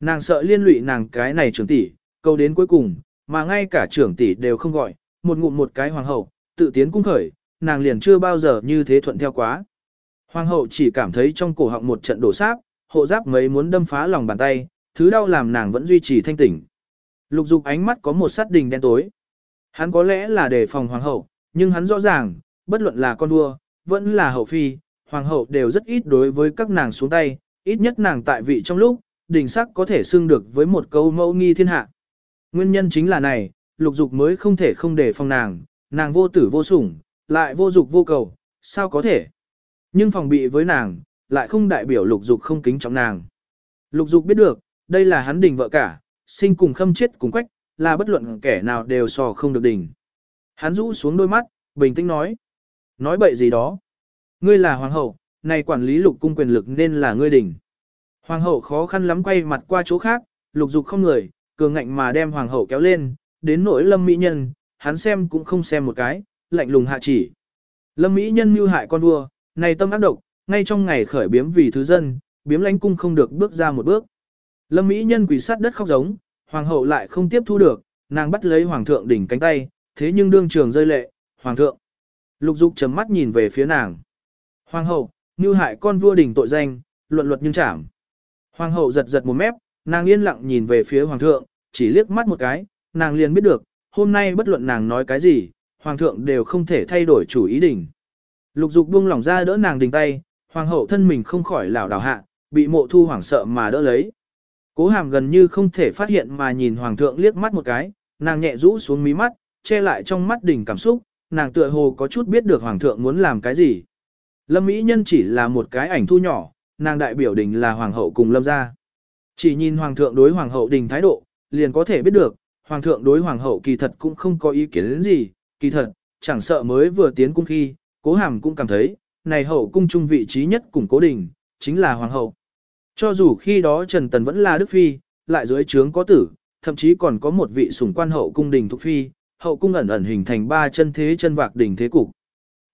Nàng sợ liên lụy nàng cái này trưởng tỷ, câu đến cuối cùng, mà ngay cả trưởng tỷ đều không gọi, một ngụm một cái hoàng hậu, tự tiến cung khởi, nàng liền chưa bao giờ như thế thuận theo quá. Hoàng hậu chỉ cảm thấy trong cổ họng một trận đổ sáp, hộ giáp mấy muốn đâm phá lòng bàn tay, thứ đau làm nàng vẫn duy trì thanh tỉnh. Lục dục ánh mắt có một sát đình đen tối. Hắn có lẽ là đề phòng hoàng hậu, nhưng hắn rõ ràng, bất luận là con vua, vẫn là hậu phi, hoàng hậu đều rất ít đối với các nàng xuống tay, ít nhất nàng tại vị trong lúc, đỉnh sắc có thể xưng được với một câu mẫu nghi thiên hạ. Nguyên nhân chính là này, lục dục mới không thể không đề phòng nàng, nàng vô tử vô sủng, lại vô dục vô cầu, sao có thể? Nhưng phòng bị với nàng, lại không đại biểu lục dục không kính trọng nàng. Lục dục biết được, đây là hắn đỉnh vợ cả, sinh cùng khâm chết cùng quách, là bất luận kẻ nào đều sò không được đỉnh Hắn rũ xuống đôi mắt, bình tĩnh nói. Nói bậy gì đó. Ngươi là hoàng hậu, này quản lý lục cung quyền lực nên là ngươi đỉnh. Hoàng hậu khó khăn lắm quay mặt qua chỗ khác, lục dục không người, cường ngạnh mà đem hoàng hậu kéo lên, đến nỗi lâm mỹ nhân, hắn xem cũng không xem một cái, lạnh lùng hạ chỉ. Lâm mỹ nhân mưu hại con vua, này tâm ác độc, ngay trong ngày khởi biếm vì thứ dân, biếm lãnh cung không được bước ra một bước. Lâm mỹ nhân quỳ sát đất khóc giống, hoàng hậu lại không tiếp thu được, nàng bắt lấy hoàng thượng đỉnh cánh tay, thế nhưng đương trường rơi lệ, hoàng thượng. Lục dục chấm mắt nhìn về phía nàng. Hoàng hậu, như hại con vua đỉnh tội danh, luận luật nhưng chảm. Hoàng hậu giật giật một mép, nàng yên lặng nhìn về phía hoàng thượng, chỉ liếc mắt một cái, nàng liền biết được, hôm nay bất luận nàng nói cái gì, hoàng thượng đều không thể thay đổi chủ ý đỉnh. Lục dục buông lỏng ra đỡ nàng đình tay, hoàng hậu thân mình không khỏi lảo đảo hạ, bị mộ thu hoảng sợ mà đỡ lấy. Cố hàm gần như không thể phát hiện mà nhìn hoàng thượng liếc mắt một cái, nàng nhẹ rũ xuống mí mắt, che lại trong mắt đỉnh cảm xúc, nàng tựa hồ có chút biết được hoàng thượng muốn làm cái gì. Lâm Mỹ Nhân chỉ là một cái ảnh thu nhỏ, nàng đại biểu đình là hoàng hậu cùng lâm gia. Chỉ nhìn hoàng thượng đối hoàng hậu đình thái độ, liền có thể biết được, hoàng thượng đối hoàng hậu kỳ thật cũng không có ý kiến đến gì, kỳ thật, chẳng sợ mới vừa tiến cung khi, cố hàm cũng cảm thấy, này hậu cung trung vị trí nhất cùng cố đình, chính là hoàng hậu. Cho dù khi đó Trần Tần vẫn là Đức Phi, lại dưới trướng có tử, thậm chí còn có một vị sủng quan hậu cung đình thuộc Phi, hậu cung ẩn ẩn hình thành ba chân thế chân vạc đỉnh thế cục.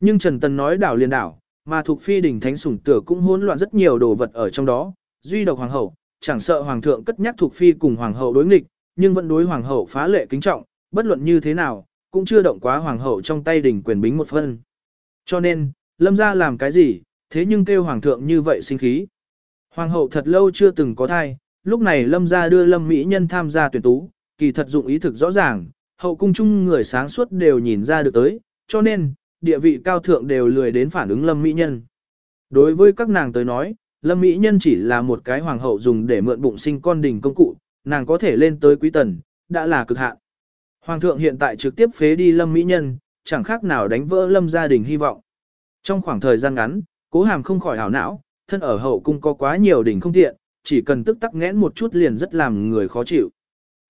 Nhưng Trần Tần nói đảo liền đảo, mà thuộc Phi đỉnh thánh sủng tử cũng hỗn loạn rất nhiều đồ vật ở trong đó, duy độc hoàng hậu, chẳng sợ hoàng thượng cất nhắc thuộc Phi cùng hoàng hậu đối nghịch, nhưng vẫn đối hoàng hậu phá lệ kính trọng, bất luận như thế nào, cũng chưa động quá hoàng hậu trong tay đỉnh quyền bính một phân. Cho nên, lâm gia làm cái gì, thế nhưng kêu hoàng thượng như vậy sinh khí. Hoàng hậu thật lâu chưa từng có thai, lúc này lâm gia đưa lâm mỹ nhân tham gia tuyển tú, kỳ thật dụng ý thực rõ ràng, hậu cung chung người sáng suốt đều nhìn ra được tới, cho nên, địa vị cao thượng đều lười đến phản ứng lâm mỹ nhân. Đối với các nàng tới nói, lâm mỹ nhân chỉ là một cái hoàng hậu dùng để mượn bụng sinh con đình công cụ, nàng có thể lên tới quý tần, đã là cực hạn. Hoàng thượng hiện tại trực tiếp phế đi lâm mỹ nhân, chẳng khác nào đánh vỡ lâm gia đình hy vọng. Trong khoảng thời gian ngắn, cố hàm không khỏi hảo não, thân ở hậu cung có quá nhiều đỉnh không tiện, chỉ cần tức tắc nghẽn một chút liền rất làm người khó chịu.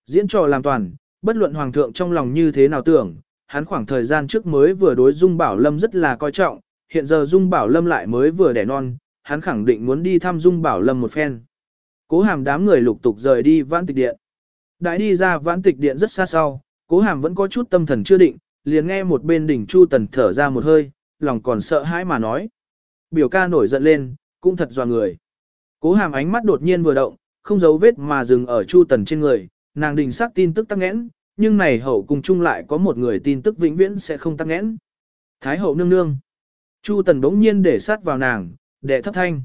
Diễn trò làm toàn, bất luận hoàng thượng trong lòng như thế nào tưởng, hắn khoảng thời gian trước mới vừa đối Dung Bảo Lâm rất là coi trọng, hiện giờ Dung Bảo Lâm lại mới vừa đẻ non, hắn khẳng định muốn đi thăm Dung Bảo Lâm một phen. Cố hàm đám người lục tục rời đi vãn tịch điện. Đại đi ra vãn tịch điện rất xa sau, cố hàm vẫn có chút tâm thần chưa định, liền nghe một bên đỉnh Chu Tần thở ra một hơi, lòng còn sợ hãi mà nói. Biểu ca nổi giận lên, cũng thật dò người. Cố hàm ánh mắt đột nhiên vừa động, không giấu vết mà dừng ở Chu Tần trên người, nàng đình xác tin tức tắc nghẽn, nhưng này hậu cùng chung lại có một người tin tức vĩnh viễn sẽ không tắc nghẽn. Thái hậu nương nương. Chu Tần bỗng nhiên để sát vào nàng, đệ thấp thanh.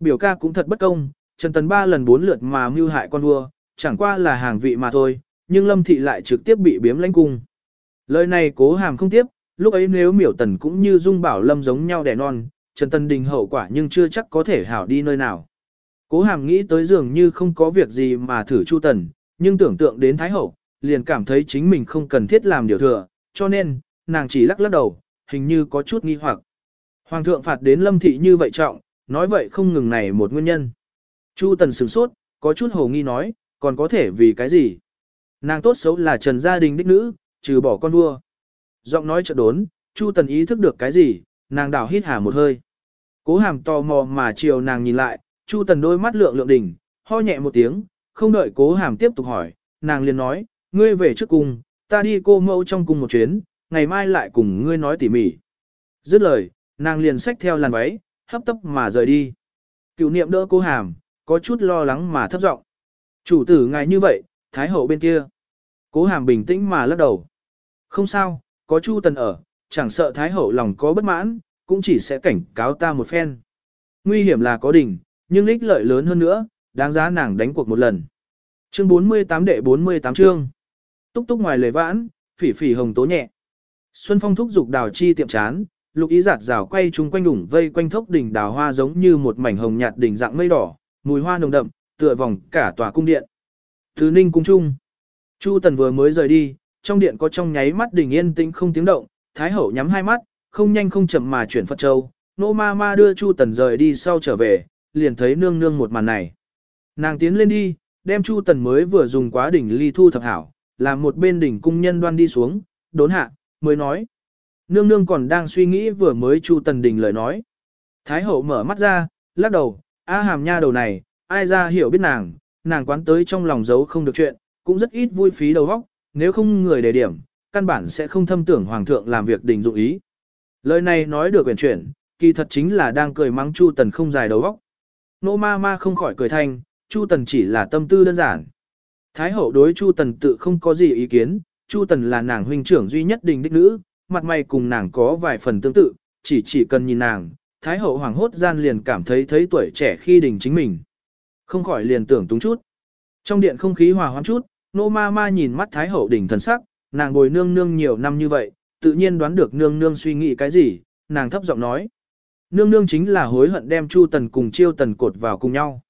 Biểu ca cũng thật bất công, Trần Tần ba lần bốn lượt mà mưu hại con vua, chẳng qua là hàng vị mà thôi, nhưng Lâm Thị lại trực tiếp bị biếm lãnh cung. Lời này cố hàm không tiếp, lúc ấy nếu miểu tần cũng như dung bảo Lâm giống nhau đẻ non, Trần Tần Đình hậu quả nhưng chưa chắc có thể hảo đi nơi nào. Cố hàm nghĩ tới dường như không có việc gì mà thử Chu Tần, nhưng tưởng tượng đến Thái Hậu, liền cảm thấy chính mình không cần thiết làm điều thừa, cho nên, nàng chỉ lắc lắc đầu, hình như có chút nghi hoặc. Hoàng thượng phạt đến lâm thị như vậy trọng, nói vậy không ngừng này một nguyên nhân. Chu Tần sửng sốt, có chút hồ nghi nói, còn có thể vì cái gì? Nàng tốt xấu là trần gia đình đích nữ, trừ bỏ con vua. Giọng nói chợt đốn, Chu Tần ý thức được cái gì, nàng đảo hít hà một hơi. Cố hàm tò mò mà chiều nàng nhìn lại, Chu Tần đôi mắt lượng lượng đỉnh, ho nhẹ một tiếng, không đợi cố hàm tiếp tục hỏi, nàng liền nói, ngươi về trước cung, ta đi cô mẫu trong cung một chuyến, ngày mai lại cùng ngươi nói tỉ mỉ. Dứt lời, nàng liền xách theo làn váy, hấp tấp mà rời đi. Cựu niệm đỡ cô hàm, có chút lo lắng mà thấp giọng. Chủ tử ngài như vậy, thái hậu bên kia. Cố hàm bình tĩnh mà lắc đầu. Không sao, có chu tần ở, chẳng sợ thái hậu lòng có bất mãn, cũng chỉ sẽ cảnh cáo ta một phen. Nguy hiểm là có đỉnh, nhưng ích lợi lớn hơn nữa, đáng giá nàng đánh cuộc một lần. Chương 48 đệ 48 chương. Túc túc ngoài lề vãn, phỉ phỉ hồng tố nhẹ. Xuân phong thúc dục đào chi tiệm chán, lục ý giạt rào quay chung quanh đủng vây quanh thốc đỉnh đào hoa giống như một mảnh hồng nhạt đỉnh dạng mây đỏ, mùi hoa nồng đậm, tựa vòng cả tòa cung điện. Thứ ninh cung trung. Chu tần vừa mới rời đi, trong điện có trong nháy mắt đỉnh yên tĩnh không tiếng động, thái hậu nhắm hai mắt, không nhanh không chậm mà chuyển Phật Châu. Nô ma ma đưa Chu tần rời đi sau trở về, liền thấy nương nương một màn này. Nàng tiến lên đi, đem Chu tần mới vừa dùng quá đỉnh ly thu thập hảo, làm một bên đỉnh cung nhân đoan đi xuống, đốn hạ, mới nói. Nương nương còn đang suy nghĩ vừa mới Chu Tần đỉnh lời nói. Thái hậu mở mắt ra, lắc đầu, a hàm nha đầu này, ai ra hiểu biết nàng, nàng quán tới trong lòng giấu không được chuyện, cũng rất ít vui phí đầu óc, nếu không người đề điểm, căn bản sẽ không thâm tưởng hoàng thượng làm việc đình dụng ý. Lời này nói được quyển chuyển, kỳ thật chính là đang cười mắng Chu Tần không dài đầu óc. Nô ma ma không khỏi cười thanh, Chu Tần chỉ là tâm tư đơn giản. Thái hậu đối Chu Tần tự không có gì ý kiến, Chu Tần là nàng huynh trưởng duy nhất đình đích nữ, mặt mày cùng nàng có vài phần tương tự, chỉ chỉ cần nhìn nàng, Thái hậu hoàng hốt gian liền cảm thấy thấy tuổi trẻ khi đình chính mình. Không khỏi liền tưởng túng chút. Trong điện không khí hòa hoãn chút, nô ma ma nhìn mắt Thái hậu đỉnh thần sắc, nàng bồi nương nương nhiều năm như vậy, tự nhiên đoán được nương nương suy nghĩ cái gì, nàng thấp giọng nói. Nương nương chính là hối hận đem Chu Tần cùng Chiêu Tần cột vào cùng nhau.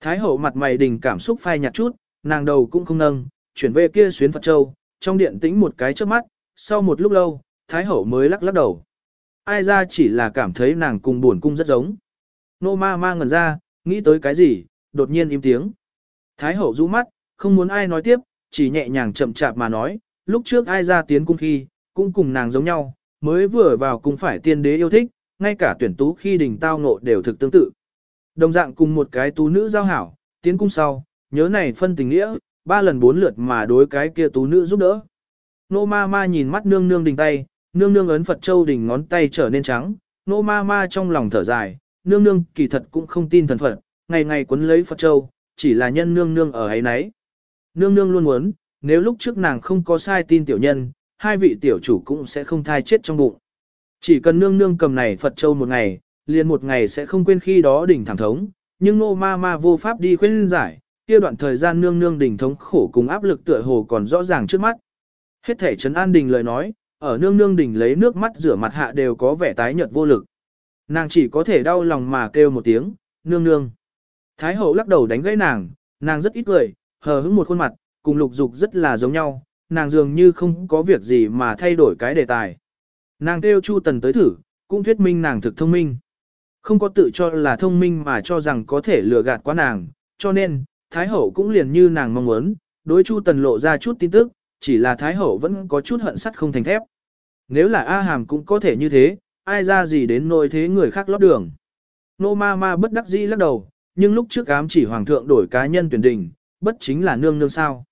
Thái hậu mặt mày đình cảm xúc phai nhạt chút, nàng đầu cũng không nâng, chuyển về kia xuyến Phật Châu, trong điện tĩnh một cái trước mắt, sau một lúc lâu, Thái Hậu mới lắc lắc đầu. Ai ra chỉ là cảm thấy nàng cùng buồn cung rất giống. Nô ma ma ngẩn ra, nghĩ tới cái gì, đột nhiên im tiếng. Thái Hậu rũ mắt, không muốn ai nói tiếp, chỉ nhẹ nhàng chậm chạp mà nói, lúc trước ai ra tiến cung khi, cũng cùng nàng giống nhau, mới vừa vào cung phải tiên đế yêu thích, ngay cả tuyển tú khi đình tao ngộ đều thực tương tự. Đồng dạng cùng một cái tú nữ giao hảo, tiến cung sau, nhớ này phân tình nghĩa, ba lần bốn lượt mà đối cái kia tú nữ giúp đỡ. Nô ma ma nhìn mắt nương nương đình tay, nương nương ấn Phật Châu đỉnh ngón tay trở nên trắng, nô ma ma trong lòng thở dài, nương nương kỳ thật cũng không tin thần Phật, ngày ngày quấn lấy Phật Châu, chỉ là nhân nương nương ở ấy nấy. Nương nương luôn muốn, nếu lúc trước nàng không có sai tin tiểu nhân, hai vị tiểu chủ cũng sẽ không thai chết trong bụng. Chỉ cần nương nương cầm này Phật Châu một ngày, liền một ngày sẽ không quên khi đó đỉnh thẳng thống, nhưng nô ma ma vô pháp đi khuyên giải, kia đoạn thời gian nương nương đỉnh thống khổ cùng áp lực tựa hồ còn rõ ràng trước mắt. Hết thể trấn an đình lời nói, ở nương nương đỉnh lấy nước mắt rửa mặt hạ đều có vẻ tái nhợt vô lực. Nàng chỉ có thể đau lòng mà kêu một tiếng, nương nương. Thái hậu lắc đầu đánh gãy nàng, nàng rất ít cười, hờ hững một khuôn mặt, cùng lục dục rất là giống nhau, nàng dường như không có việc gì mà thay đổi cái đề tài. Nàng kêu Chu Tần tới thử, cũng thuyết minh nàng thực thông minh. Không có tự cho là thông minh mà cho rằng có thể lừa gạt quá nàng, cho nên, Thái Hậu cũng liền như nàng mong muốn, đối Chu Tần lộ ra chút tin tức, chỉ là Thái Hậu vẫn có chút hận sắt không thành thép. Nếu là A Hàm cũng có thể như thế, ai ra gì đến nỗi thế người khác lót đường. Nô ma ma bất đắc dĩ lắc đầu, nhưng lúc trước ám chỉ hoàng thượng đổi cá nhân tuyển đình, bất chính là nương nương sao.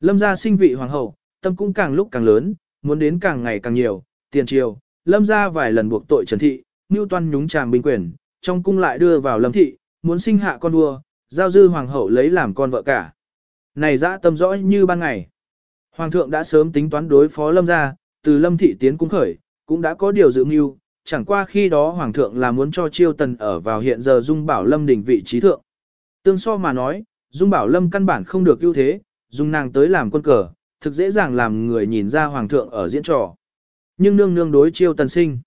Lâm gia sinh vị hoàng hậu, tâm cũng càng lúc càng lớn, muốn đến càng ngày càng nhiều, tiền triều, lâm gia vài lần buộc tội trần thị, Ngưu toan nhúng chàm binh quyền, trong cung lại đưa vào lâm thị, muốn sinh hạ con vua, giao dư hoàng hậu lấy làm con vợ cả. Này dã tâm rõ như ban ngày. Hoàng thượng đã sớm tính toán đối phó lâm gia, từ lâm thị tiến cung khởi, cũng đã có điều dự mưu, chẳng qua khi đó hoàng thượng là muốn cho chiêu tần ở vào hiện giờ dung bảo lâm đỉnh vị trí thượng. Tương so mà nói, dung bảo lâm căn bản không được ưu thế, dùng nàng tới làm quân cờ, thực dễ dàng làm người nhìn ra hoàng thượng ở diễn trò. Nhưng nương nương đối chiêu tần sinh.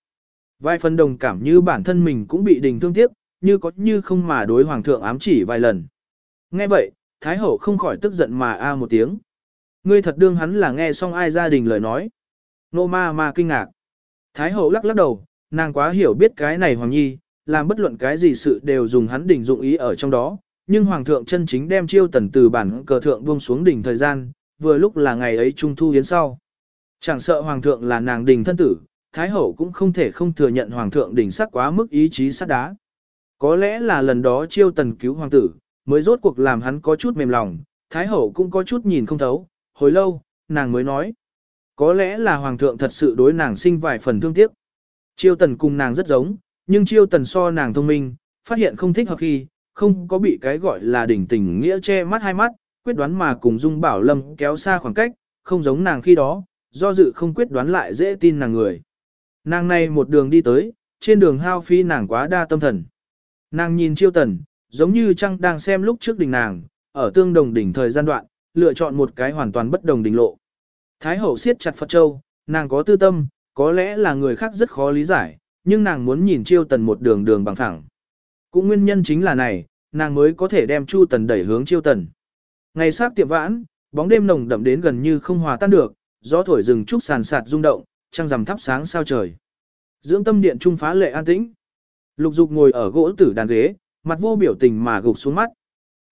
Vài phần đồng cảm như bản thân mình cũng bị đình thương tiếc, như có như không mà đối hoàng thượng ám chỉ vài lần. Nghe vậy, Thái hậu không khỏi tức giận mà a một tiếng. Ngươi thật đương hắn là nghe xong ai gia đình lời nói. Nô ma ma kinh ngạc. Thái hậu lắc lắc đầu, nàng quá hiểu biết cái này hoàng nhi, làm bất luận cái gì sự đều dùng hắn đỉnh dụng ý ở trong đó. Nhưng hoàng thượng chân chính đem chiêu tần từ bản cờ thượng buông xuống đỉnh thời gian, vừa lúc là ngày ấy trung thu yến sau. Chẳng sợ hoàng thượng là nàng đình thân tử, thái hậu cũng không thể không thừa nhận hoàng thượng đỉnh sắc quá mức ý chí sắt đá. Có lẽ là lần đó chiêu tần cứu hoàng tử, mới rốt cuộc làm hắn có chút mềm lòng, thái hậu cũng có chút nhìn không thấu, hồi lâu, nàng mới nói. Có lẽ là hoàng thượng thật sự đối nàng sinh vài phần thương tiếc. Chiêu tần cùng nàng rất giống, nhưng chiêu tần so nàng thông minh, phát hiện không thích hợp khi, không có bị cái gọi là đỉnh tình nghĩa che mắt hai mắt, quyết đoán mà cùng Dung Bảo Lâm kéo xa khoảng cách, không giống nàng khi đó, do dự không quyết đoán lại dễ tin nàng người. Nàng này một đường đi tới, trên đường hao phi nàng quá đa tâm thần. Nàng nhìn chiêu tần, giống như trăng đang xem lúc trước đỉnh nàng, ở tương đồng đỉnh thời gian đoạn, lựa chọn một cái hoàn toàn bất đồng đỉnh lộ. Thái hậu siết chặt Phật Châu, nàng có tư tâm, có lẽ là người khác rất khó lý giải, nhưng nàng muốn nhìn chiêu tần một đường đường bằng thẳng. Cũng nguyên nhân chính là này, nàng mới có thể đem chu tần đẩy hướng chiêu tần. Ngày sát tiệm vãn, bóng đêm nồng đậm đến gần như không hòa tan được, gió thổi rừng trúc sàn sạt rung động, trăng rằm thắp sáng sao trời. Dưỡng tâm điện trung phá lệ an tĩnh. Lục dục ngồi ở gỗ tử đàn ghế, mặt vô biểu tình mà gục xuống mắt.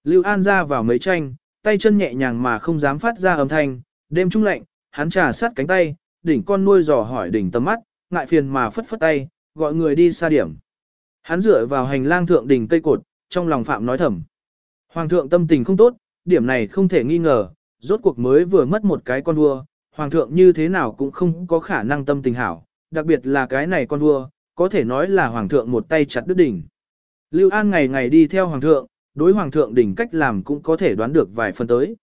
Lưu An ra vào mấy tranh, tay chân nhẹ nhàng mà không dám phát ra âm thanh, đêm trung lạnh, hắn trà sát cánh tay, đỉnh con nuôi dò hỏi đỉnh tầm mắt, ngại phiền mà phất phất tay, gọi người đi xa điểm. Hắn dựa vào hành lang thượng đỉnh cây cột, trong lòng phạm nói thầm. Hoàng thượng tâm tình không tốt, điểm này không thể nghi ngờ, rốt cuộc mới vừa mất một cái con vua, hoàng thượng như thế nào cũng không có khả năng tâm tình hảo, đặc biệt là cái này con vua, có thể nói là hoàng thượng một tay chặt đứt đỉnh. Lưu An ngày ngày đi theo hoàng thượng, đối hoàng thượng đỉnh cách làm cũng có thể đoán được vài phần tới.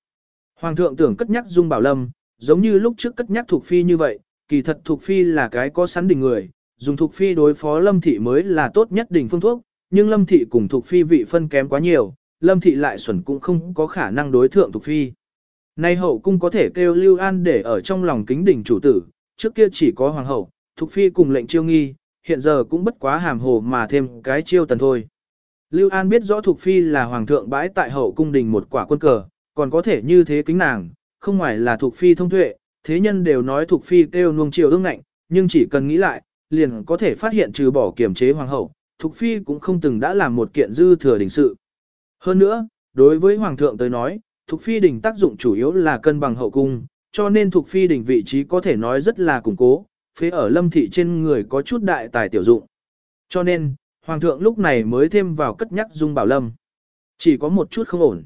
Hoàng thượng tưởng cất nhắc Dung Bảo Lâm, giống như lúc trước cất nhắc Thục Phi như vậy, kỳ thật Thục Phi là cái có sẵn đỉnh người, dùng Thục Phi đối phó Lâm Thị mới là tốt nhất đỉnh phương thuốc, nhưng Lâm Thị cùng Thục Phi vị phân kém quá nhiều, Lâm Thị lại xuẩn cũng không có khả năng đối thượng Thục Phi. Nay hậu cung có thể kêu Lưu An để ở trong lòng kính đỉnh chủ tử, trước kia chỉ có hoàng hậu, Thục Phi cùng lệnh chiêu nghi, hiện giờ cũng bất quá hàm hồ mà thêm cái chiêu tần thôi. Lưu An biết rõ Thục Phi là hoàng thượng bãi tại hậu cung đình một quả quân cờ, còn có thể như thế kính nàng, không ngoài là Thục Phi thông tuệ, thế nhân đều nói Thục Phi kêu nuông chiều ương ngạnh, nhưng chỉ cần nghĩ lại, liền có thể phát hiện trừ bỏ kiểm chế hoàng hậu, Thục Phi cũng không từng đã làm một kiện dư thừa đình sự. Hơn nữa, đối với hoàng thượng tới nói, Thục Phi đình tác dụng chủ yếu là cân bằng hậu cung, cho nên Thục Phi đình vị trí có thể nói rất là củng cố, phế ở lâm thị trên người có chút đại tài tiểu dụng. Cho nên, Hoàng thượng lúc này mới thêm vào cất nhắc Dung Bảo Lâm. Chỉ có một chút không ổn.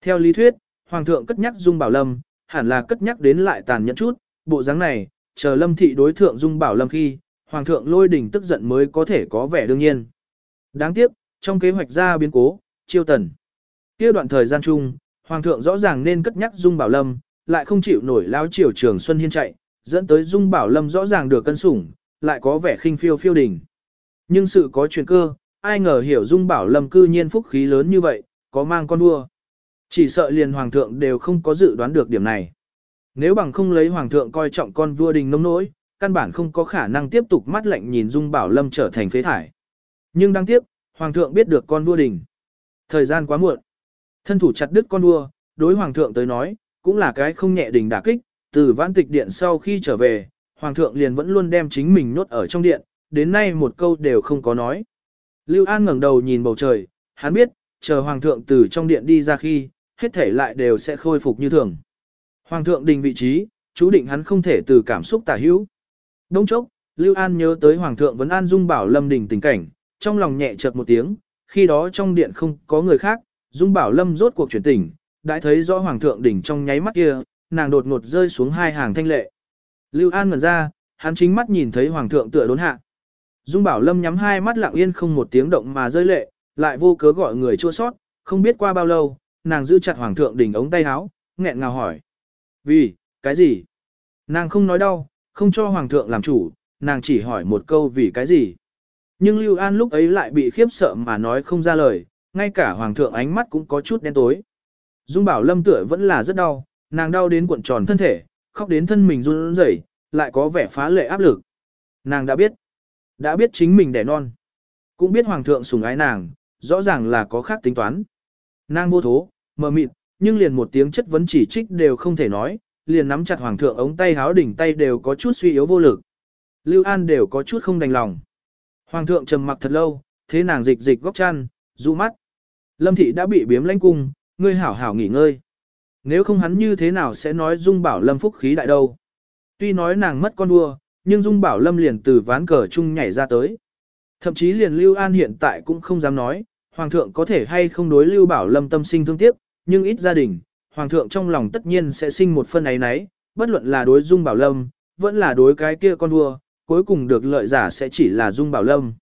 Theo lý thuyết, Hoàng thượng cất nhắc Dung Bảo Lâm, hẳn là cất nhắc đến lại tàn nhẫn chút, bộ dáng này, chờ Lâm thị đối thượng Dung Bảo Lâm khi, Hoàng thượng lôi đỉnh tức giận mới có thể có vẻ đương nhiên. Đáng tiếc, trong kế hoạch ra biến cố, chiêu tần. kia đoạn thời gian chung, Hoàng thượng rõ ràng nên cất nhắc Dung Bảo Lâm, lại không chịu nổi lao triều trường Xuân Hiên chạy, dẫn tới Dung Bảo Lâm rõ ràng được cân sủng, lại có vẻ khinh phiêu phiêu đỉnh. Nhưng sự có chuyện cơ, ai ngờ hiểu Dung Bảo Lâm cư nhiên phúc khí lớn như vậy, có mang con vua. Chỉ sợ liền hoàng thượng đều không có dự đoán được điểm này. Nếu bằng không lấy hoàng thượng coi trọng con vua đình nông nỗi, căn bản không có khả năng tiếp tục mắt lạnh nhìn Dung Bảo Lâm trở thành phế thải. Nhưng đáng tiếc, hoàng thượng biết được con vua đình. Thời gian quá muộn. Thân thủ chặt đứt con vua, đối hoàng thượng tới nói, cũng là cái không nhẹ đình đả kích, từ vãn tịch điện sau khi trở về, hoàng thượng liền vẫn luôn đem chính mình nốt ở trong điện, đến nay một câu đều không có nói. Lưu An ngẩng đầu nhìn bầu trời, hắn biết, chờ hoàng thượng từ trong điện đi ra khi, hết thể lại đều sẽ khôi phục như thường. Hoàng thượng đình vị trí, chú định hắn không thể từ cảm xúc tả hữu. Đông chốc, Lưu An nhớ tới Hoàng thượng vẫn an dung bảo Lâm đình tình cảnh, trong lòng nhẹ chợt một tiếng, khi đó trong điện không có người khác, dung bảo Lâm rốt cuộc chuyển tỉnh, đã thấy rõ Hoàng thượng đỉnh trong nháy mắt kia, nàng đột ngột rơi xuống hai hàng thanh lệ. Lưu An ngẩn ra, hắn chính mắt nhìn thấy Hoàng thượng tựa đốn hạ. Dung bảo Lâm nhắm hai mắt lặng yên không một tiếng động mà rơi lệ, lại vô cớ gọi người chua sót, không biết qua bao lâu, nàng giữ chặt Hoàng thượng đỉnh ống tay áo, nghẹn ngào hỏi. Vì, cái gì? Nàng không nói đau, không cho Hoàng thượng làm chủ, nàng chỉ hỏi một câu vì cái gì. Nhưng Lưu An lúc ấy lại bị khiếp sợ mà nói không ra lời, ngay cả Hoàng thượng ánh mắt cũng có chút đen tối. Dung bảo lâm tựa vẫn là rất đau, nàng đau đến cuộn tròn thân thể, khóc đến thân mình run rẩy, lại có vẻ phá lệ áp lực. Nàng đã biết, đã biết chính mình đẻ non, cũng biết Hoàng thượng sủng ái nàng, rõ ràng là có khác tính toán. Nàng vô thố, mờ mịt, nhưng liền một tiếng chất vấn chỉ trích đều không thể nói, liền nắm chặt hoàng thượng ống tay háo đỉnh tay đều có chút suy yếu vô lực. Lưu An đều có chút không đành lòng. Hoàng thượng trầm mặc thật lâu, thế nàng dịch dịch góc chăn, dụ mắt. Lâm thị đã bị biếm lãnh cung, ngươi hảo hảo nghỉ ngơi. Nếu không hắn như thế nào sẽ nói Dung Bảo Lâm phúc khí đại đâu. Tuy nói nàng mất con vua, nhưng Dung Bảo Lâm liền từ ván cờ chung nhảy ra tới. Thậm chí liền Lưu An hiện tại cũng không dám nói, Hoàng thượng có thể hay không đối Lưu Bảo Lâm tâm sinh thương tiếc, nhưng ít gia đình, Hoàng thượng trong lòng tất nhiên sẽ sinh một phân ấy nấy, bất luận là đối Dung Bảo Lâm, vẫn là đối cái kia con vua, cuối cùng được lợi giả sẽ chỉ là Dung Bảo Lâm.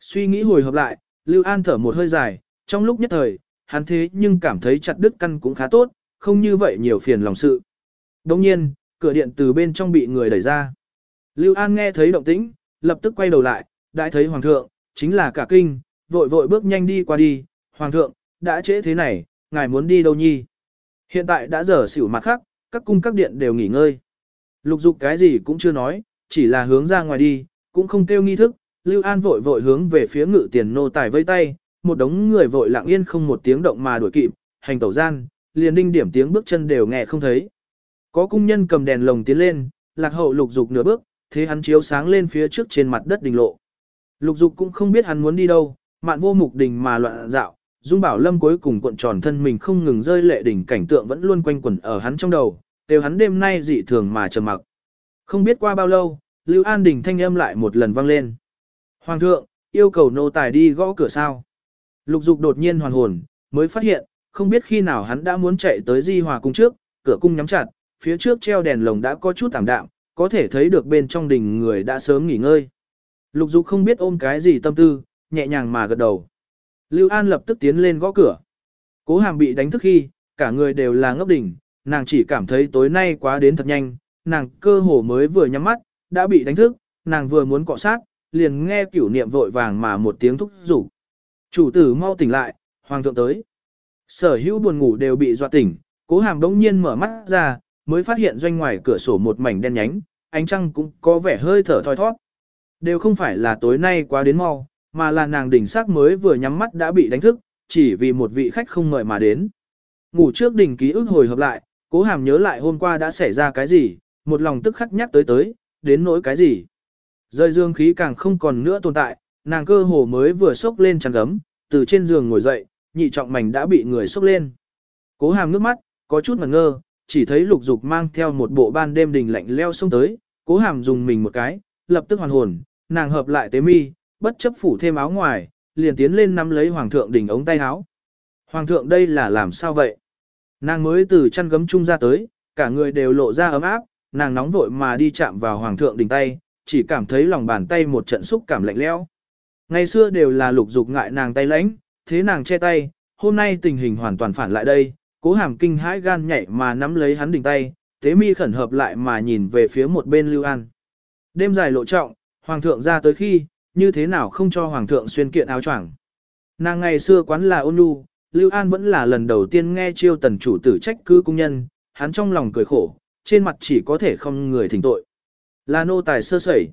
Suy nghĩ hồi hợp lại, Lưu An thở một hơi dài, trong lúc nhất thời, hắn thế nhưng cảm thấy chặt đứt căn cũng khá tốt, không như vậy nhiều phiền lòng sự. Đồng nhiên, cửa điện từ bên trong bị người đẩy ra. Lưu An nghe thấy động tĩnh, lập tức quay đầu lại, đã thấy Hoàng thượng, chính là cả kinh, vội vội bước nhanh đi qua đi, Hoàng thượng, đã trễ thế này, ngài muốn đi đâu nhi? Hiện tại đã giờ xỉu mặt khác, các cung các điện đều nghỉ ngơi. Lục dục cái gì cũng chưa nói, chỉ là hướng ra ngoài đi, cũng không kêu nghi thức, Lưu An vội vội hướng về phía ngự tiền nô tài vây tay, một đống người vội lặng yên không một tiếng động mà đuổi kịp, hành tẩu gian, liền đinh điểm tiếng bước chân đều nghe không thấy. Có cung nhân cầm đèn lồng tiến lên, lạc hậu lục dục nửa bước, thế hắn chiếu sáng lên phía trước trên mặt đất đình lộ. Lục dục cũng không biết hắn muốn đi đâu, mạn vô mục đình mà loạn dạo, Dung Bảo Lâm cuối cùng cuộn tròn thân mình không ngừng rơi lệ đỉnh cảnh tượng vẫn luôn quanh quẩn ở hắn trong đầu, đều hắn đêm nay dị thường mà trầm mặc. Không biết qua bao lâu, Lưu An Đình thanh âm lại một lần vang lên. Hoàng thượng, yêu cầu nô tài đi gõ cửa sao. Lục dục đột nhiên hoàn hồn, mới phát hiện, không biết khi nào hắn đã muốn chạy tới di hòa cung trước, cửa cung nhắm chặt, phía trước treo đèn lồng đã có chút tạm đạm, có thể thấy được bên trong đình người đã sớm nghỉ ngơi. Lục dục không biết ôm cái gì tâm tư, nhẹ nhàng mà gật đầu. Lưu An lập tức tiến lên gõ cửa. Cố hàm bị đánh thức khi, cả người đều là ngốc đỉnh, nàng chỉ cảm thấy tối nay quá đến thật nhanh, nàng cơ hồ mới vừa nhắm mắt, đã bị đánh thức, nàng vừa muốn cọ sát, liền nghe cửu niệm vội vàng mà một tiếng thúc rủ. Chủ tử mau tỉnh lại, hoàng thượng tới. Sở hữu buồn ngủ đều bị dọa tỉnh, cố hàm đống nhiên mở mắt ra, mới phát hiện doanh ngoài cửa sổ một mảnh đen nhánh, ánh trăng cũng có vẻ hơi thở thoi thoát. Đều không phải là tối nay quá đến mau, mà là nàng đỉnh sắc mới vừa nhắm mắt đã bị đánh thức, chỉ vì một vị khách không mời mà đến. Ngủ trước đỉnh ký ức hồi hợp lại, cố hàm nhớ lại hôm qua đã xảy ra cái gì, một lòng tức khắc nhắc tới tới, đến nỗi cái gì. Rơi dương khí càng không còn nữa tồn tại, nàng cơ hồ mới vừa sốc lên chăn gấm, từ trên giường ngồi dậy, nhị trọng mảnh đã bị người sốc lên. Cố hàm nước mắt, có chút ngẩn ngơ, chỉ thấy lục dục mang theo một bộ ban đêm đình lạnh leo xông tới, cố hàm dùng mình một cái, lập tức hoàn hồn, nàng hợp lại tế mi, bất chấp phủ thêm áo ngoài, liền tiến lên nắm lấy hoàng thượng đỉnh ống tay áo. Hoàng thượng đây là làm sao vậy? Nàng mới từ chăn gấm chung ra tới, cả người đều lộ ra ấm áp, nàng nóng vội mà đi chạm vào hoàng thượng đỉnh tay, chỉ cảm thấy lòng bàn tay một trận xúc cảm lạnh lẽo. Ngày xưa đều là lục dục ngại nàng tay lãnh, thế nàng che tay, hôm nay tình hình hoàn toàn phản lại đây, cố hàm kinh hãi gan nhảy mà nắm lấy hắn đỉnh tay, tế mi khẩn hợp lại mà nhìn về phía một bên Lưu An. Đêm dài lộ trọng, hoàng thượng ra tới khi, như thế nào không cho hoàng thượng xuyên kiện áo choàng. Nàng ngày xưa quán là ôn nhu, Lưu An vẫn là lần đầu tiên nghe chiêu tần chủ tử trách cứ cung nhân, hắn trong lòng cười khổ, trên mặt chỉ có thể không người thỉnh tội. Là nô tài sơ sẩy.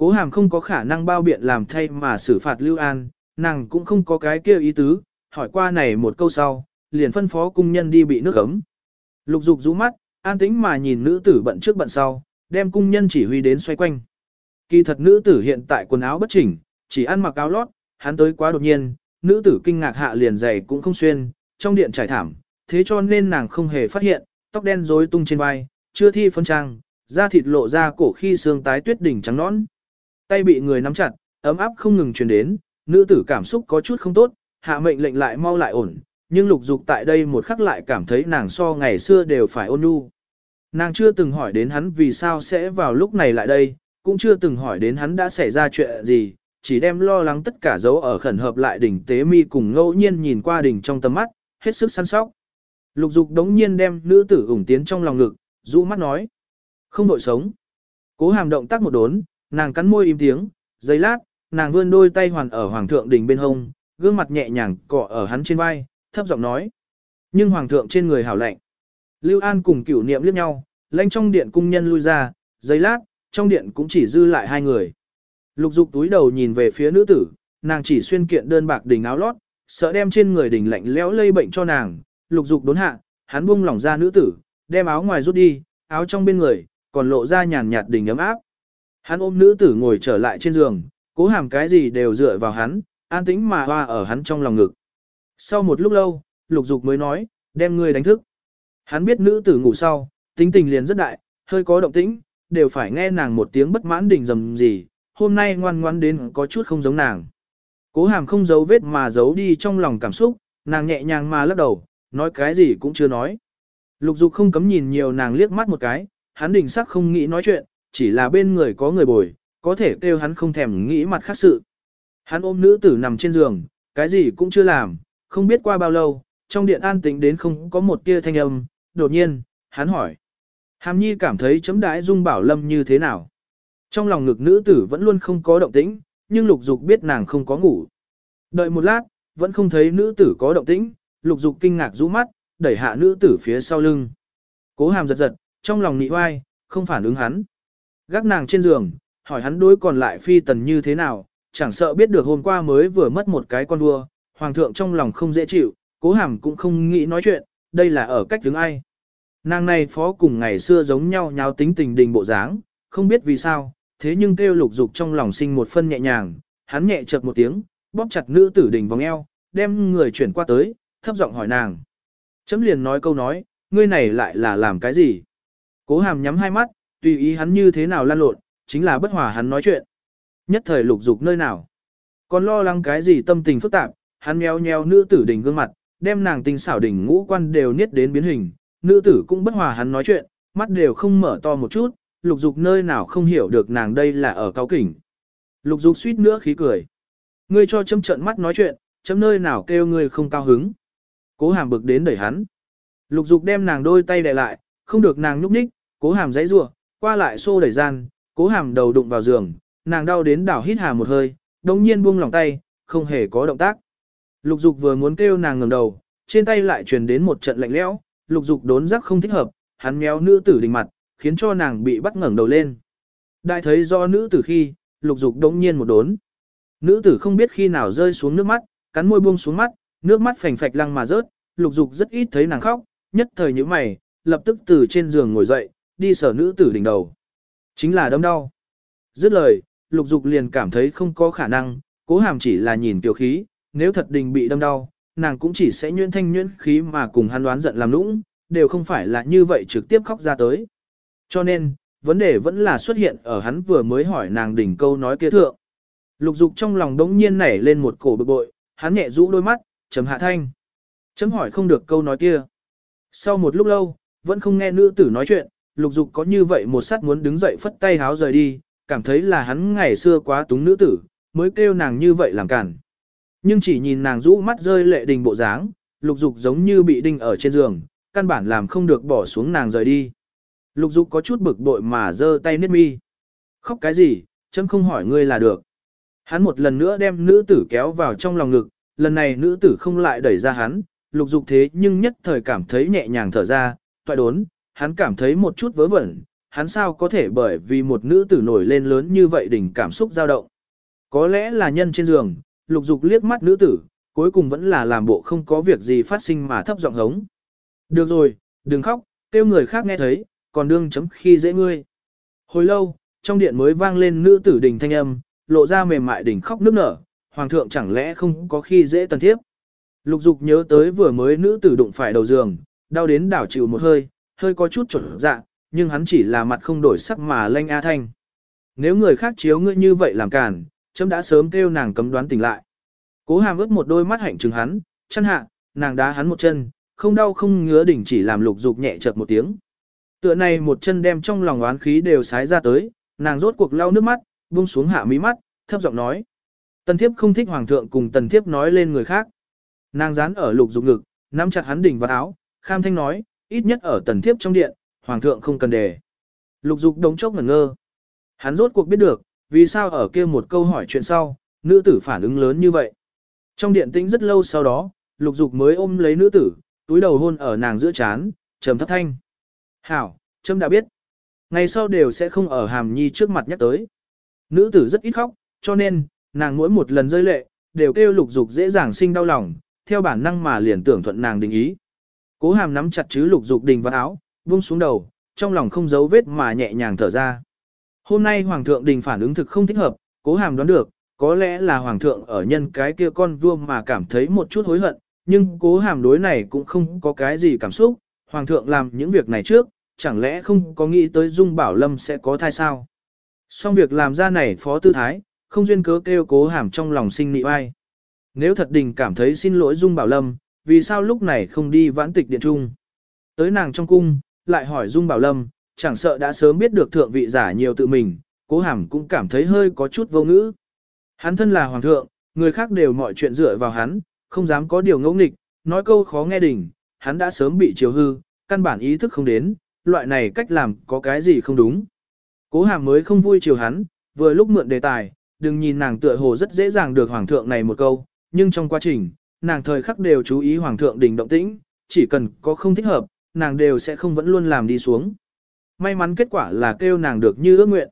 Cố hàm không có khả năng bao biện làm thay mà xử phạt Lưu An, nàng cũng không có cái kia ý tứ, hỏi qua này một câu sau, liền phân phó cung nhân đi bị nước ấm. Lục dục rũ mắt, an tĩnh mà nhìn nữ tử bận trước bận sau, đem cung nhân chỉ huy đến xoay quanh. Kỳ thật nữ tử hiện tại quần áo bất chỉnh, chỉ ăn mặc áo lót, hắn tới quá đột nhiên, nữ tử kinh ngạc hạ liền giày cũng không xuyên, trong điện trải thảm, thế cho nên nàng không hề phát hiện, tóc đen rối tung trên vai, chưa thi phân trang, da thịt lộ ra cổ khi xương tái tuyết đỉnh trắng nõn. Tay bị người nắm chặt, ấm áp không ngừng truyền đến, nữ tử cảm xúc có chút không tốt, hạ mệnh lệnh lại mau lại ổn, nhưng lục dục tại đây một khắc lại cảm thấy nàng so ngày xưa đều phải ôn nhu. Nàng chưa từng hỏi đến hắn vì sao sẽ vào lúc này lại đây, cũng chưa từng hỏi đến hắn đã xảy ra chuyện gì, chỉ đem lo lắng tất cả dấu ở khẩn hợp lại đỉnh tế mi cùng ngẫu nhiên nhìn qua đỉnh trong tầm mắt, hết sức săn sóc. Lục dục đống nhiên đem nữ tử ủng tiến trong lòng ngực, rũ mắt nói. Không đội sống. Cố hàm động tác một đốn, nàng cắn môi im tiếng, giây lát, nàng vươn đôi tay hoàn ở hoàng thượng đỉnh bên hông, gương mặt nhẹ nhàng cọ ở hắn trên vai, thấp giọng nói. Nhưng hoàng thượng trên người hảo lạnh. Lưu An cùng cửu niệm liếc nhau, lãnh trong điện cung nhân lui ra, giây lát, trong điện cũng chỉ dư lại hai người. Lục dục túi đầu nhìn về phía nữ tử, nàng chỉ xuyên kiện đơn bạc đỉnh áo lót, sợ đem trên người đỉnh lạnh lẽo lây bệnh cho nàng. Lục dục đốn hạ, hắn buông lỏng ra nữ tử, đem áo ngoài rút đi, áo trong bên người, còn lộ ra nhàn nhạt đỉnh ấm áp. Hắn ôm nữ tử ngồi trở lại trên giường, cố hàm cái gì đều dựa vào hắn, an tĩnh mà hoa ở hắn trong lòng ngực. Sau một lúc lâu, lục dục mới nói, đem ngươi đánh thức. Hắn biết nữ tử ngủ sau, tính tình liền rất đại, hơi có động tĩnh, đều phải nghe nàng một tiếng bất mãn đỉnh dầm gì, hôm nay ngoan ngoan đến có chút không giống nàng. Cố hàm không giấu vết mà giấu đi trong lòng cảm xúc, nàng nhẹ nhàng mà lắc đầu, nói cái gì cũng chưa nói. Lục dục không cấm nhìn nhiều nàng liếc mắt một cái, hắn đỉnh sắc không nghĩ nói chuyện, chỉ là bên người có người bồi, có thể kêu hắn không thèm nghĩ mặt khác sự. Hắn ôm nữ tử nằm trên giường, cái gì cũng chưa làm, không biết qua bao lâu, trong điện an tĩnh đến không có một tia thanh âm, đột nhiên, hắn hỏi. Hàm nhi cảm thấy chấm đãi dung bảo lâm như thế nào? Trong lòng ngực nữ tử vẫn luôn không có động tĩnh, nhưng lục dục biết nàng không có ngủ. Đợi một lát, vẫn không thấy nữ tử có động tĩnh, lục dục kinh ngạc rũ mắt, đẩy hạ nữ tử phía sau lưng. Cố hàm giật giật, trong lòng nị oai, không phản ứng hắn. Gác nàng trên giường, hỏi hắn đối còn lại phi tần như thế nào, chẳng sợ biết được hôm qua mới vừa mất một cái con vua, hoàng thượng trong lòng không dễ chịu, cố hàm cũng không nghĩ nói chuyện, đây là ở cách đứng ai. Nàng này phó cùng ngày xưa giống nhau nháo tính tình đình bộ dáng, không biết vì sao, thế nhưng kêu lục dục trong lòng sinh một phân nhẹ nhàng, hắn nhẹ chợt một tiếng, bóp chặt nữ tử đình vòng eo, đem người chuyển qua tới, thấp giọng hỏi nàng. Chấm liền nói câu nói, ngươi này lại là làm cái gì? Cố hàm nhắm hai mắt, tùy ý hắn như thế nào lan lộn, chính là bất hòa hắn nói chuyện. Nhất thời lục dục nơi nào? Còn lo lắng cái gì tâm tình phức tạp, hắn nheo nheo nữ tử đỉnh gương mặt, đem nàng tinh xảo đỉnh ngũ quan đều niết đến biến hình, nữ tử cũng bất hòa hắn nói chuyện, mắt đều không mở to một chút, lục dục nơi nào không hiểu được nàng đây là ở cao kỉnh. Lục dục suýt nữa khí cười. Ngươi cho chấm trận mắt nói chuyện, chấm nơi nào kêu ngươi không cao hứng. Cố hàm bực đến đẩy hắn. Lục dục đem nàng đôi tay đè lại, không được nàng nhúc nhích, cố hàm giãy rủa, qua lại xô đẩy gian, cố hàm đầu đụng vào giường, nàng đau đến đảo hít hà một hơi, đồng nhiên buông lòng tay, không hề có động tác. Lục dục vừa muốn kêu nàng ngẩng đầu, trên tay lại truyền đến một trận lạnh lẽo, lục dục đốn giác không thích hợp, hắn méo nữ tử đình mặt, khiến cho nàng bị bắt ngẩng đầu lên. Đại thấy do nữ tử khi, lục dục đống nhiên một đốn. Nữ tử không biết khi nào rơi xuống nước mắt, cắn môi buông xuống mắt, nước mắt phành phạch lăng mà rớt, lục dục rất ít thấy nàng khóc, nhất thời như mày, lập tức từ trên giường ngồi dậy, đi sở nữ tử đỉnh đầu. Chính là đâm đau. Dứt lời, lục dục liền cảm thấy không có khả năng, cố hàm chỉ là nhìn tiểu khí, nếu thật đình bị đâm đau, nàng cũng chỉ sẽ nhuyễn thanh nhuyễn khí mà cùng hắn đoán giận làm nũng, đều không phải là như vậy trực tiếp khóc ra tới. Cho nên, vấn đề vẫn là xuất hiện ở hắn vừa mới hỏi nàng đỉnh câu nói kia thượng. Lục dục trong lòng đống nhiên nảy lên một cổ bực bội, hắn nhẹ rũ đôi mắt, chấm hạ thanh. Chấm hỏi không được câu nói kia. Sau một lúc lâu, vẫn không nghe nữ tử nói chuyện, lục dục có như vậy một sát muốn đứng dậy phất tay háo rời đi, cảm thấy là hắn ngày xưa quá túng nữ tử, mới kêu nàng như vậy làm cản. Nhưng chỉ nhìn nàng rũ mắt rơi lệ đình bộ dáng, lục dục giống như bị đinh ở trên giường, căn bản làm không được bỏ xuống nàng rời đi. Lục dục có chút bực bội mà giơ tay niết mi. Khóc cái gì, chấm không hỏi ngươi là được. Hắn một lần nữa đem nữ tử kéo vào trong lòng ngực, lần này nữ tử không lại đẩy ra hắn, lục dục thế nhưng nhất thời cảm thấy nhẹ nhàng thở ra, toại đốn, hắn cảm thấy một chút vớ vẩn, hắn sao có thể bởi vì một nữ tử nổi lên lớn như vậy đỉnh cảm xúc dao động. Có lẽ là nhân trên giường, lục dục liếc mắt nữ tử, cuối cùng vẫn là làm bộ không có việc gì phát sinh mà thấp giọng hống. Được rồi, đừng khóc, kêu người khác nghe thấy, còn đương chấm khi dễ ngươi. Hồi lâu, trong điện mới vang lên nữ tử đình thanh âm, lộ ra mềm mại đỉnh khóc nức nở, hoàng thượng chẳng lẽ không có khi dễ tần thiếp. Lục dục nhớ tới vừa mới nữ tử đụng phải đầu giường, đau đến đảo chịu một hơi, hơi có chút chuẩn dạ, nhưng hắn chỉ là mặt không đổi sắc mà lanh A Thanh. Nếu người khác chiếu ngươi như vậy làm cản, chấm đã sớm kêu nàng cấm đoán tỉnh lại. Cố hàm ướt một đôi mắt hạnh trừng hắn, chân hạ, nàng đá hắn một chân, không đau không ngứa đỉnh chỉ làm lục dục nhẹ chợt một tiếng. Tựa này một chân đem trong lòng oán khí đều sái ra tới, nàng rốt cuộc lau nước mắt, buông xuống hạ mí mắt, thấp giọng nói. Tần thiếp không thích hoàng thượng cùng tần thiếp nói lên người khác. Nàng dán ở lục dục ngực, nắm chặt hắn đỉnh vào áo, kham thanh nói, ít nhất ở tần thiếp trong điện, hoàng thượng không cần đề. Lục dục đống chốc ngẩn ngơ. Hắn rốt cuộc biết được, vì sao ở kia một câu hỏi chuyện sau, nữ tử phản ứng lớn như vậy. Trong điện tĩnh rất lâu sau đó, lục dục mới ôm lấy nữ tử, túi đầu hôn ở nàng giữa chán, trầm thấp thanh. Hảo, trâm đã biết. Ngày sau đều sẽ không ở hàm nhi trước mặt nhắc tới. Nữ tử rất ít khóc, cho nên, nàng mỗi một lần rơi lệ, đều kêu lục dục dễ dàng sinh đau lòng, theo bản năng mà liền tưởng thuận nàng đình ý. Cố hàm nắm chặt chứ lục dục đình vào áo, buông xuống đầu, trong lòng không giấu vết mà nhẹ nhàng thở ra. Hôm nay Hoàng thượng đình phản ứng thực không thích hợp, cố hàm đoán được, có lẽ là Hoàng thượng ở nhân cái kia con vua mà cảm thấy một chút hối hận, nhưng cố hàm đối này cũng không có cái gì cảm xúc, Hoàng thượng làm những việc này trước, chẳng lẽ không có nghĩ tới Dung Bảo Lâm sẽ có thai sao? Xong việc làm ra này phó tư thái, không duyên cớ kêu cố hàm trong lòng sinh nị ai. Nếu thật đình cảm thấy xin lỗi Dung Bảo Lâm, vì sao lúc này không đi vãn tịch điện trung? Tới nàng trong cung, lại hỏi Dung Bảo Lâm, chẳng sợ đã sớm biết được thượng vị giả nhiều tự mình, cố hàm cũng cảm thấy hơi có chút vô ngữ. Hắn thân là hoàng thượng, người khác đều mọi chuyện dựa vào hắn, không dám có điều ngẫu nghịch, nói câu khó nghe đỉnh, hắn đã sớm bị chiều hư, căn bản ý thức không đến, loại này cách làm có cái gì không đúng. Cố hàm mới không vui chiều hắn, vừa lúc mượn đề tài, đừng nhìn nàng tựa hồ rất dễ dàng được hoàng thượng này một câu, nhưng trong quá trình, nàng thời khắc đều chú ý hoàng thượng đình động tĩnh, chỉ cần có không thích hợp, nàng đều sẽ không vẫn luôn làm đi xuống. May mắn kết quả là kêu nàng được như ước nguyện.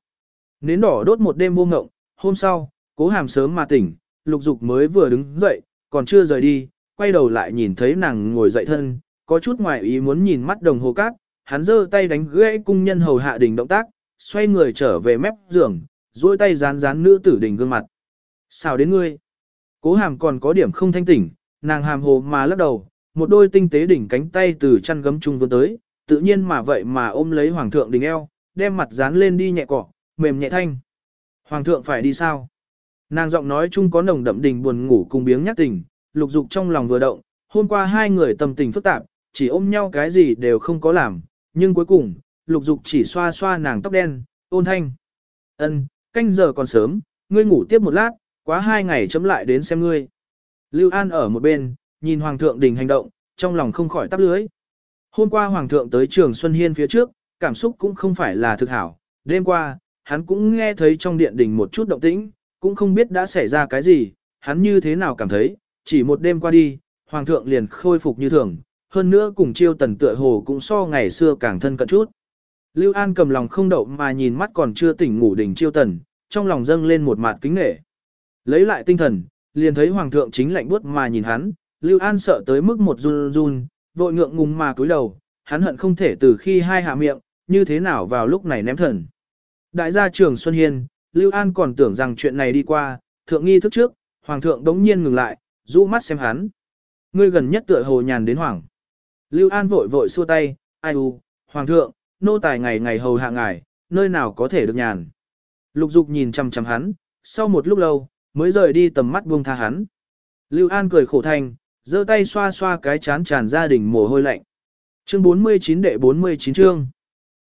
Nến đỏ đốt một đêm vô ngộng, hôm sau, cố hàm sớm mà tỉnh, lục dục mới vừa đứng dậy, còn chưa rời đi, quay đầu lại nhìn thấy nàng ngồi dậy thân, có chút ngoài ý muốn nhìn mắt đồng hồ cát, hắn giơ tay đánh gãy cung nhân hầu hạ đình động tác, xoay người trở về mép giường, duỗi tay dán dán nữ tử đình gương mặt. Sao đến ngươi? Cố hàm còn có điểm không thanh tỉnh, nàng hàm hồ mà lắc đầu, một đôi tinh tế đỉnh cánh tay từ chăn gấm trung vươn tới, tự nhiên mà vậy mà ôm lấy hoàng thượng đỉnh eo, đem mặt dán lên đi nhẹ cọ, mềm nhẹ thanh. Hoàng thượng phải đi sao? Nàng giọng nói chung có nồng đậm đình buồn ngủ cùng biếng nhắc tình, lục dục trong lòng vừa động, hôm qua hai người tâm tình phức tạp, chỉ ôm nhau cái gì đều không có làm, nhưng cuối cùng, lục dục chỉ xoa xoa nàng tóc đen, ôn thanh. ân canh giờ còn sớm, ngươi ngủ tiếp một lát, quá hai ngày chấm lại đến xem ngươi. Lưu An ở một bên, nhìn Hoàng thượng đình hành động, trong lòng không khỏi tắp lưới. Hôm qua Hoàng thượng tới trường Xuân Hiên phía trước, cảm xúc cũng không phải là thực hảo. Đêm qua, hắn cũng nghe thấy trong điện đình một chút động tĩnh, cũng không biết đã xảy ra cái gì, hắn như thế nào cảm thấy, chỉ một đêm qua đi, Hoàng thượng liền khôi phục như thường, hơn nữa cùng chiêu tần tựa hồ cũng so ngày xưa càng thân cận chút. Lưu An cầm lòng không đậu mà nhìn mắt còn chưa tỉnh ngủ đỉnh chiêu tần, trong lòng dâng lên một mặt kính nghệ. Lấy lại tinh thần, liền thấy hoàng thượng chính lạnh buốt mà nhìn hắn, Lưu An sợ tới mức một run run, vội ngượng ngùng mà cúi đầu, hắn hận không thể từ khi hai hạ miệng, như thế nào vào lúc này ném thần. Đại gia trưởng Xuân Hiên, Lưu An còn tưởng rằng chuyện này đi qua, thượng nghi thức trước, hoàng thượng đống nhiên ngừng lại, rũ mắt xem hắn. Ngươi gần nhất tựa hồ nhàn đến hoảng, Lưu An vội vội xua tay, ai u, hoàng thượng, nô tài ngày ngày hầu hạ ngài, nơi nào có thể được nhàn. Lục dục nhìn chăm chăm hắn, sau một lúc lâu, mới rời đi tầm mắt buông tha hắn. Lưu An cười khổ thành, giơ tay xoa xoa cái chán tràn gia đình mồ hôi lạnh. Chương 49 đệ 49 chương.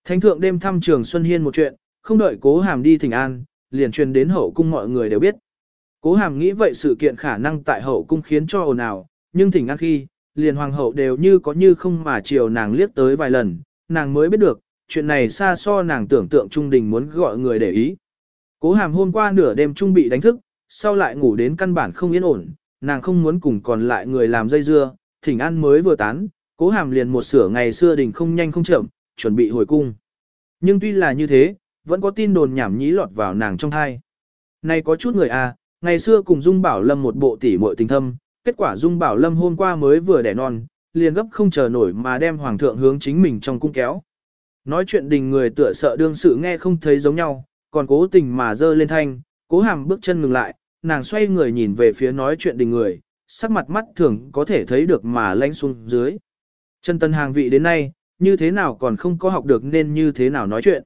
Thánh thượng đêm thăm trường Xuân Hiên một chuyện, không đợi cố hàm đi thỉnh an, liền truyền đến hậu cung mọi người đều biết. Cố hàm nghĩ vậy sự kiện khả năng tại hậu cung khiến cho ồn ào, nhưng thỉnh an khi, liền hoàng hậu đều như có như không mà chiều nàng liếc tới vài lần, nàng mới biết được, chuyện này xa so nàng tưởng tượng trung đình muốn gọi người để ý. Cố hàm hôm qua nửa đêm trung bị đánh thức, sau lại ngủ đến căn bản không yên ổn, nàng không muốn cùng còn lại người làm dây dưa, thỉnh an mới vừa tán, cố hàm liền một sửa ngày xưa đình không nhanh không chậm, chuẩn bị hồi cung. Nhưng tuy là như thế, vẫn có tin đồn nhảm nhí lọt vào nàng trong thai. Này có chút người à, ngày xưa cùng Dung Bảo Lâm một bộ tỉ muội tình thâm, kết quả Dung Bảo Lâm hôm qua mới vừa đẻ non, liền gấp không chờ nổi mà đem hoàng thượng hướng chính mình trong cung kéo. Nói chuyện đình người tựa sợ đương sự nghe không thấy giống nhau, còn cố tình mà dơ lên thanh, cố hàm bước chân ngừng lại, nàng xoay người nhìn về phía nói chuyện đình người, sắc mặt mắt thường có thể thấy được mà lanh xuống dưới. Trần Tân hàng vị đến nay, như thế nào còn không có học được nên như thế nào nói chuyện.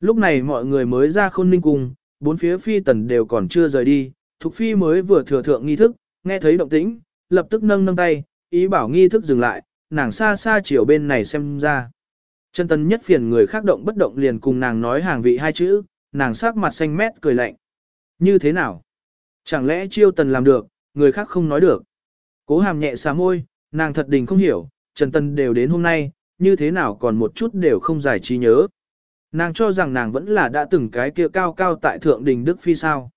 Lúc này mọi người mới ra khôn ninh cung, bốn phía phi tần đều còn chưa rời đi, Thục phi mới vừa thừa thượng nghi thức, nghe thấy động tĩnh, lập tức nâng nâng tay, ý bảo nghi thức dừng lại, nàng xa xa chiều bên này xem ra. chân Tân nhất phiền người khác động bất động liền cùng nàng nói hàng vị hai chữ, nàng sắc mặt xanh mét cười lạnh. Như thế nào? Chẳng lẽ chiêu tần làm được, người khác không nói được. Cố hàm nhẹ xà môi, nàng thật đình không hiểu, Trần tần đều đến hôm nay, như thế nào còn một chút đều không giải trí nhớ. Nàng cho rằng nàng vẫn là đã từng cái kia cao cao tại thượng đình Đức Phi sao.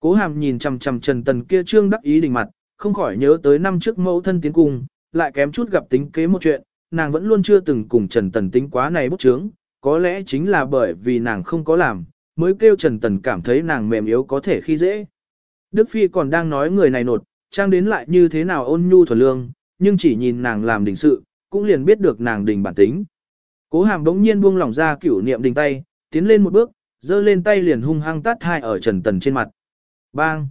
Cố hàm nhìn chằm chằm Trần Tần kia trương đắc ý đình mặt, không khỏi nhớ tới năm trước mẫu thân tiến cung, lại kém chút gặp tính kế một chuyện, nàng vẫn luôn chưa từng cùng Trần Tần tính quá này bút chướng, có lẽ chính là bởi vì nàng không có làm, mới kêu Trần Tần cảm thấy nàng mềm yếu có thể khi dễ. Đức Phi còn đang nói người này nột, trang đến lại như thế nào ôn nhu thuần lương, nhưng chỉ nhìn nàng làm đình sự, cũng liền biết được nàng đình bản tính. Cố hàm đống nhiên buông lỏng ra cửu niệm đình tay, tiến lên một bước, giơ lên tay liền hung hăng tát hai ở Trần Tần trên mặt. Bang!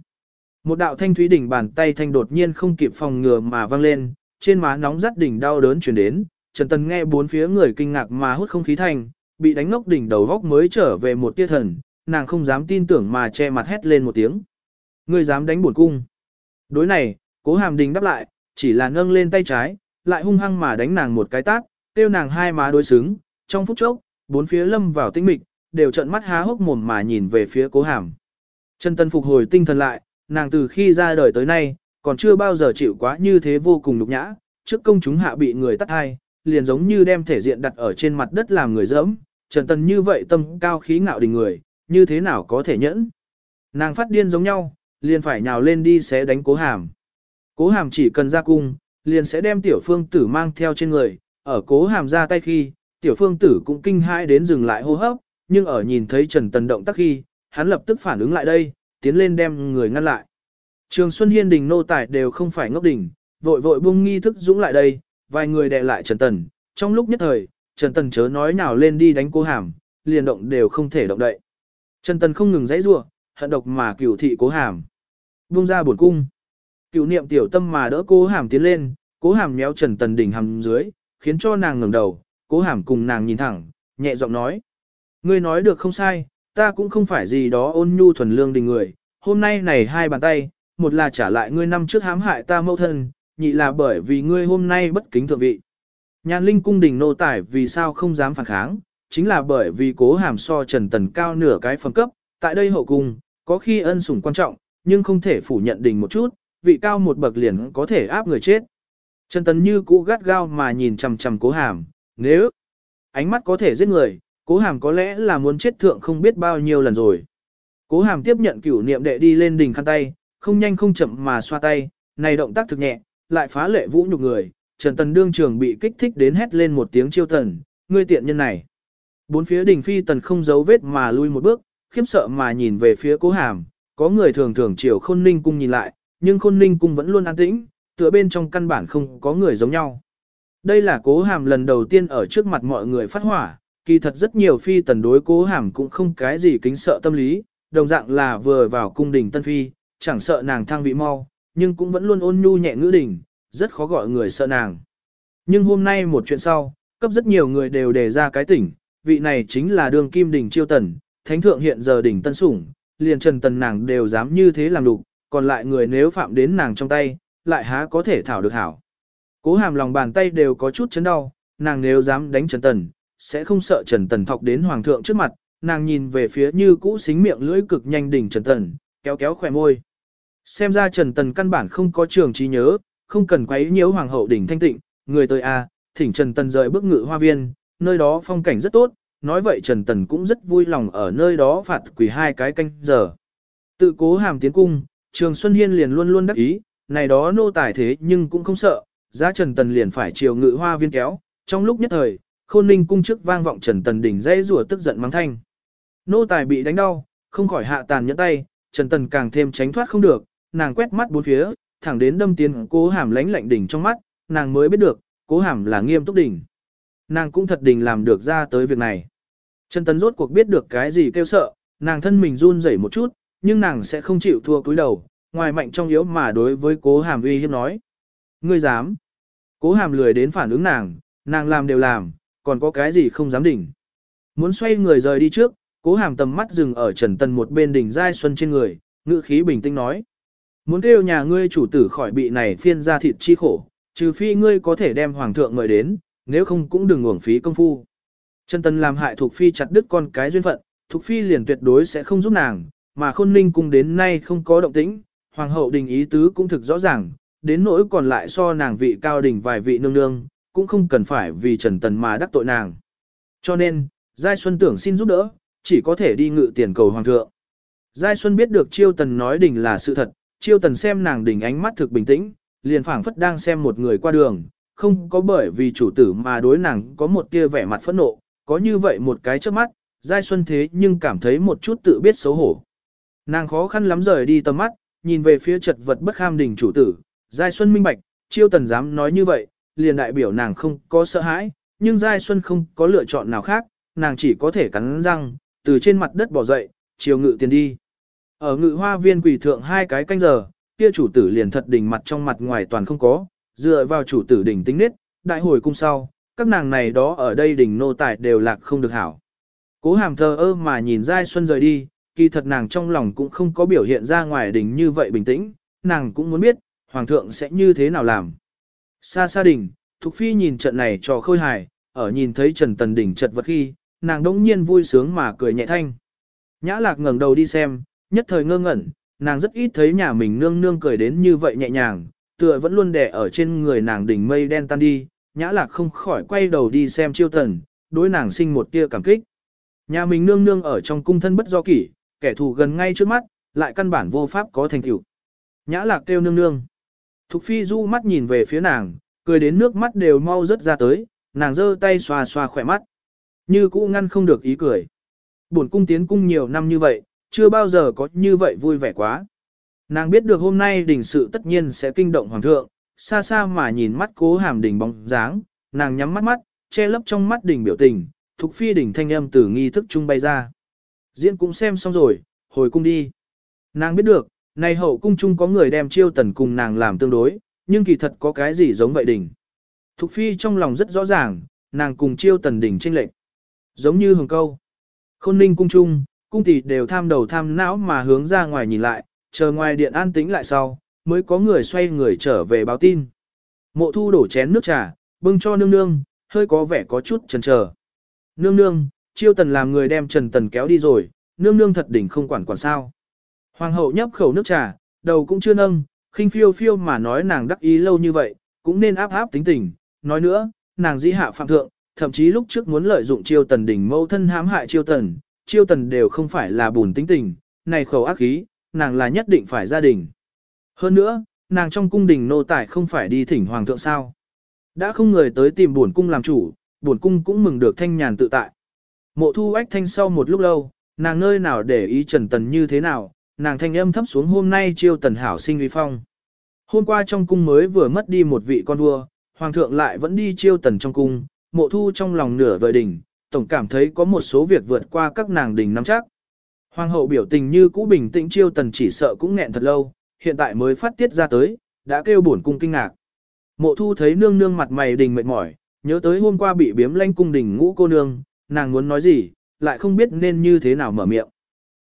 Một đạo thanh thúy đỉnh bàn tay thanh đột nhiên không kịp phòng ngừa mà vang lên, trên má nóng rát đỉnh đau đớn truyền đến, Trần Tần nghe bốn phía người kinh ngạc mà hút không khí thành, bị đánh ngốc đỉnh đầu góc mới trở về một tia thần, nàng không dám tin tưởng mà che mặt hét lên một tiếng. Ngươi dám đánh bổn cung. Đối này, cố hàm đình đáp lại, chỉ là nâng lên tay trái, lại hung hăng mà đánh nàng một cái tát, tiêu nàng hai má đối xứng, trong phút chốc, bốn phía lâm vào tinh mịch, đều trợn mắt há hốc mồm mà nhìn về phía cố hàm. Trần Tân phục hồi tinh thần lại, nàng từ khi ra đời tới nay, còn chưa bao giờ chịu quá như thế vô cùng nhục nhã, trước công chúng hạ bị người tắt hai, liền giống như đem thể diện đặt ở trên mặt đất làm người dẫm, Trần Tân như vậy tâm cao khí ngạo đình người, như thế nào có thể nhẫn. Nàng phát điên giống nhau, liền phải nhào lên đi sẽ đánh cố hàm. Cố hàm chỉ cần ra cung, liền sẽ đem tiểu phương tử mang theo trên người, ở cố hàm ra tay khi, tiểu phương tử cũng kinh hãi đến dừng lại hô hấp, nhưng ở nhìn thấy Trần Tần động tác khi, hắn lập tức phản ứng lại đây, tiến lên đem người ngăn lại. Trường Xuân Hiên đình nô tài đều không phải ngốc đỉnh, vội vội buông nghi thức dũng lại đây, vài người đè lại Trần Tần, trong lúc nhất thời, Trần Tần chớ nói nào lên đi đánh cố hàm, liền động đều không thể động đậy. Trần Tần không ngừng dãy giụa, hận độc mà cửu thị cố hàm. Buông ra buồn cung. cựu niệm tiểu tâm mà đỡ cố hàm tiến lên, cố hàm méo Trần Tần đỉnh hầm dưới, khiến cho nàng ngẩng đầu, cố hàm cùng nàng nhìn thẳng, nhẹ giọng nói. Ngươi nói được không sai, ta cũng không phải gì đó ôn nhu thuần lương đình người, hôm nay này hai bàn tay, một là trả lại ngươi năm trước hãm hại ta mâu thân, nhị là bởi vì ngươi hôm nay bất kính thượng vị. Nhàn linh cung đình nô tải vì sao không dám phản kháng, chính là bởi vì cố hàm so trần tần cao nửa cái phẩm cấp, tại đây hậu cung, có khi ân sủng quan trọng, nhưng không thể phủ nhận đình một chút, vị cao một bậc liền có thể áp người chết. Trần Tấn như cũ gắt gao mà nhìn chằm chằm cố hàm, nếu ánh mắt có thể giết người, cố hàm có lẽ là muốn chết thượng không biết bao nhiêu lần rồi. Cố hàm tiếp nhận cửu niệm đệ đi lên đỉnh khăn tay, không nhanh không chậm mà xoa tay, này động tác thực nhẹ, lại phá lệ vũ nhục người, Trần Tần đương trường bị kích thích đến hét lên một tiếng chiêu tần, ngươi tiện nhân này. Bốn phía đỉnh phi tần không giấu vết mà lui một bước, khiếp sợ mà nhìn về phía cố hàm, có người thường thường chiều khôn ninh cung nhìn lại, nhưng khôn ninh cung vẫn luôn an tĩnh, tựa bên trong căn bản không có người giống nhau. Đây là cố hàm lần đầu tiên ở trước mặt mọi người phát hỏa, kỳ thật rất nhiều phi tần đối cố hàm cũng không cái gì kính sợ tâm lý, đồng dạng là vừa vào cung đình tân phi, chẳng sợ nàng thăng vị mau, nhưng cũng vẫn luôn ôn nhu nhẹ ngữ đình, rất khó gọi người sợ nàng. Nhưng hôm nay một chuyện sau, cấp rất nhiều người đều đề ra cái tỉnh, vị này chính là đường kim đình chiêu tần, thánh thượng hiện giờ đỉnh tân sủng, liền trần tần nàng đều dám như thế làm đục, còn lại người nếu phạm đến nàng trong tay, lại há có thể thảo được hảo. Cố hàm lòng bàn tay đều có chút chấn đau, nàng nếu dám đánh trần tần, sẽ không sợ trần tần thọc đến hoàng thượng trước mặt, nàng nhìn về phía như cũ xính miệng lưỡi cực nhanh đỉnh trần tần, kéo kéo khỏe môi. Xem ra Trần Tần căn bản không có trường trí nhớ, không cần quấy nhiễu hoàng hậu đỉnh thanh tịnh, người tới a, à, thỉnh Trần Tần rời bước ngự hoa viên, nơi đó phong cảnh rất tốt, nói vậy Trần Tần cũng rất vui lòng ở nơi đó phạt quỷ hai cái canh giờ. Tự cố hàm tiến cung, Trường Xuân Hiên liền luôn luôn đắc ý, này đó nô tài thế nhưng cũng không sợ, giá Trần Tần liền phải chiều ngự hoa viên kéo, trong lúc nhất thời, khôn ninh cung trước vang vọng Trần Tần đỉnh dây rùa tức giận mắng thanh. Nô tài bị đánh đau, không khỏi hạ tàn nhẫn tay, Trần Tần càng thêm tránh thoát không được, nàng quét mắt bốn phía, thẳng đến đâm tiến cố hàm lánh lạnh đỉnh trong mắt, nàng mới biết được, cố hàm là nghiêm túc đỉnh. Nàng cũng thật đình làm được ra tới việc này. Trần Tấn rốt cuộc biết được cái gì kêu sợ, nàng thân mình run rẩy một chút, nhưng nàng sẽ không chịu thua cúi đầu, ngoài mạnh trong yếu mà đối với cố hàm uy hiếp nói. Ngươi dám. Cố hàm lười đến phản ứng nàng, nàng làm đều làm, còn có cái gì không dám đỉnh. Muốn xoay người rời đi trước, cố hàm tầm mắt dừng ở Trần Tần một bên đỉnh giai xuân trên người, ngữ khí bình tĩnh nói. Muốn kêu nhà ngươi chủ tử khỏi bị này phiên ra thịt chi khổ, trừ phi ngươi có thể đem hoàng thượng mời đến, nếu không cũng đừng uổng phí công phu. Trần Tần làm hại Thục Phi chặt đứt con cái duyên phận, Thục Phi liền tuyệt đối sẽ không giúp nàng, mà khôn ninh cung đến nay không có động tĩnh, hoàng hậu đình ý tứ cũng thực rõ ràng, đến nỗi còn lại so nàng vị cao đỉnh vài vị nương nương, cũng không cần phải vì Trần Tần mà đắc tội nàng. Cho nên, Giai Xuân tưởng xin giúp đỡ, chỉ có thể đi ngự tiền cầu hoàng thượng. Giai Xuân biết được Chiêu Tần nói đỉnh là sự thật, Chiêu Tần xem nàng đỉnh ánh mắt thực bình tĩnh, liền phảng phất đang xem một người qua đường, không có bởi vì chủ tử mà đối nàng có một tia vẻ mặt phẫn nộ, có như vậy một cái trước mắt, Giai Xuân thế nhưng cảm thấy một chút tự biết xấu hổ. Nàng khó khăn lắm rời đi tầm mắt, nhìn về phía chật vật bất kham đỉnh chủ tử, Giai Xuân minh bạch, chiêu tần dám nói như vậy, liền đại biểu nàng không có sợ hãi, nhưng Giai Xuân không có lựa chọn nào khác, nàng chỉ có thể cắn răng, từ trên mặt đất bỏ dậy, chiều ngự tiền đi. Ở ngự hoa viên quỷ thượng hai cái canh giờ, kia chủ tử liền thật đỉnh mặt trong mặt ngoài toàn không có, dựa vào chủ tử đỉnh tính nết, đại hồi cung sau, các nàng này đó ở đây đỉnh nô tài đều lạc không được hảo. Cố hàm thờ ơ mà nhìn Giai Xuân rời đi, kỳ thật nàng trong lòng cũng không có biểu hiện ra ngoài đỉnh như vậy bình tĩnh, nàng cũng muốn biết, hoàng thượng sẽ như thế nào làm. Xa xa đỉnh, Thục Phi nhìn trận này cho khôi hài, ở nhìn thấy Trần Tần đỉnh chật vật khi, nàng đỗng nhiên vui sướng mà cười nhẹ thanh. Nhã lạc ngẩng đầu đi xem, nhất thời ngơ ngẩn, nàng rất ít thấy nhà mình nương nương cười đến như vậy nhẹ nhàng, tựa vẫn luôn đè ở trên người nàng đỉnh mây đen tan đi, nhã lạc không khỏi quay đầu đi xem chiêu thần, đối nàng sinh một tia cảm kích. Nhà mình nương nương ở trong cung thân bất do kỷ, kẻ thù gần ngay trước mắt, lại căn bản vô pháp có thành tựu. Nhã lạc kêu nương nương. Thục phi du mắt nhìn về phía nàng, cười đến nước mắt đều mau rớt ra tới, nàng giơ tay xoa xoa khỏe mắt. Như cũ ngăn không được ý cười. Buồn cung tiến cung nhiều năm như vậy, chưa bao giờ có như vậy vui vẻ quá. Nàng biết được hôm nay đỉnh sự tất nhiên sẽ kinh động hoàng thượng, xa xa mà nhìn mắt cố hàm đỉnh bóng dáng, nàng nhắm mắt mắt, che lấp trong mắt đỉnh biểu tình, thục phi đỉnh thanh âm từ nghi thức trung bay ra. Diễn cũng xem xong rồi, hồi cung đi. Nàng biết được, này hậu cung chung có người đem chiêu tần cùng nàng làm tương đối, nhưng kỳ thật có cái gì giống vậy đỉnh. Thục phi trong lòng rất rõ ràng, nàng cùng chiêu tần đỉnh tranh lệnh. Giống như hồng câu. Khôn ninh cung chung, cung tỷ đều tham đầu tham não mà hướng ra ngoài nhìn lại, chờ ngoài điện an tĩnh lại sau, mới có người xoay người trở về báo tin. Mộ thu đổ chén nước trà, bưng cho nương nương, hơi có vẻ có chút chần chờ. Nương nương, chiêu tần làm người đem trần tần kéo đi rồi, nương nương thật đỉnh không quản quản sao. Hoàng hậu nhấp khẩu nước trà, đầu cũng chưa nâng, khinh phiêu phiêu mà nói nàng đắc ý lâu như vậy, cũng nên áp áp tính tình. Nói nữa, nàng dĩ hạ phạm thượng, thậm chí lúc trước muốn lợi dụng chiêu tần đỉnh mâu thân hãm hại chiêu tần, chiêu tần đều không phải là bùn tính tình, này khẩu ác khí, nàng là nhất định phải gia đình. Hơn nữa, nàng trong cung đình nô tài không phải đi thỉnh hoàng thượng sao. Đã không người tới tìm buồn cung làm chủ, buồn cung cũng mừng được thanh nhàn tự tại. Mộ thu ách thanh sau một lúc lâu, nàng nơi nào để ý trần tần như thế nào, nàng thanh âm thấp xuống hôm nay chiêu tần hảo sinh uy phong. Hôm qua trong cung mới vừa mất đi một vị con vua, hoàng thượng lại vẫn đi chiêu tần trong cung, mộ thu trong lòng nửa vời đỉnh, tổng cảm thấy có một số việc vượt qua các nàng đỉnh nắm chắc. Hoàng hậu biểu tình như cũ bình tĩnh chiêu tần chỉ sợ cũng nghẹn thật lâu, hiện tại mới phát tiết ra tới, đã kêu bổn cung kinh ngạc. Mộ thu thấy nương nương mặt mày đình mệt mỏi, nhớ tới hôm qua bị biếm lanh cung đình ngũ cô nương, nàng muốn nói gì, lại không biết nên như thế nào mở miệng.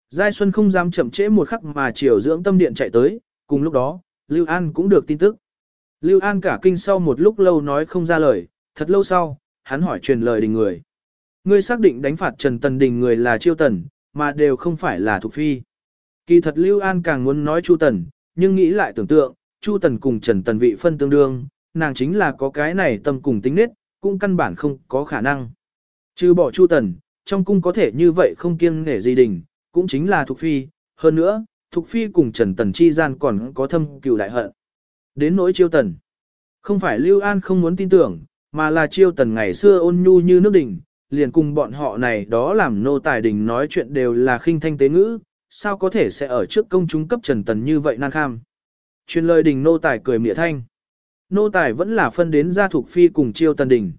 Giai Xuân không dám chậm trễ một khắc mà chiều dưỡng tâm điện chạy tới, cùng lúc đó, Lưu An cũng được tin tức. Lưu An cả kinh sau một lúc lâu nói không ra lời, thật lâu sau, hắn hỏi truyền lời đình người. Ngươi xác định đánh phạt Trần Tần đình người là chiêu tần, mà đều không phải là Thục phi. Kỳ thật Lưu An càng muốn nói Chu Tần, nhưng nghĩ lại tưởng tượng, Chu Tần cùng Trần Tần vị phân tương đương, nàng chính là có cái này tâm cùng tính nết, cũng căn bản không có khả năng. Trừ bỏ Chu Tần, trong cung có thể như vậy không kiêng nể gì đình, cũng chính là Thục Phi, hơn nữa, Thục Phi cùng Trần Tần chi gian còn có thâm cừu đại hận. Đến nỗi Chiêu Tần, không phải Lưu An không muốn tin tưởng, mà là Chiêu Tần ngày xưa ôn nhu như nước đỉnh, liền cùng bọn họ này đó làm nô tài đình nói chuyện đều là khinh thanh tế ngữ, sao có thể sẽ ở trước công chúng cấp Trần Tần như vậy nan kham. Truyền lời đình nô tài cười mỉa thanh. Nô tài vẫn là phân đến gia thuộc phi cùng chiêu tần đình.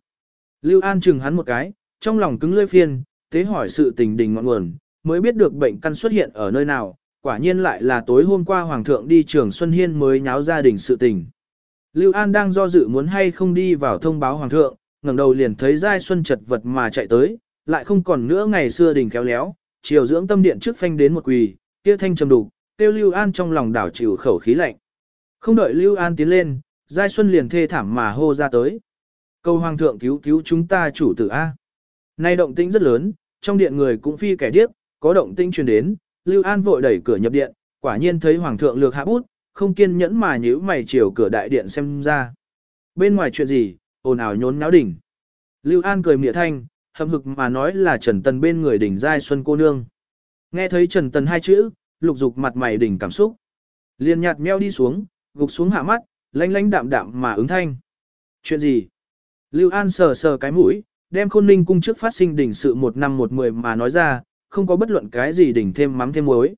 Lưu An chừng hắn một cái, trong lòng cứng lưỡi phiên, tế hỏi sự tình đình ngọn nguồn, mới biết được bệnh căn xuất hiện ở nơi nào, quả nhiên lại là tối hôm qua Hoàng thượng đi trường Xuân Hiên mới nháo gia đình sự tình. Lưu An đang do dự muốn hay không đi vào thông báo Hoàng thượng, ngẩng đầu liền thấy Giai Xuân chật vật mà chạy tới, lại không còn nữa ngày xưa đình kéo léo, chiều dưỡng tâm điện trước phanh đến một quỳ, kia thanh trầm đục, tiêu Lưu An trong lòng đảo chịu khẩu khí lạnh. Không đợi Lưu An tiến lên, Giai Xuân liền thê thảm mà hô ra tới. Cầu Hoàng thượng cứu cứu chúng ta chủ tử A. Nay động tĩnh rất lớn, trong điện người cũng phi kẻ điếc, có động tĩnh truyền đến, Lưu An vội đẩy cửa nhập điện, quả nhiên thấy Hoàng thượng lược hạ bút, không kiên nhẫn mà nhíu mày chiều cửa đại điện xem ra. Bên ngoài chuyện gì, ồn ào nhốn náo đỉnh. Lưu An cười mỉa thanh, hậm hực mà nói là Trần Tần bên người đỉnh giai xuân cô nương. Nghe thấy Trần Tần hai chữ, lục dục mặt mày đỉnh cảm xúc. Liền nhạt meo đi xuống, gục xuống hạ mắt, lanh lanh đạm đạm mà ứng thanh. Chuyện gì? Lưu An sờ sờ cái mũi, đem khôn ninh cung trước phát sinh đỉnh sự một năm một mười mà nói ra, không có bất luận cái gì đỉnh thêm mắm thêm muối.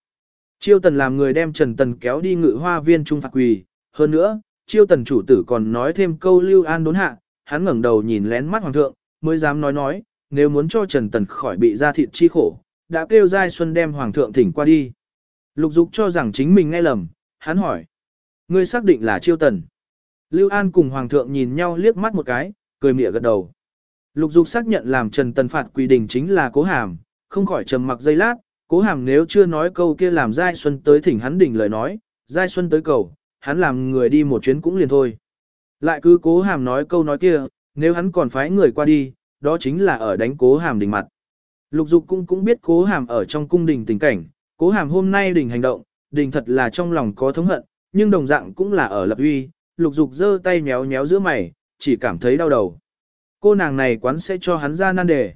Chiêu tần làm người đem Trần Tần kéo đi ngự hoa viên trung phạt quỳ, hơn nữa, chiêu tần chủ tử còn nói thêm câu Lưu An đốn hạ, hắn ngẩng đầu nhìn lén mắt hoàng thượng, mới dám nói nói, nếu muốn cho Trần Tần khỏi bị ra thịt chi khổ, đã kêu Giai Xuân đem hoàng thượng thỉnh qua đi. Lục Dục cho rằng chính mình nghe lầm, hắn hỏi. Ngươi xác định là chiêu tần. Lưu An cùng hoàng thượng nhìn nhau liếc mắt một cái, cười mỉa gật đầu. Lục Dục xác nhận làm Trần Tần phạt quy định chính là cố hàm, không khỏi trầm mặc giây lát, cố hàm nếu chưa nói câu kia làm Giai Xuân tới thỉnh hắn đỉnh lời nói, Giai Xuân tới cầu, hắn làm người đi một chuyến cũng liền thôi. Lại cứ cố hàm nói câu nói kia, nếu hắn còn phái người qua đi, đó chính là ở đánh cố hàm đỉnh mặt. Lục dục cũng cũng biết cố hàm ở trong cung đình tình cảnh, cố hàm hôm nay đình hành động, đình thật là trong lòng có thống hận, nhưng đồng dạng cũng là ở lập uy, lục dục giơ tay méo méo giữa mày, chỉ cảm thấy đau đầu. Cô nàng này quán sẽ cho hắn ra nan đề.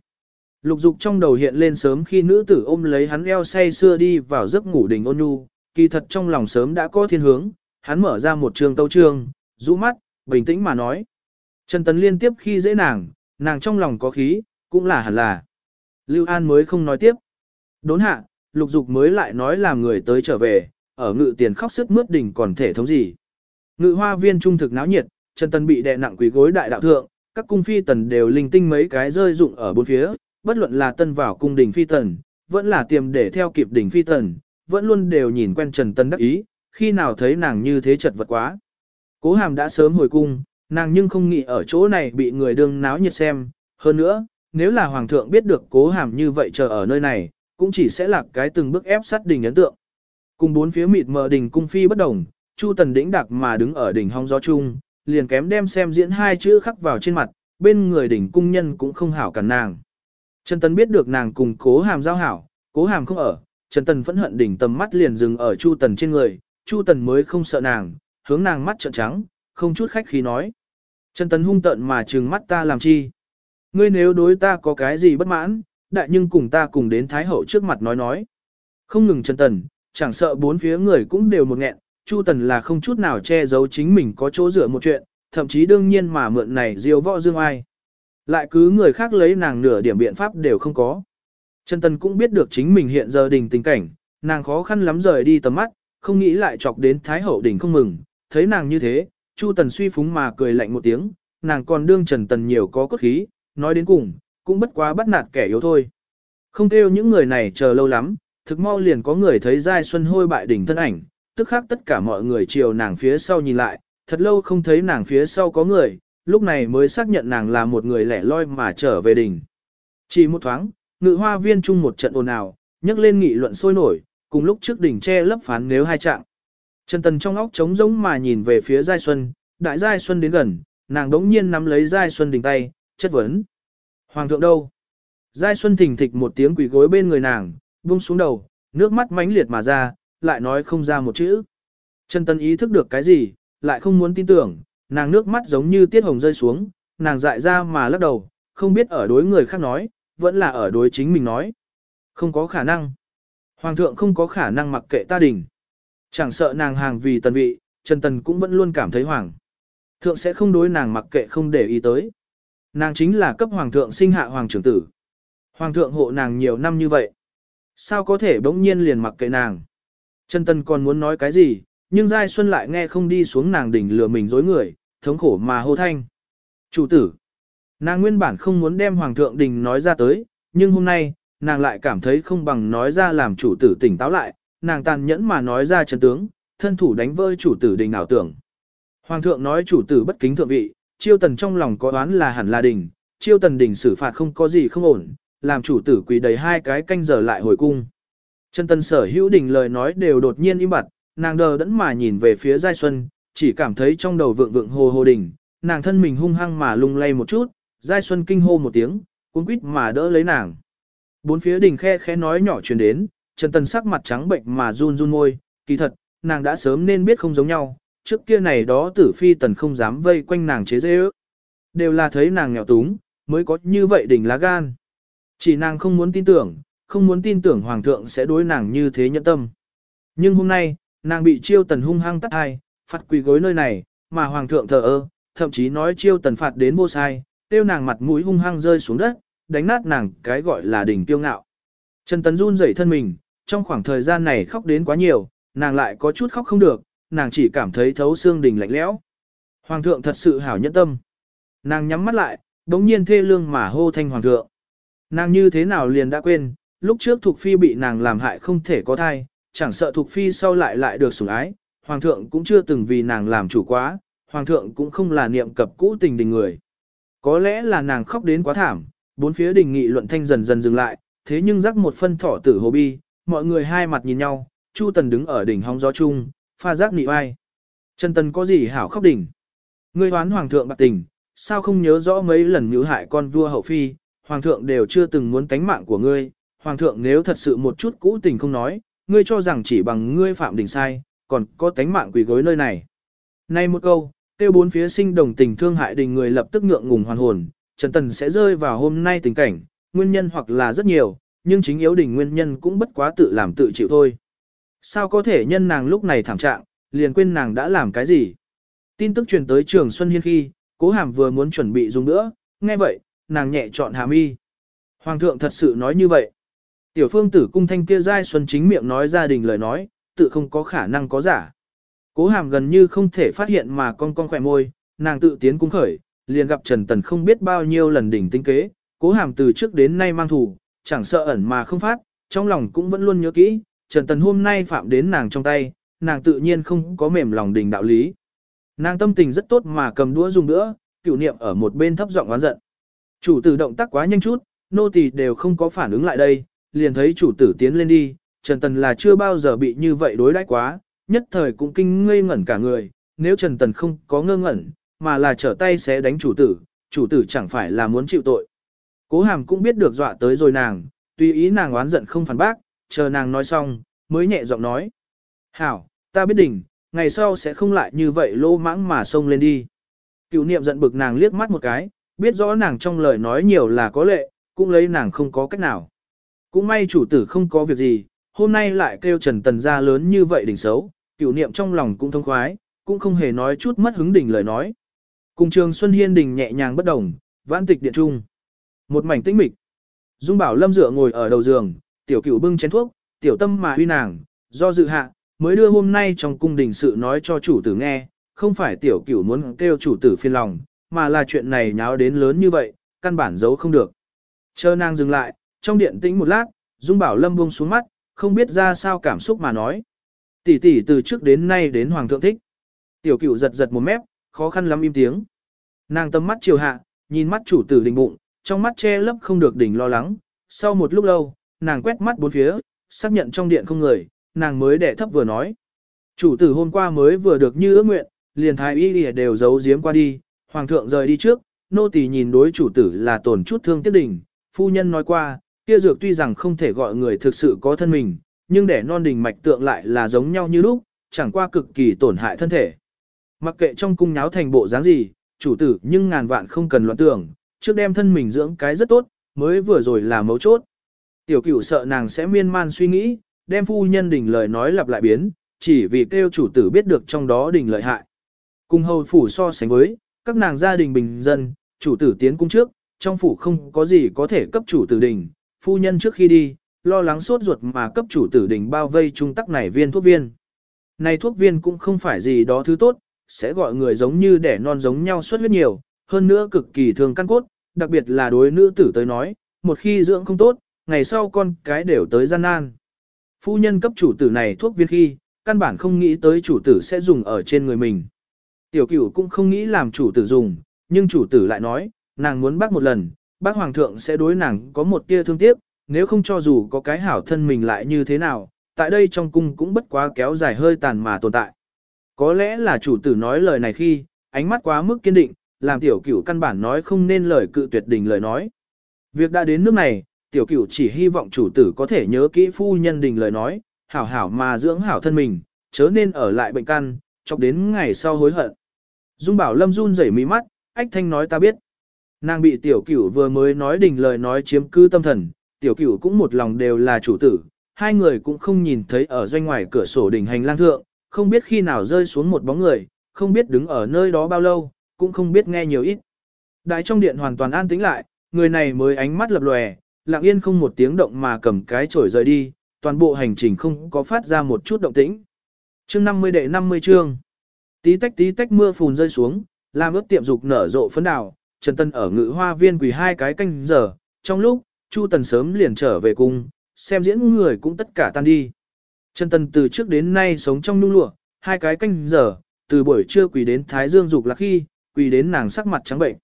Lục dục trong đầu hiện lên sớm khi nữ tử ôm lấy hắn eo say xưa đi vào giấc ngủ đình ôn nhu, kỳ thật trong lòng sớm đã có thiên hướng, hắn mở ra một trường tâu trương, rũ mắt, bình tĩnh mà nói. Trần Tấn liên tiếp khi dễ nàng, nàng trong lòng có khí, cũng là hẳn là. Lưu An mới không nói tiếp. Đốn hạ, lục dục mới lại nói làm người tới trở về, ở ngự tiền khóc sức mướt đỉnh còn thể thống gì. Ngự hoa viên trung thực náo nhiệt, Trần Tân bị đè nặng quỷ gối đại đạo thượng, các cung phi tần đều linh tinh mấy cái rơi dụng ở bốn phía, bất luận là tân vào cung đỉnh phi tần, vẫn là tiềm để theo kịp đỉnh phi tần, vẫn luôn đều nhìn quen Trần Tân đắc ý, khi nào thấy nàng như thế chật vật quá. Cố hàm đã sớm hồi cung, nàng nhưng không nghĩ ở chỗ này bị người đương náo nhiệt xem, hơn nữa, nếu là hoàng thượng biết được cố hàm như vậy chờ ở nơi này, cũng chỉ sẽ là cái từng bước ép sát đỉnh ấn tượng. Cùng bốn phía mịt mờ đỉnh cung phi bất đồng, Chu Tần đỉnh đặc mà đứng ở đỉnh hong gió chung, liền kém đem xem diễn hai chữ khắc vào trên mặt, bên người đỉnh cung nhân cũng không hảo cản nàng. Trần Tần biết được nàng cùng cố hàm giao hảo, cố hàm không ở, Trần Tần phẫn hận đỉnh tầm mắt liền dừng ở Chu Tần trên người, Chu Tần mới không sợ nàng, hướng nàng mắt trợn trắng, không chút khách khí nói. Trần Tần hung tận mà trừng mắt ta làm chi? Ngươi nếu đối ta có cái gì bất mãn, đại nhưng cùng ta cùng đến Thái Hậu trước mặt nói nói. Không ngừng Trần Tần, chẳng sợ bốn phía người cũng đều một nghẹn, Chu Tần là không chút nào che giấu chính mình có chỗ dựa một chuyện, thậm chí đương nhiên mà mượn này diêu võ dương ai. Lại cứ người khác lấy nàng nửa điểm biện pháp đều không có. Trần Tần cũng biết được chính mình hiện giờ đình tình cảnh, nàng khó khăn lắm rời đi tầm mắt, không nghĩ lại chọc đến Thái Hậu đỉnh không mừng, thấy nàng như thế, Chu Tần suy phúng mà cười lạnh một tiếng, nàng còn đương Trần Tần nhiều có cốt khí, nói đến cùng, cũng bất quá bắt nạt kẻ yếu thôi. Không kêu những người này chờ lâu lắm, thực mau liền có người thấy Giai Xuân hôi bại đỉnh thân ảnh, tức khác tất cả mọi người chiều nàng phía sau nhìn lại, thật lâu không thấy nàng phía sau có người, lúc này mới xác nhận nàng là một người lẻ loi mà trở về đỉnh. Chỉ một thoáng, ngự hoa viên chung một trận ồn ào, nhấc lên nghị luận sôi nổi, cùng lúc trước đỉnh che lấp phán nếu hai trạng. Trần Tần trong óc trống rỗng mà nhìn về phía Giai Xuân, đại Giai Xuân đến gần, nàng đống nhiên nắm lấy Giai Xuân đỉnh tay, chất vấn. Hoàng thượng đâu? Giai Xuân thỉnh thịch một tiếng quỷ gối bên người nàng, buông xuống đầu, nước mắt mãnh liệt mà ra, lại nói không ra một chữ. Trần Tần ý thức được cái gì, lại không muốn tin tưởng, nàng nước mắt giống như tiết hồng rơi xuống, nàng dại ra mà lắc đầu, không biết ở đối người khác nói, vẫn là ở đối chính mình nói. Không có khả năng. Hoàng thượng không có khả năng mặc kệ ta đình. Chẳng sợ nàng hàng vì tần vị, Trần Tần cũng vẫn luôn cảm thấy hoàng. Thượng sẽ không đối nàng mặc kệ không để ý tới. Nàng chính là cấp hoàng thượng sinh hạ hoàng trưởng tử. Hoàng thượng hộ nàng nhiều năm như vậy. Sao có thể bỗng nhiên liền mặc kệ nàng? Trần Tần còn muốn nói cái gì, nhưng Giai Xuân lại nghe không đi xuống nàng đỉnh lừa mình dối người, thống khổ mà hô thanh. Chủ tử! Nàng nguyên bản không muốn đem Hoàng thượng đình nói ra tới, nhưng hôm nay, nàng lại cảm thấy không bằng nói ra làm chủ tử tỉnh táo lại, nàng tàn nhẫn mà nói ra chân tướng, thân thủ đánh vơi chủ tử đình ảo tưởng. Hoàng thượng nói chủ tử bất kính thượng vị, chiêu tần trong lòng có đoán là hẳn là đình, chiêu tần đình xử phạt không có gì không ổn, làm chủ tử quỳ đầy hai cái canh giờ lại hồi cung. Chân tần sở hữu đình lời nói đều đột nhiên im bặt, nàng đờ đẫn mà nhìn về phía giai xuân, chỉ cảm thấy trong đầu vượng vượng hồ hồ đình, nàng thân mình hung hăng mà lung lay một chút, giai xuân kinh hô một tiếng, cuốn quýt mà đỡ lấy nàng. Bốn phía đình khe khẽ nói nhỏ truyền đến, Trần Tần sắc mặt trắng bệnh mà run run môi, kỳ thật, nàng đã sớm nên biết không giống nhau, trước kia này đó tử phi tần không dám vây quanh nàng chế dễ ước. Đều là thấy nàng nghèo túng, mới có như vậy đỉnh lá gan. Chỉ nàng không muốn tin tưởng, không muốn tin tưởng hoàng thượng sẽ đối nàng như thế nhẫn tâm. Nhưng hôm nay, nàng bị chiêu tần hung hăng tắt hai, phạt quỳ gối nơi này, mà hoàng thượng thờ ơ, thậm chí nói chiêu tần phạt đến vô sai, tiêu nàng mặt mũi hung hăng rơi xuống đất, đánh nát nàng cái gọi là đỉnh tiêu ngạo. Trần Tần run rẩy thân mình, trong khoảng thời gian này khóc đến quá nhiều, nàng lại có chút khóc không được, nàng chỉ cảm thấy thấu xương đình lạnh lẽo. Hoàng thượng thật sự hảo nhẫn tâm. Nàng nhắm mắt lại, đống nhiên thê lương mà hô thanh hoàng thượng. Nàng như thế nào liền đã quên, lúc trước Thục Phi bị nàng làm hại không thể có thai, chẳng sợ Thục Phi sau lại lại được sủng ái, Hoàng thượng cũng chưa từng vì nàng làm chủ quá, Hoàng thượng cũng không là niệm cập cũ tình đình người. Có lẽ là nàng khóc đến quá thảm, bốn phía đình nghị luận thanh dần dần dừng lại, thế nhưng rắc một phân thỏ tử hồ bi, mọi người hai mặt nhìn nhau, Chu Tần đứng ở đỉnh hóng gió chung, pha giác nị vai. Trần Tần có gì hảo khóc đỉnh. Ngươi hoán hoàng thượng bạc tình, sao không nhớ rõ mấy lần mưu hại con vua hậu phi, hoàng thượng đều chưa từng muốn tánh mạng của ngươi, hoàng thượng nếu thật sự một chút cũ tình không nói, ngươi cho rằng chỉ bằng ngươi phạm đỉnh sai, còn có tánh mạng quỷ gối nơi này. Nay một câu, tiêu bốn phía sinh đồng tình thương hại đình người lập tức ngượng ngùng hoàn hồn, Trần Tần sẽ rơi vào hôm nay tình cảnh, nguyên nhân hoặc là rất nhiều, nhưng chính yếu đình nguyên nhân cũng bất quá tự làm tự chịu thôi. Sao có thể nhân nàng lúc này thảm trạng, liền quên nàng đã làm cái gì? Tin tức truyền tới trường Xuân Hiên khi, cố hàm vừa muốn chuẩn bị dùng nữa, nghe vậy, nàng nhẹ chọn hàm y. Hoàng thượng thật sự nói như vậy. Tiểu phương tử cung thanh kia giai xuân chính miệng nói gia đình lời nói, tự không có khả năng có giả. Cố hàm gần như không thể phát hiện mà con con khỏe môi, nàng tự tiến cung khởi, liền gặp Trần Tần không biết bao nhiêu lần đỉnh tinh kế, cố hàm từ trước đến nay mang thủ, chẳng sợ ẩn mà không phát, trong lòng cũng vẫn luôn nhớ kỹ, Trần Tần hôm nay phạm đến nàng trong tay, nàng tự nhiên không có mềm lòng đình đạo lý. Nàng tâm tình rất tốt mà cầm đũa dùng nữa, cựu niệm ở một bên thấp giọng oán giận. Chủ tử động tác quá nhanh chút, nô tỳ đều không có phản ứng lại đây, liền thấy chủ tử tiến lên đi, Trần Tần là chưa bao giờ bị như vậy đối đãi quá, nhất thời cũng kinh ngây ngẩn cả người, nếu Trần Tần không có ngơ ngẩn, mà là trở tay sẽ đánh chủ tử, chủ tử chẳng phải là muốn chịu tội. Cố hàm cũng biết được dọa tới rồi nàng, tùy ý nàng oán giận không phản bác, chờ nàng nói xong, mới nhẹ giọng nói. Hảo, ta biết đỉnh, ngày sau sẽ không lại như vậy lô mãng mà xông lên đi. Cựu niệm giận bực nàng liếc mắt một cái, biết rõ nàng trong lời nói nhiều là có lệ, cũng lấy nàng không có cách nào. Cũng may chủ tử không có việc gì, hôm nay lại kêu Trần Tần ra lớn như vậy đỉnh xấu, cựu niệm trong lòng cũng thông khoái, cũng không hề nói chút mất hứng đỉnh lời nói. Cùng trường Xuân Hiên đình nhẹ nhàng bất đồng, vãn tịch điện trung. Một mảnh tĩnh mịch. Dung Bảo Lâm dựa ngồi ở đầu giường, tiểu cửu bưng chén thuốc, tiểu tâm mà huy nàng, do dự hạ, mới đưa hôm nay trong cung đình sự nói cho chủ tử nghe, không phải tiểu cửu muốn kêu chủ tử phiền lòng, mà là chuyện này nháo đến lớn như vậy, căn bản giấu không được. Chờ nàng dừng lại, trong điện tĩnh một lát, Dung Bảo Lâm buông xuống mắt, không biết ra sao cảm xúc mà nói. Tỷ tỷ từ trước đến nay đến hoàng thượng thích. Tiểu cửu giật giật một mép, khó khăn lắm im tiếng. Nàng tâm mắt chiều hạ, nhìn mắt chủ tử đình bụng, trong mắt che lấp không được đỉnh lo lắng. Sau một lúc lâu, nàng quét mắt bốn phía, xác nhận trong điện không người, nàng mới đẻ thấp vừa nói. Chủ tử hôm qua mới vừa được như ước nguyện, liền thái y đều giấu giếm qua đi, hoàng thượng rời đi trước, nô tỳ nhìn đối chủ tử là tổn chút thương tiếc đỉnh, phu nhân nói qua, kia dược tuy rằng không thể gọi người thực sự có thân mình, nhưng để non đình mạch tượng lại là giống nhau như lúc, chẳng qua cực kỳ tổn hại thân thể. Mặc kệ trong cung nháo thành bộ dáng gì, chủ tử nhưng ngàn vạn không cần loạn tưởng, trước đem thân mình dưỡng cái rất tốt, mới vừa rồi là mấu chốt. Tiểu cửu sợ nàng sẽ miên man suy nghĩ, đem phu nhân đình lời nói lặp lại biến, chỉ vì kêu chủ tử biết được trong đó đình lợi hại. Cùng hầu phủ so sánh với, các nàng gia đình bình dân, chủ tử tiến cung trước, trong phủ không có gì có thể cấp chủ tử đình, phu nhân trước khi đi, lo lắng sốt ruột mà cấp chủ tử đình bao vây trung tắc này viên thuốc viên. Này thuốc viên cũng không phải gì đó thứ tốt, sẽ gọi người giống như đẻ non giống nhau suốt huyết nhiều, hơn nữa cực kỳ thường căn cốt, đặc biệt là đối nữ tử tới nói, một khi dưỡng không tốt, ngày sau con cái đều tới gian nan. Phu nhân cấp chủ tử này thuốc viên khi, căn bản không nghĩ tới chủ tử sẽ dùng ở trên người mình. Tiểu cửu cũng không nghĩ làm chủ tử dùng, nhưng chủ tử lại nói, nàng muốn bác một lần, bác hoàng thượng sẽ đối nàng có một tia thương tiếc, nếu không cho dù có cái hảo thân mình lại như thế nào, tại đây trong cung cũng bất quá kéo dài hơi tàn mà tồn tại. Có lẽ là chủ tử nói lời này khi, ánh mắt quá mức kiên định, làm tiểu cửu căn bản nói không nên lời cự tuyệt đình lời nói. Việc đã đến nước này, tiểu cửu chỉ hy vọng chủ tử có thể nhớ kỹ phu nhân đình lời nói, hảo hảo mà dưỡng hảo thân mình, chớ nên ở lại bệnh căn, chọc đến ngày sau hối hận. Dung bảo lâm run rẩy mí mắt, ách thanh nói ta biết. Nàng bị tiểu cửu vừa mới nói đình lời nói chiếm cư tâm thần, tiểu cửu cũng một lòng đều là chủ tử, hai người cũng không nhìn thấy ở doanh ngoài cửa sổ đỉnh hành lang thượng, không biết khi nào rơi xuống một bóng người, không biết đứng ở nơi đó bao lâu, cũng không biết nghe nhiều ít. Đại trong điện hoàn toàn an tĩnh lại, người này mới ánh mắt lập lòe, lặng yên không một tiếng động mà cầm cái chổi rời đi, toàn bộ hành trình không có phát ra một chút động tĩnh. Chương 50 đệ 50 chương. Tí tách tí tách mưa phùn rơi xuống, làm ướt tiệm dục nở rộ phấn đào, Trần Tân ở ngự hoa viên quỳ hai cái canh giờ, trong lúc, Chu Tần sớm liền trở về cung, xem diễn người cũng tất cả tan đi. Trần Tân từ trước đến nay sống trong nung lụa, hai cái canh giờ, từ buổi trưa quỳ đến Thái Dương dục là khi, quỳ đến nàng sắc mặt trắng bệnh.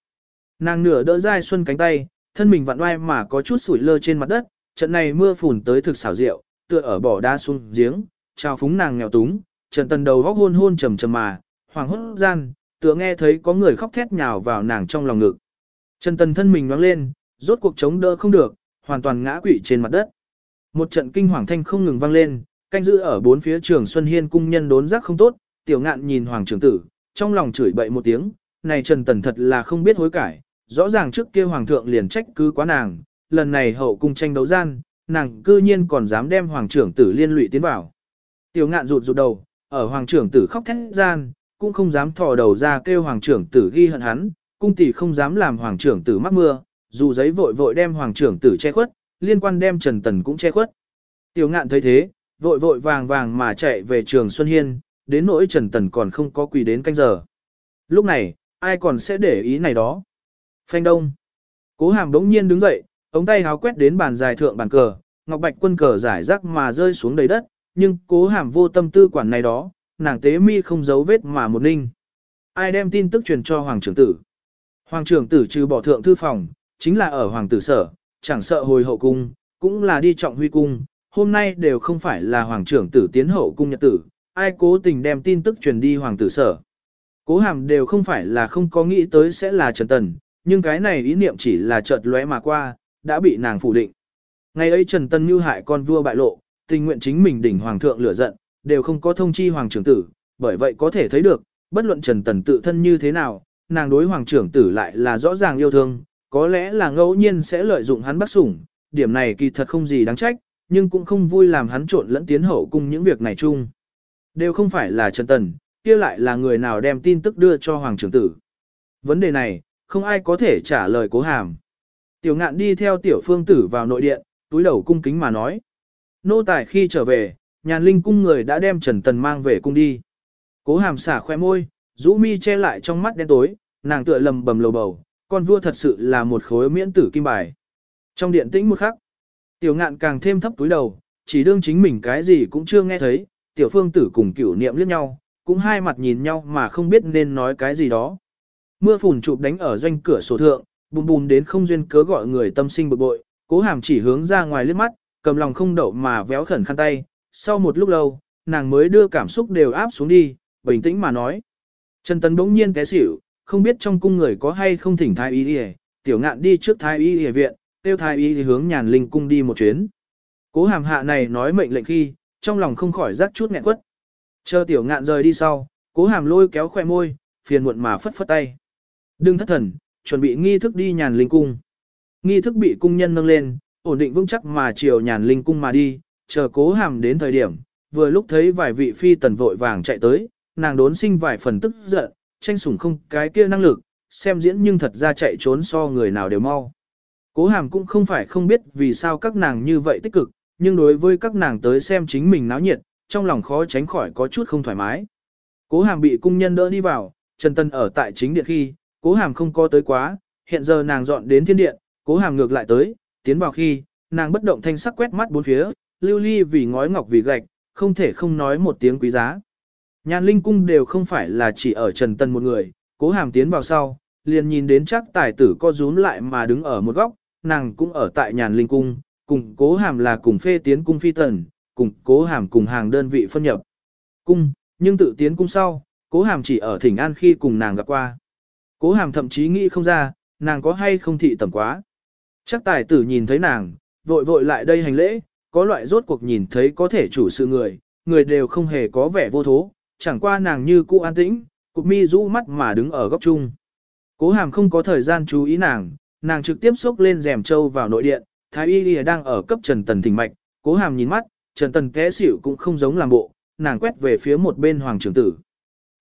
Nàng nửa đỡ dai xuân cánh tay, thân mình vặn oai mà có chút sủi lơ trên mặt đất, trận này mưa phùn tới thực xảo diệu, tựa ở bỏ đa xuống giếng, trao phúng nàng nghèo túng, Trần Tần đầu góc hôn hôn trầm trầm mà, hoàng hốt gian, tựa nghe thấy có người khóc thét nhào vào nàng trong lòng ngực. Trần Tần thân mình nhoáng lên, rốt cuộc chống đỡ không được, hoàn toàn ngã quỵ trên mặt đất. Một trận kinh hoàng thanh không ngừng vang lên, canh giữ ở bốn phía trường Xuân Hiên cung nhân đốn giác không tốt, tiểu ngạn nhìn hoàng trưởng tử, trong lòng chửi bậy một tiếng, này Trần Tần thật là không biết hối cải, rõ ràng trước kia hoàng thượng liền trách cứ quá nàng, lần này hậu cung tranh đấu gian, nàng cư nhiên còn dám đem hoàng trưởng tử liên lụy tiến vào. Tiểu ngạn rụt rụt đầu, ở hoàng trưởng tử khóc thét gian, cũng không dám thò đầu ra kêu hoàng trưởng tử ghi hận hắn, cung tỷ không dám làm hoàng trưởng tử mắc mưa, dù giấy vội vội đem hoàng trưởng tử che khuất, liên quan đem Trần Tần cũng che khuất. Tiểu ngạn thấy thế, vội vội vàng vàng mà chạy về trường Xuân Hiên, đến nỗi Trần Tần còn không có quỳ đến canh giờ. Lúc này, ai còn sẽ để ý này đó? Phanh đông. Cố hàm đống nhiên đứng dậy, ống tay háo quét đến bàn dài thượng bàn cờ, ngọc bạch quân cờ giải rác mà rơi xuống đầy đất, nhưng cố hàm vô tâm tư quản này đó, nàng tế mi không giấu vết mà một ninh. Ai đem tin tức truyền cho hoàng trưởng tử? Hoàng trưởng tử trừ bỏ thượng thư phòng, chính là ở hoàng tử sở, chẳng sợ hồi hậu cung, cũng là đi trọng huy cung, hôm nay đều không phải là hoàng trưởng tử tiến hậu cung nhật tử, ai cố tình đem tin tức truyền đi hoàng tử sở. Cố hàm đều không phải là không có nghĩ tới sẽ là Trần Tần, nhưng cái này ý niệm chỉ là chợt lóe mà qua, đã bị nàng phủ định. Ngày ấy Trần Tân mưu hại con vua bại lộ, tình nguyện chính mình đỉnh hoàng thượng lửa giận, đều không có thông chi hoàng trưởng tử, bởi vậy có thể thấy được, bất luận Trần Tần tự thân như thế nào, nàng đối hoàng trưởng tử lại là rõ ràng yêu thương, có lẽ là ngẫu nhiên sẽ lợi dụng hắn bắt sủng, điểm này kỳ thật không gì đáng trách, nhưng cũng không vui làm hắn trộn lẫn tiến hậu cùng những việc này chung. Đều không phải là Trần Tần, kia lại là người nào đem tin tức đưa cho hoàng trưởng tử. Vấn đề này, không ai có thể trả lời cố hàm. Tiểu ngạn đi theo tiểu phương tử vào nội điện, túi đầu cung kính mà nói. Nô tài khi trở về, nhàn linh cung người đã đem Trần Tần mang về cung đi. Cố hàm xả khoe môi, rũ mi che lại trong mắt đen tối, nàng tựa lầm bầm lầu bầu, con vua thật sự là một khối miễn tử kim bài. Trong điện tĩnh một khắc, tiểu ngạn càng thêm thấp túi đầu, chỉ đương chính mình cái gì cũng chưa nghe thấy, tiểu phương tử cùng cửu niệm liếc nhau, cũng hai mặt nhìn nhau mà không biết nên nói cái gì đó. Mưa phùn chụp đánh ở doanh cửa sổ thượng, bùm bùm đến không duyên cớ gọi người tâm sinh bực bội, cố hàm chỉ hướng ra ngoài liếc mắt, cầm lòng không đậu mà véo khẩn khăn tay, sau một lúc lâu, nàng mới đưa cảm xúc đều áp xuống đi, bình tĩnh mà nói. Trần Tấn bỗng nhiên té xỉu, không biết trong cung người có hay không thỉnh thái y y, tiểu ngạn đi trước thái y y viện, tiêu thái y y hướng nhàn linh cung đi một chuyến. Cố hàm hạ này nói mệnh lệnh khi, trong lòng không khỏi rắc chút nghẹn quất. Chờ tiểu ngạn rời đi sau, cố hàm lôi kéo khoe môi, phiền muộn mà phất phất tay. Đừng thất thần, chuẩn bị nghi thức đi nhàn linh cung. Nghi thức bị cung nhân nâng lên, ổn định vững chắc mà chiều nhàn linh cung mà đi, chờ cố hàm đến thời điểm, vừa lúc thấy vài vị phi tần vội vàng chạy tới, nàng đốn sinh vài phần tức giận, tranh sủng không cái kia năng lực, xem diễn nhưng thật ra chạy trốn so người nào đều mau. Cố hàm cũng không phải không biết vì sao các nàng như vậy tích cực, nhưng đối với các nàng tới xem chính mình náo nhiệt, trong lòng khó tránh khỏi có chút không thoải mái. Cố hàm bị cung nhân đỡ đi vào, Trần Tân ở tại chính điện khi, cố hàm không có tới quá, hiện giờ nàng dọn đến thiên điện, cố hàm ngược lại tới, tiến vào khi, nàng bất động thanh sắc quét mắt bốn phía, lưu ly vì ngói ngọc vì gạch, không thể không nói một tiếng quý giá. Nhàn linh cung đều không phải là chỉ ở Trần Tân một người, cố hàm tiến vào sau, liền nhìn đến chắc tài tử co rúm lại mà đứng ở một góc, nàng cũng ở tại nhàn linh cung, cùng cố hàm là cùng phê tiến cung phi tần, cùng cố hàm cùng hàng đơn vị phân nhập. Cung, nhưng tự tiến cung sau, cố hàm chỉ ở thỉnh an khi cùng nàng gặp qua. Cố hàm thậm chí nghĩ không ra, nàng có hay không thị tầm quá. Chắc tài tử nhìn thấy nàng, vội vội lại đây hành lễ, có loại rốt cuộc nhìn thấy có thể chủ sự người, người đều không hề có vẻ vô thố, chẳng qua nàng như cũ an tĩnh, cục mi rũ mắt mà đứng ở góc chung. Cố hàm không có thời gian chú ý nàng, nàng trực tiếp xốc lên rèm trâu vào nội điện, thái y lìa đang ở cấp trần tần thỉnh mạch, cố hàm nhìn mắt, trần tần té xỉu cũng không giống làm bộ, nàng quét về phía một bên hoàng trưởng tử.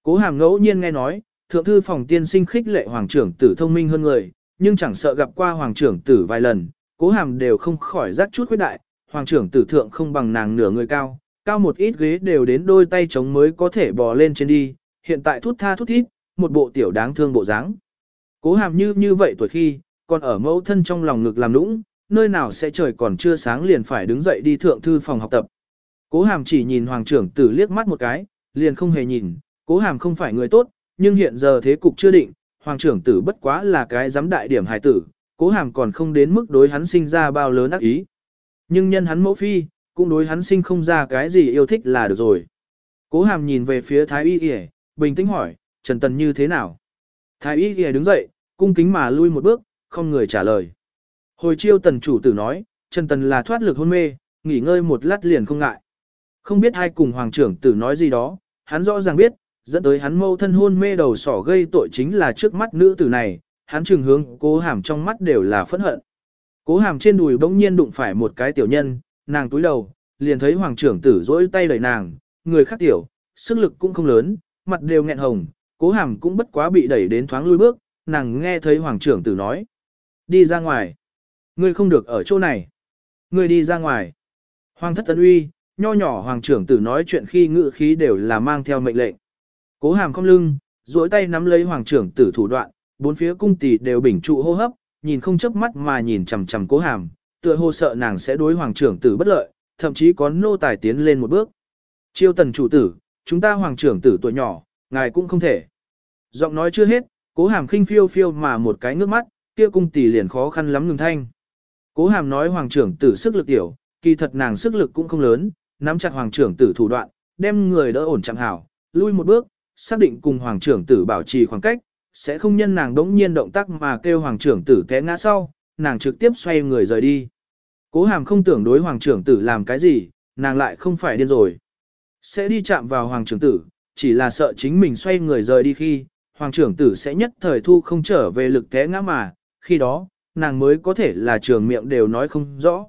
Cố hàm ngẫu nhiên nghe nói, thượng thư phòng tiên sinh khích lệ hoàng trưởng tử thông minh hơn người, nhưng chẳng sợ gặp qua hoàng trưởng tử vài lần, cố hàm đều không khỏi rắc chút khuyết đại, hoàng trưởng tử thượng không bằng nàng nửa người cao, cao một ít ghế đều đến đôi tay chống mới có thể bò lên trên đi, hiện tại thút tha thút thít, một bộ tiểu đáng thương bộ dáng. Cố hàm như như vậy tuổi khi, còn ở mẫu thân trong lòng ngực làm nũng, nơi nào sẽ trời còn chưa sáng liền phải đứng dậy đi thượng thư phòng học tập. Cố hàm chỉ nhìn hoàng trưởng tử liếc mắt một cái, liền không hề nhìn, cố hàm không phải người tốt, nhưng hiện giờ thế cục chưa định, hoàng trưởng tử bất quá là cái giám đại điểm hài tử, cố hàm còn không đến mức đối hắn sinh ra bao lớn ác ý. Nhưng nhân hắn mẫu phi, cũng đối hắn sinh không ra cái gì yêu thích là được rồi. Cố hàm nhìn về phía thái y y, bình tĩnh hỏi, Trần Tần như thế nào? Thái y y đứng dậy, cung kính mà lui một bước, không người trả lời. Hồi chiêu tần chủ tử nói, Trần Tần là thoát lực hôn mê, nghỉ ngơi một lát liền không ngại. Không biết hai cùng hoàng trưởng tử nói gì đó, hắn rõ ràng biết, dẫn tới hắn mâu thân hôn mê đầu sỏ gây tội chính là trước mắt nữ tử này, hắn trường hướng cố hàm trong mắt đều là phẫn hận. Cố hàm trên đùi bỗng nhiên đụng phải một cái tiểu nhân, nàng túi đầu, liền thấy hoàng trưởng tử dỗi tay đẩy nàng, người khác tiểu, sức lực cũng không lớn, mặt đều nghẹn hồng, cố hàm cũng bất quá bị đẩy đến thoáng lui bước, nàng nghe thấy hoàng trưởng tử nói. Đi ra ngoài. Ngươi không được ở chỗ này. Ngươi đi ra ngoài. Hoàng thất tấn uy, nho nhỏ hoàng trưởng tử nói chuyện khi ngự khí đều là mang theo mệnh lệnh. Cố hàm không lưng, duỗi tay nắm lấy hoàng trưởng tử thủ đoạn, bốn phía cung tỷ đều bình trụ hô hấp, nhìn không chớp mắt mà nhìn chằm chằm cố hàm, tựa hồ sợ nàng sẽ đối hoàng trưởng tử bất lợi, thậm chí có nô tài tiến lên một bước. Chiêu tần chủ tử, chúng ta hoàng trưởng tử tuổi nhỏ, ngài cũng không thể. Giọng nói chưa hết, cố hàm khinh phiêu phiêu mà một cái ngước mắt, kia cung tỷ liền khó khăn lắm ngừng thanh. Cố hàm nói hoàng trưởng tử sức lực tiểu, kỳ thật nàng sức lực cũng không lớn, nắm chặt hoàng trưởng tử thủ đoạn, đem người đỡ ổn chẳng hảo, lui một bước, xác định cùng hoàng trưởng tử bảo trì khoảng cách, sẽ không nhân nàng đống nhiên động tác mà kêu hoàng trưởng tử té ngã sau, nàng trực tiếp xoay người rời đi. Cố hàm không tưởng đối hoàng trưởng tử làm cái gì, nàng lại không phải điên rồi. Sẽ đi chạm vào hoàng trưởng tử, chỉ là sợ chính mình xoay người rời đi khi, hoàng trưởng tử sẽ nhất thời thu không trở về lực té ngã mà, khi đó, nàng mới có thể là trường miệng đều nói không rõ.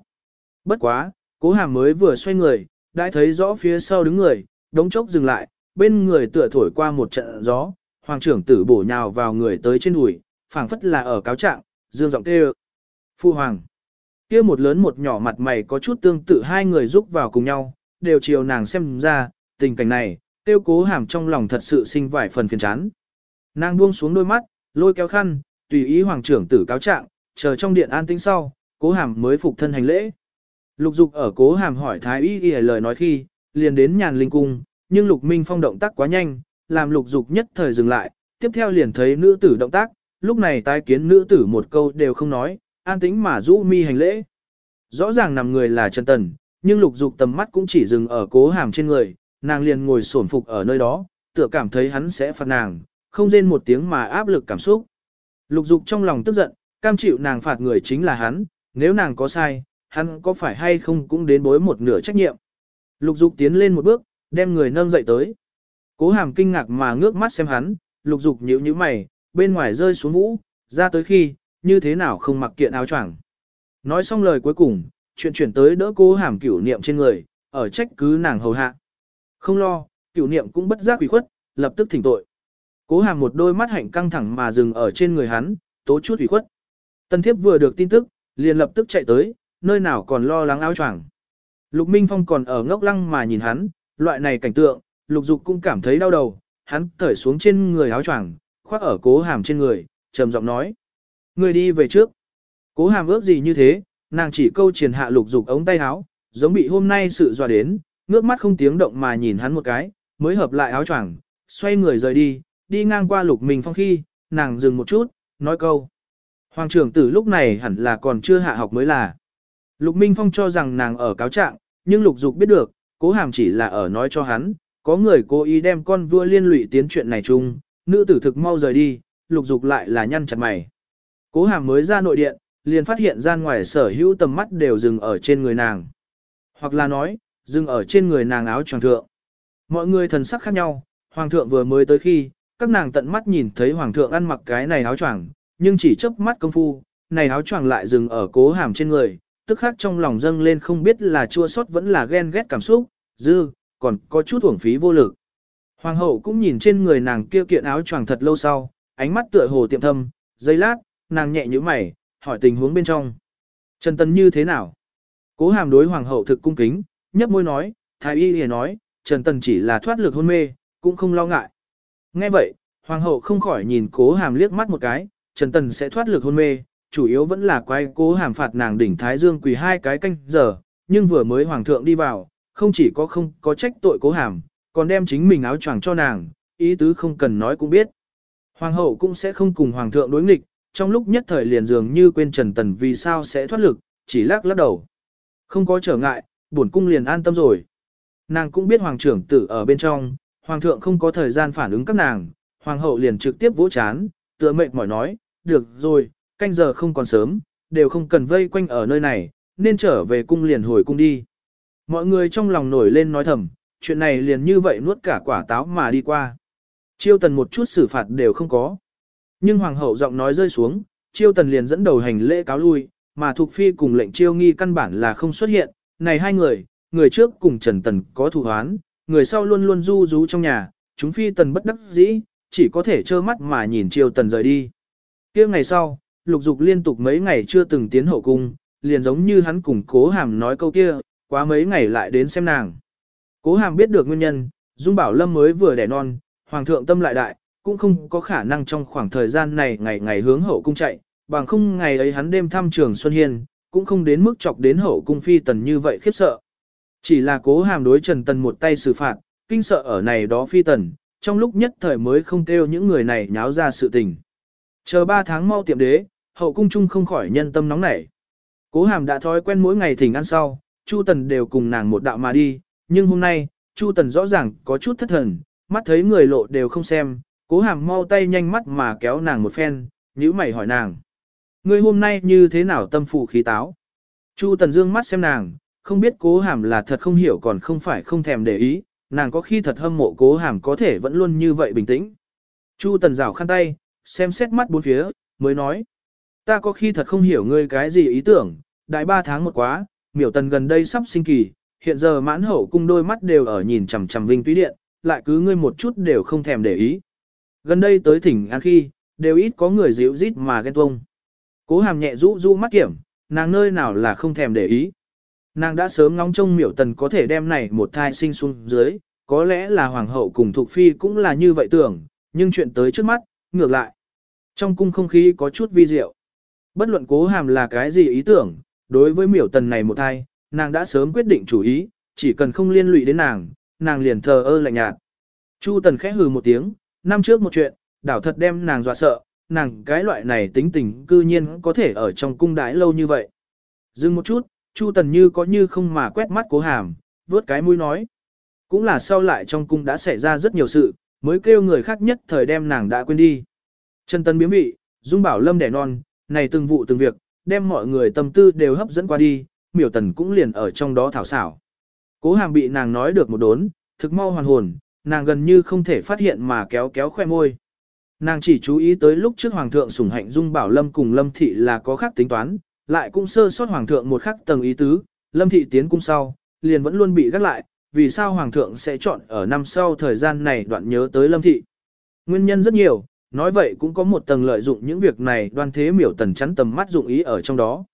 Bất quá, cố hàm mới vừa xoay người, đã thấy rõ phía sau đứng người, đống chốc dừng lại, bên người tựa thổi qua một trận gió, hoàng trưởng tử bổ nhào vào người tới trên đùi, phảng phất là ở cáo trạng, dương giọng kêu. Phu hoàng. kia một lớn một nhỏ mặt mày có chút tương tự hai người giúp vào cùng nhau, đều chiều nàng xem ra, tình cảnh này, tiêu cố hàm trong lòng thật sự sinh vài phần phiền chán. Nàng buông xuống đôi mắt, lôi kéo khăn, tùy ý hoàng trưởng tử cáo trạng, chờ trong điện an tĩnh sau, cố hàm mới phục thân hành lễ. Lục dục ở cố hàm hỏi thái y ghi lời nói khi, liền đến nhàn linh cung, nhưng lục minh phong động tác quá nhanh, làm lục dục nhất thời dừng lại, tiếp theo liền thấy nữ tử động tác, lúc này tái kiến nữ tử một câu đều không nói, an tĩnh mà rũ mi hành lễ. Rõ ràng nằm người là Trần Tần, nhưng lục dục tầm mắt cũng chỉ dừng ở cố hàm trên người, nàng liền ngồi sổn phục ở nơi đó, tựa cảm thấy hắn sẽ phạt nàng, không rên một tiếng mà áp lực cảm xúc. Lục dục trong lòng tức giận, cam chịu nàng phạt người chính là hắn, nếu nàng có sai, hắn có phải hay không cũng đến bối một nửa trách nhiệm. Lục dục tiến lên một bước, đem người nâng dậy tới. Cố hàm kinh ngạc mà ngước mắt xem hắn, lục dục nhíu nhíu mày, bên ngoài rơi xuống vũ, ra tới khi, như thế nào không mặc kiện áo choàng. Nói xong lời cuối cùng, chuyện chuyển tới đỡ cố hàm cửu niệm trên người, ở trách cứ nàng hầu hạ. Không lo, cửu niệm cũng bất giác quỷ khuất, lập tức thỉnh tội. Cố hàm một đôi mắt hạnh căng thẳng mà dừng ở trên người hắn, tố chút ủy khuất. Tân thiếp vừa được tin tức, liền lập tức chạy tới, nơi nào còn lo lắng áo choàng. Lục Minh Phong còn ở ngốc lăng mà nhìn hắn, loại này cảnh tượng, Lục Dục cũng cảm thấy đau đầu, hắn cởi xuống trên người áo choàng, khoác ở cố hàm trên người, trầm giọng nói. Người đi về trước. Cố hàm ước gì như thế, nàng chỉ câu triển hạ lục dục ống tay áo, giống bị hôm nay sự dọa đến, ngước mắt không tiếng động mà nhìn hắn một cái, mới hợp lại áo choàng, xoay người rời đi, đi ngang qua lục Minh phong khi, nàng dừng một chút, nói câu. Hoàng trưởng tử lúc này hẳn là còn chưa hạ học mới là. Lục Minh Phong cho rằng nàng ở cáo trạng, nhưng Lục Dục biết được, cố hàm chỉ là ở nói cho hắn, có người cố ý đem con vua liên lụy tiến chuyện này chung, nữ tử thực mau rời đi, Lục Dục lại là nhăn chặt mày. Cố hàm mới ra nội điện, liền phát hiện gian ngoài sở hữu tầm mắt đều dừng ở trên người nàng. Hoặc là nói, dừng ở trên người nàng áo tròn thượng. Mọi người thần sắc khác nhau, hoàng thượng vừa mới tới khi, các nàng tận mắt nhìn thấy hoàng thượng ăn mặc cái này áo choàng, nhưng chỉ chớp mắt công phu, này áo choàng lại dừng ở cố hàm trên người, tức khắc trong lòng dâng lên không biết là chua xót vẫn là ghen ghét cảm xúc, dư, còn có chút uổng phí vô lực. Hoàng hậu cũng nhìn trên người nàng kia kiện áo choàng thật lâu sau, ánh mắt tựa hồ tiệm thâm, giây lát, nàng nhẹ như mày, hỏi tình huống bên trong. Trần tân như thế nào? Cố hàm đối hoàng hậu thực cung kính, nhấp môi nói, thái y hề nói, Trần Tần chỉ là thoát lực hôn mê, cũng không lo ngại. Nghe vậy, hoàng hậu không khỏi nhìn cố hàm liếc mắt một cái, Trần Tần sẽ thoát lực hôn mê, chủ yếu vẫn là quay cố hàm phạt nàng đỉnh Thái Dương quỳ hai cái canh giờ, nhưng vừa mới hoàng thượng đi vào, không chỉ có không có trách tội cố hàm, còn đem chính mình áo choàng cho nàng, ý tứ không cần nói cũng biết. Hoàng hậu cũng sẽ không cùng hoàng thượng đối nghịch, trong lúc nhất thời liền dường như quên Trần Tần vì sao sẽ thoát lực, chỉ lắc lắc đầu. Không có trở ngại, bổn cung liền an tâm rồi. Nàng cũng biết hoàng trưởng tử ở bên trong, hoàng thượng không có thời gian phản ứng các nàng, hoàng hậu liền trực tiếp vỗ chán, tựa mệt mỏi nói, được rồi, canh giờ không còn sớm, đều không cần vây quanh ở nơi này, nên trở về cung liền hồi cung đi. Mọi người trong lòng nổi lên nói thầm, chuyện này liền như vậy nuốt cả quả táo mà đi qua. Chiêu tần một chút xử phạt đều không có. Nhưng hoàng hậu giọng nói rơi xuống, chiêu tần liền dẫn đầu hành lễ cáo lui, mà thuộc phi cùng lệnh chiêu nghi căn bản là không xuất hiện. Này hai người, người trước cùng trần tần có thù hoán, người sau luôn luôn du rú trong nhà, chúng phi tần bất đắc dĩ, chỉ có thể trơ mắt mà nhìn chiêu tần rời đi kia ngày sau, lục dục liên tục mấy ngày chưa từng tiến hậu cung, liền giống như hắn cùng cố hàm nói câu kia, quá mấy ngày lại đến xem nàng. Cố hàm biết được nguyên nhân, Dung Bảo Lâm mới vừa đẻ non, Hoàng thượng tâm lại đại, cũng không có khả năng trong khoảng thời gian này ngày ngày hướng hậu cung chạy, bằng không ngày ấy hắn đêm thăm trường Xuân Hiên, cũng không đến mức chọc đến hậu cung phi tần như vậy khiếp sợ. Chỉ là cố hàm đối Trần Tần một tay xử phạt, kinh sợ ở này đó phi tần, trong lúc nhất thời mới không kêu những người này nháo ra sự tình. Chờ 3 tháng mau tiệm đế, hậu cung chung không khỏi nhân tâm nóng nảy. Cố hàm đã thói quen mỗi ngày thỉnh ăn sau, Chu Tần đều cùng nàng một đạo mà đi, nhưng hôm nay, Chu Tần rõ ràng có chút thất thần, mắt thấy người lộ đều không xem, cố hàm mau tay nhanh mắt mà kéo nàng một phen, nhíu mày hỏi nàng. Ngươi hôm nay như thế nào tâm phụ khí táo? Chu Tần dương mắt xem nàng, không biết cố hàm là thật không hiểu còn không phải không thèm để ý, nàng có khi thật hâm mộ cố hàm có thể vẫn luôn như vậy bình tĩnh. Chu Tần rảo khăn tay, xem xét mắt bốn phía, mới nói. Ta có khi thật không hiểu ngươi cái gì ý tưởng, đại ba tháng một quá, miểu tần gần đây sắp sinh kỳ, hiện giờ mãn hậu cung đôi mắt đều ở nhìn chằm chằm vinh túy điện, lại cứ ngươi một chút đều không thèm để ý. Gần đây tới thỉnh an khi, đều ít có người dịu rít mà ghen tuông. Cố hàm nhẹ rũ rũ mắt kiểm, nàng nơi nào là không thèm để ý. Nàng đã sớm ngóng trông miểu tần có thể đem này một thai sinh xuống dưới, có lẽ là hoàng hậu cùng thuộc phi cũng là như vậy tưởng, nhưng chuyện tới trước mắt, ngược lại. Trong cung không khí có chút vi diệu. Bất luận cố hàm là cái gì ý tưởng, đối với miểu tần này một thai, nàng đã sớm quyết định chủ ý, chỉ cần không liên lụy đến nàng, nàng liền thờ ơ lạnh nhạt. Chu tần khẽ hừ một tiếng, năm trước một chuyện, đảo thật đem nàng dọa sợ, nàng cái loại này tính tình cư nhiên có thể ở trong cung đái lâu như vậy. Dừng một chút, Chu tần như có như không mà quét mắt cố hàm, vớt cái mũi nói. Cũng là sau lại trong cung đã xảy ra rất nhiều sự, mới kêu người khác nhất thời đem nàng đã quên đi. Trần Tân biếm vị, Dung Bảo Lâm đẻ non, này từng vụ từng việc, đem mọi người tâm tư đều hấp dẫn qua đi, miểu tần cũng liền ở trong đó thảo xảo. Cố hàng bị nàng nói được một đốn, thực mau hoàn hồn, nàng gần như không thể phát hiện mà kéo kéo khoe môi. Nàng chỉ chú ý tới lúc trước Hoàng thượng sủng hạnh Dung Bảo Lâm cùng Lâm Thị là có khác tính toán, lại cũng sơ sót Hoàng thượng một khắc tầng ý tứ, Lâm Thị tiến cung sau, liền vẫn luôn bị gác lại, vì sao Hoàng thượng sẽ chọn ở năm sau thời gian này đoạn nhớ tới Lâm Thị. Nguyên nhân rất nhiều, nói vậy cũng có một tầng lợi dụng những việc này đoan thế miểu tần chắn tầm mắt dụng ý ở trong đó.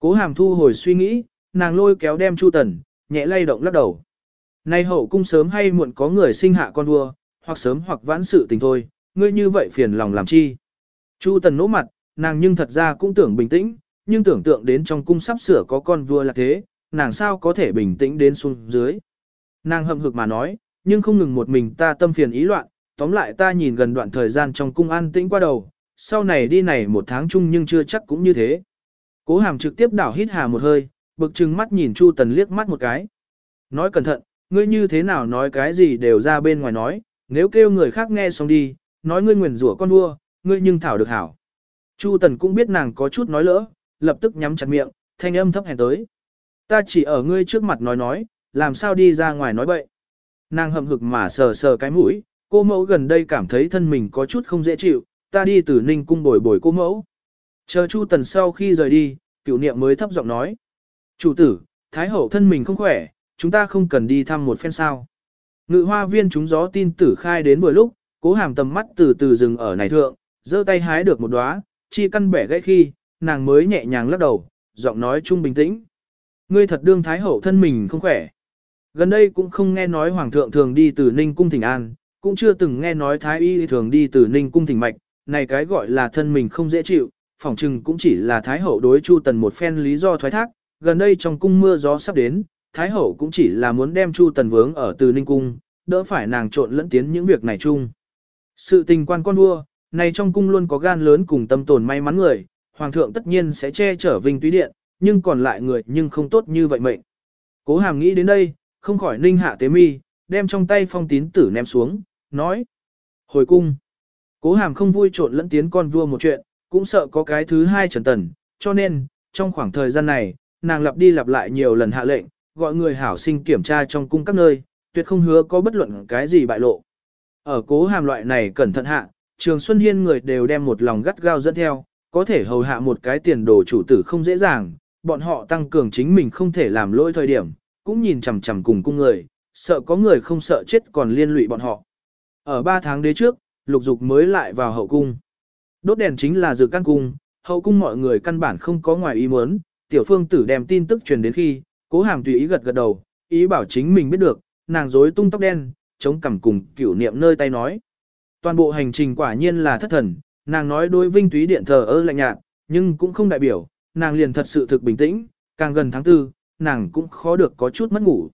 Cố hàm thu hồi suy nghĩ, nàng lôi kéo đem Chu Tần, nhẹ lay động lắc đầu. Nay hậu cung sớm hay muộn có người sinh hạ con vua, hoặc sớm hoặc vãn sự tình thôi, ngươi như vậy phiền lòng làm chi. Chu Tần nỗ mặt, nàng nhưng thật ra cũng tưởng bình tĩnh, nhưng tưởng tượng đến trong cung sắp sửa có con vua là thế, nàng sao có thể bình tĩnh đến xuống dưới. Nàng hậm hực mà nói, nhưng không ngừng một mình ta tâm phiền ý loạn, tóm lại ta nhìn gần đoạn thời gian trong cung an tĩnh qua đầu, sau này đi này một tháng chung nhưng chưa chắc cũng như thế. Cố hàm trực tiếp đảo hít hà một hơi, bực chừng mắt nhìn Chu Tần liếc mắt một cái. Nói cẩn thận, ngươi như thế nào nói cái gì đều ra bên ngoài nói, nếu kêu người khác nghe xong đi, nói ngươi nguyền rủa con vua, ngươi nhưng thảo được hảo. Chu Tần cũng biết nàng có chút nói lỡ, lập tức nhắm chặt miệng, thanh âm thấp hèn tới. Ta chỉ ở ngươi trước mặt nói nói, làm sao đi ra ngoài nói bậy. Nàng hậm hực mà sờ sờ cái mũi, cô mẫu gần đây cảm thấy thân mình có chút không dễ chịu, ta đi từ ninh cung bồi bồi cô mẫu. Chờ Chu Tần sau khi rời đi, cửu niệm mới thấp giọng nói. Chủ tử, Thái hậu thân mình không khỏe, chúng ta không cần đi thăm một phen sao. Ngự hoa viên chúng gió tin tử khai đến vừa lúc, cố hàm tầm mắt từ từ dừng ở này thượng, giơ tay hái được một đóa, chi căn bẻ gãy khi, nàng mới nhẹ nhàng lắc đầu, giọng nói chung bình tĩnh. Ngươi thật đương Thái hậu thân mình không khỏe. Gần đây cũng không nghe nói Hoàng thượng thường đi từ Ninh Cung Thỉnh An, cũng chưa từng nghe nói Thái y thường đi từ Ninh Cung Thỉnh Mạch, này cái gọi là thân mình không dễ chịu, phỏng chừng cũng chỉ là Thái hậu đối Chu Tần một phen lý do thoái thác, gần đây trong cung mưa gió sắp đến, Thái hậu cũng chỉ là muốn đem Chu Tần vướng ở từ Ninh Cung, đỡ phải nàng trộn lẫn tiến những việc này chung. Sự tình quan con vua, này trong cung luôn có gan lớn cùng tâm tồn may mắn người, Hoàng thượng tất nhiên sẽ che chở vinh túy điện, nhưng còn lại người nhưng không tốt như vậy mệnh. Cố hàm nghĩ đến đây, không khỏi ninh hạ tế mi, đem trong tay phong tín tử ném xuống, nói. Hồi cung. Cố hàm không vui trộn lẫn tiến con vua một chuyện, cũng sợ có cái thứ hai trần tần, cho nên, trong khoảng thời gian này, nàng lặp đi lặp lại nhiều lần hạ lệnh, gọi người hảo sinh kiểm tra trong cung các nơi, tuyệt không hứa có bất luận cái gì bại lộ. Ở cố hàm loại này cẩn thận hạ, trường Xuân Hiên người đều đem một lòng gắt gao dẫn theo, có thể hầu hạ một cái tiền đồ chủ tử không dễ dàng, bọn họ tăng cường chính mình không thể làm lỗi thời điểm, cũng nhìn chằm chằm cùng cung người, sợ có người không sợ chết còn liên lụy bọn họ. Ở 3 tháng đế trước, lục dục mới lại vào hậu cung. Đốt đèn chính là dự căn cung, hậu cung mọi người căn bản không có ngoài ý muốn, tiểu phương tử đem tin tức truyền đến khi, cố hàm tùy ý gật gật đầu, ý bảo chính mình biết được, nàng rối tung tóc đen, chống cằm cùng cửu niệm nơi tay nói. Toàn bộ hành trình quả nhiên là thất thần, nàng nói đối vinh túy điện thờ ơ lạnh nhạt, nhưng cũng không đại biểu, nàng liền thật sự thực bình tĩnh, càng gần tháng tư, nàng cũng khó được có chút mất ngủ.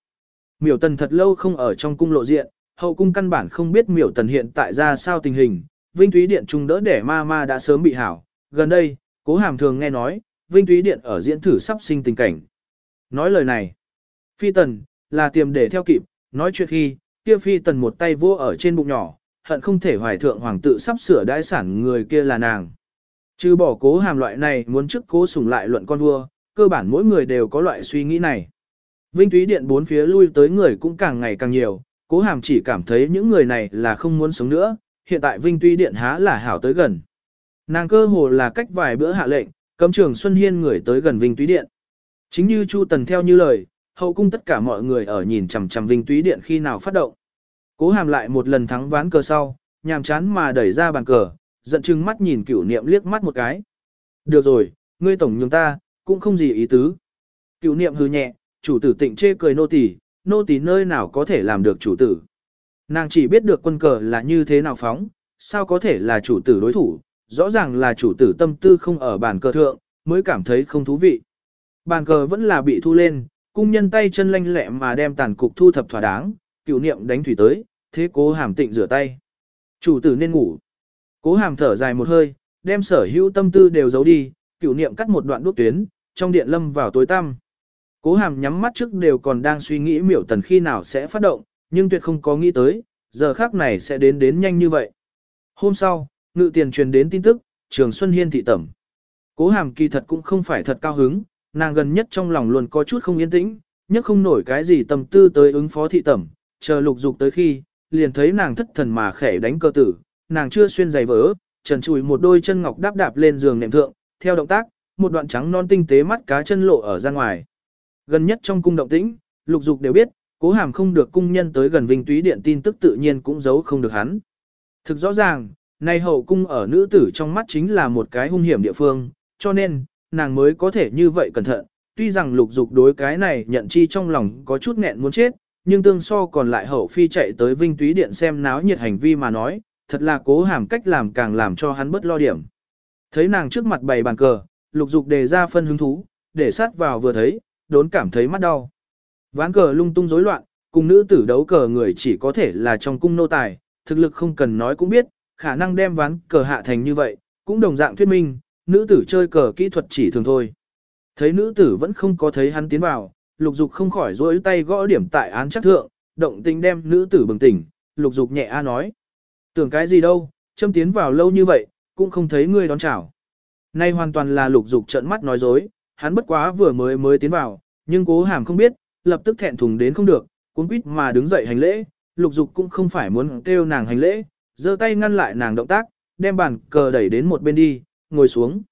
Miểu tần thật lâu không ở trong cung lộ diện, hậu cung căn bản không biết miểu tần hiện tại ra sao tình hình, vinh túy điện trung đỡ để ma ma đã sớm bị hảo, gần đây, cố hàm thường nghe nói, vinh túy điện ở diễn thử sắp sinh tình cảnh. Nói lời này, phi tần, là tiềm để theo kịp, nói chuyện khi, kia phi tần một tay vô ở trên bụng nhỏ, hận không thể hoài thượng hoàng tự sắp sửa đãi sản người kia là nàng. Chứ bỏ cố hàm loại này muốn trước cố sủng lại luận con vua, cơ bản mỗi người đều có loại suy nghĩ này. Vinh Thúy Điện bốn phía lui tới người cũng càng ngày càng nhiều, cố hàm chỉ cảm thấy những người này là không muốn sống nữa, hiện tại Vinh Thúy Điện há là hảo tới gần. Nàng cơ hồ là cách vài bữa hạ lệnh, cấm trường Xuân Hiên người tới gần Vinh Thúy Điện. Chính như Chu Tần theo như lời, hậu cung tất cả mọi người ở nhìn chằm chằm Vinh Thúy Điện khi nào phát động. Cố hàm lại một lần thắng ván cờ sau, nhàm chán mà đẩy ra bàn cờ, giận chừng mắt nhìn cửu niệm liếc mắt một cái. Được rồi, ngươi tổng nhường ta, cũng không gì ý tứ. cựu niệm hư nhẹ, chủ tử tịnh chê cười nô tỳ, nô tỳ nơi nào có thể làm được chủ tử. Nàng chỉ biết được quân cờ là như thế nào phóng, sao có thể là chủ tử đối thủ, rõ ràng là chủ tử tâm tư không ở bàn cờ thượng, mới cảm thấy không thú vị. Bàn cờ vẫn là bị thu lên, cung nhân tay chân lanh lẹ mà đem tàn cục thu thập thỏa đáng, cựu niệm đánh thủy tới, thế cố hàm tịnh rửa tay. Chủ tử nên ngủ. Cố hàm thở dài một hơi, đem sở hữu tâm tư đều giấu đi, cựu niệm cắt một đoạn đuốc tuyến, trong điện lâm vào tối tăm. Cố hàm nhắm mắt trước đều còn đang suy nghĩ miểu tần khi nào sẽ phát động, nhưng tuyệt không có nghĩ tới, giờ khác này sẽ đến đến nhanh như vậy. Hôm sau, ngự tiền truyền đến tin tức, trường Xuân Hiên thị tẩm. Cố hàm kỳ thật cũng không phải thật cao hứng, nàng gần nhất trong lòng luôn có chút không yên tĩnh, nhất không nổi cái gì tâm tư tới ứng phó thị tẩm, chờ lục dục tới khi, liền thấy nàng thất thần mà khẽ đánh cơ tử, nàng chưa xuyên giày vỡ, trần chùi một đôi chân ngọc đáp đạp lên giường nệm thượng, theo động tác, một đoạn trắng non tinh tế mắt cá chân lộ ở ra ngoài. Gần nhất trong cung động tĩnh, lục dục đều biết, cố hàm không được cung nhân tới gần vinh túy điện tin tức tự nhiên cũng giấu không được hắn. Thực rõ ràng, nay hậu cung ở nữ tử trong mắt chính là một cái hung hiểm địa phương, cho nên, nàng mới có thể như vậy cẩn thận. Tuy rằng lục dục đối cái này nhận chi trong lòng có chút nghẹn muốn chết, nhưng tương so còn lại hậu phi chạy tới vinh túy điện xem náo nhiệt hành vi mà nói, thật là cố hàm cách làm càng làm cho hắn bất lo điểm. Thấy nàng trước mặt bày bàn cờ, lục dục đề ra phân hứng thú, để sát vào vừa thấy, đốn cảm thấy mắt đau. Ván cờ lung tung rối loạn, cùng nữ tử đấu cờ người chỉ có thể là trong cung nô tài, thực lực không cần nói cũng biết, khả năng đem ván cờ hạ thành như vậy, cũng đồng dạng thuyết minh, nữ tử chơi cờ kỹ thuật chỉ thường thôi. Thấy nữ tử vẫn không có thấy hắn tiến vào, lục dục không khỏi rối tay gõ điểm tại án chắc thượng, động tình đem nữ tử bừng tỉnh, lục dục nhẹ a nói. Tưởng cái gì đâu, châm tiến vào lâu như vậy, cũng không thấy ngươi đón chào. Nay hoàn toàn là lục dục trợn mắt nói dối, hắn bất quá vừa mới mới tiến vào, nhưng cố hàm không biết, lập tức thẹn thùng đến không được, cuốn quýt mà đứng dậy hành lễ, lục dục cũng không phải muốn kêu nàng hành lễ, giơ tay ngăn lại nàng động tác, đem bàn cờ đẩy đến một bên đi, ngồi xuống.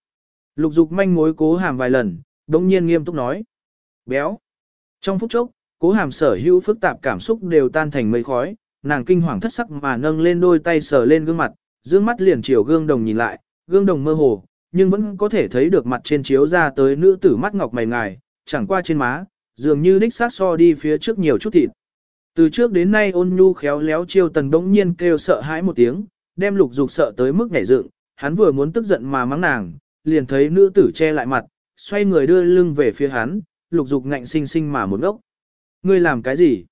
Lục dục manh mối cố hàm vài lần, đống nhiên nghiêm túc nói. Béo. Trong phút chốc, cố hàm sở hữu phức tạp cảm xúc đều tan thành mây khói, nàng kinh hoàng thất sắc mà nâng lên đôi tay sờ lên gương mặt, dương mắt liền chiều gương đồng nhìn lại, gương đồng mơ hồ, nhưng vẫn có thể thấy được mặt trên chiếu ra tới nữ tử mắt ngọc mày ngài, chẳng qua trên má, dường như đích sát so đi phía trước nhiều chút thịt. Từ trước đến nay ôn nhu khéo léo chiêu tần đống nhiên kêu sợ hãi một tiếng, đem lục dục sợ tới mức nhảy dựng, hắn vừa muốn tức giận mà mắng nàng, liền thấy nữ tử che lại mặt, xoay người đưa lưng về phía hắn, lục dục ngạnh sinh sinh mà một ngốc. Ngươi làm cái gì?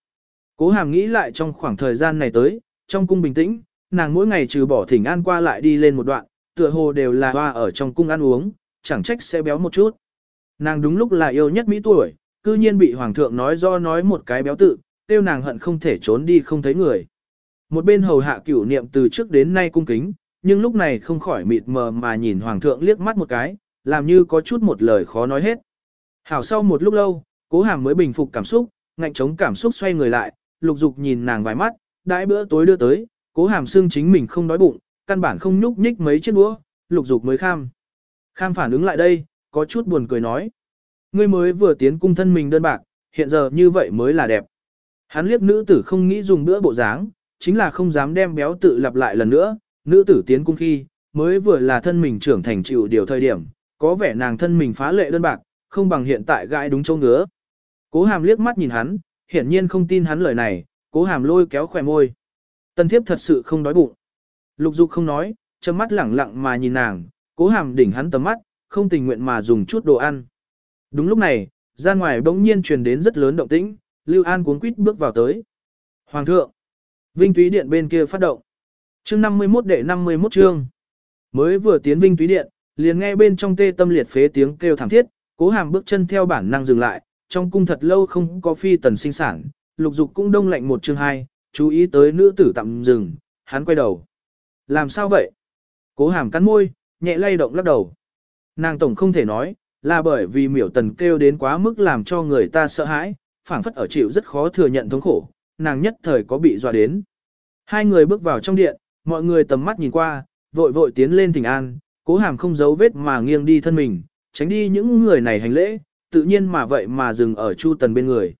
Cố hàm nghĩ lại trong khoảng thời gian này tới, trong cung bình tĩnh, nàng mỗi ngày trừ bỏ thỉnh an qua lại đi lên một đoạn, tựa hồ đều là hoa ở trong cung ăn uống, chẳng trách sẽ béo một chút. Nàng đúng lúc là yêu nhất Mỹ tuổi, cư nhiên bị hoàng thượng nói do nói một cái béo tự, tiêu nàng hận không thể trốn đi không thấy người. Một bên hầu hạ cửu niệm từ trước đến nay cung kính, nhưng lúc này không khỏi mịt mờ mà nhìn hoàng thượng liếc mắt một cái, làm như có chút một lời khó nói hết. Hảo sau một lúc lâu, cố hàm mới bình phục cảm xúc, ngạnh chống cảm xúc xoay người lại, lục dục nhìn nàng vài mắt, đãi bữa tối đưa tới, cố hàm xương chính mình không đói bụng, căn bản không nhúc nhích mấy chiếc đũa, lục dục mới kham. Kham phản ứng lại đây, có chút buồn cười nói. Ngươi mới vừa tiến cung thân mình đơn bạc, hiện giờ như vậy mới là đẹp. Hắn liếc nữ tử không nghĩ dùng bữa bộ dáng, chính là không dám đem béo tự lặp lại lần nữa, nữ tử tiến cung khi, mới vừa là thân mình trưởng thành chịu điều thời điểm, có vẻ nàng thân mình phá lệ đơn bạc, không bằng hiện tại gãi đúng châu ngứa. Cố hàm liếc mắt nhìn hắn, hiển nhiên không tin hắn lời này, cố hàm lôi kéo khỏe môi. Tần thiếp thật sự không đói bụng. Lục dục không nói, châm mắt lẳng lặng mà nhìn nàng, cố hàm đỉnh hắn tầm mắt, không tình nguyện mà dùng chút đồ ăn. Đúng lúc này, ra ngoài bỗng nhiên truyền đến rất lớn động tĩnh, Lưu An cuống quýt bước vào tới. Hoàng thượng, Vinh Túy Điện bên kia phát động. Chương 51 đệ 51 chương. Mới vừa tiến Vinh Túy Điện, liền nghe bên trong tê tâm liệt phế tiếng kêu thảm thiết, cố hàm bước chân theo bản năng dừng lại, trong cung thật lâu không có phi tần sinh sản, lục dục cũng đông lạnh một chương hai, chú ý tới nữ tử tạm dừng, hắn quay đầu. Làm sao vậy? Cố hàm cắn môi, nhẹ lay động lắc đầu. Nàng tổng không thể nói, là bởi vì miểu tần kêu đến quá mức làm cho người ta sợ hãi, phảng phất ở chịu rất khó thừa nhận thống khổ, nàng nhất thời có bị dọa đến. Hai người bước vào trong điện, mọi người tầm mắt nhìn qua, vội vội tiến lên thỉnh an, cố hàm không giấu vết mà nghiêng đi thân mình, tránh đi những người này hành lễ, tự nhiên mà vậy mà dừng ở Chu Tần bên người.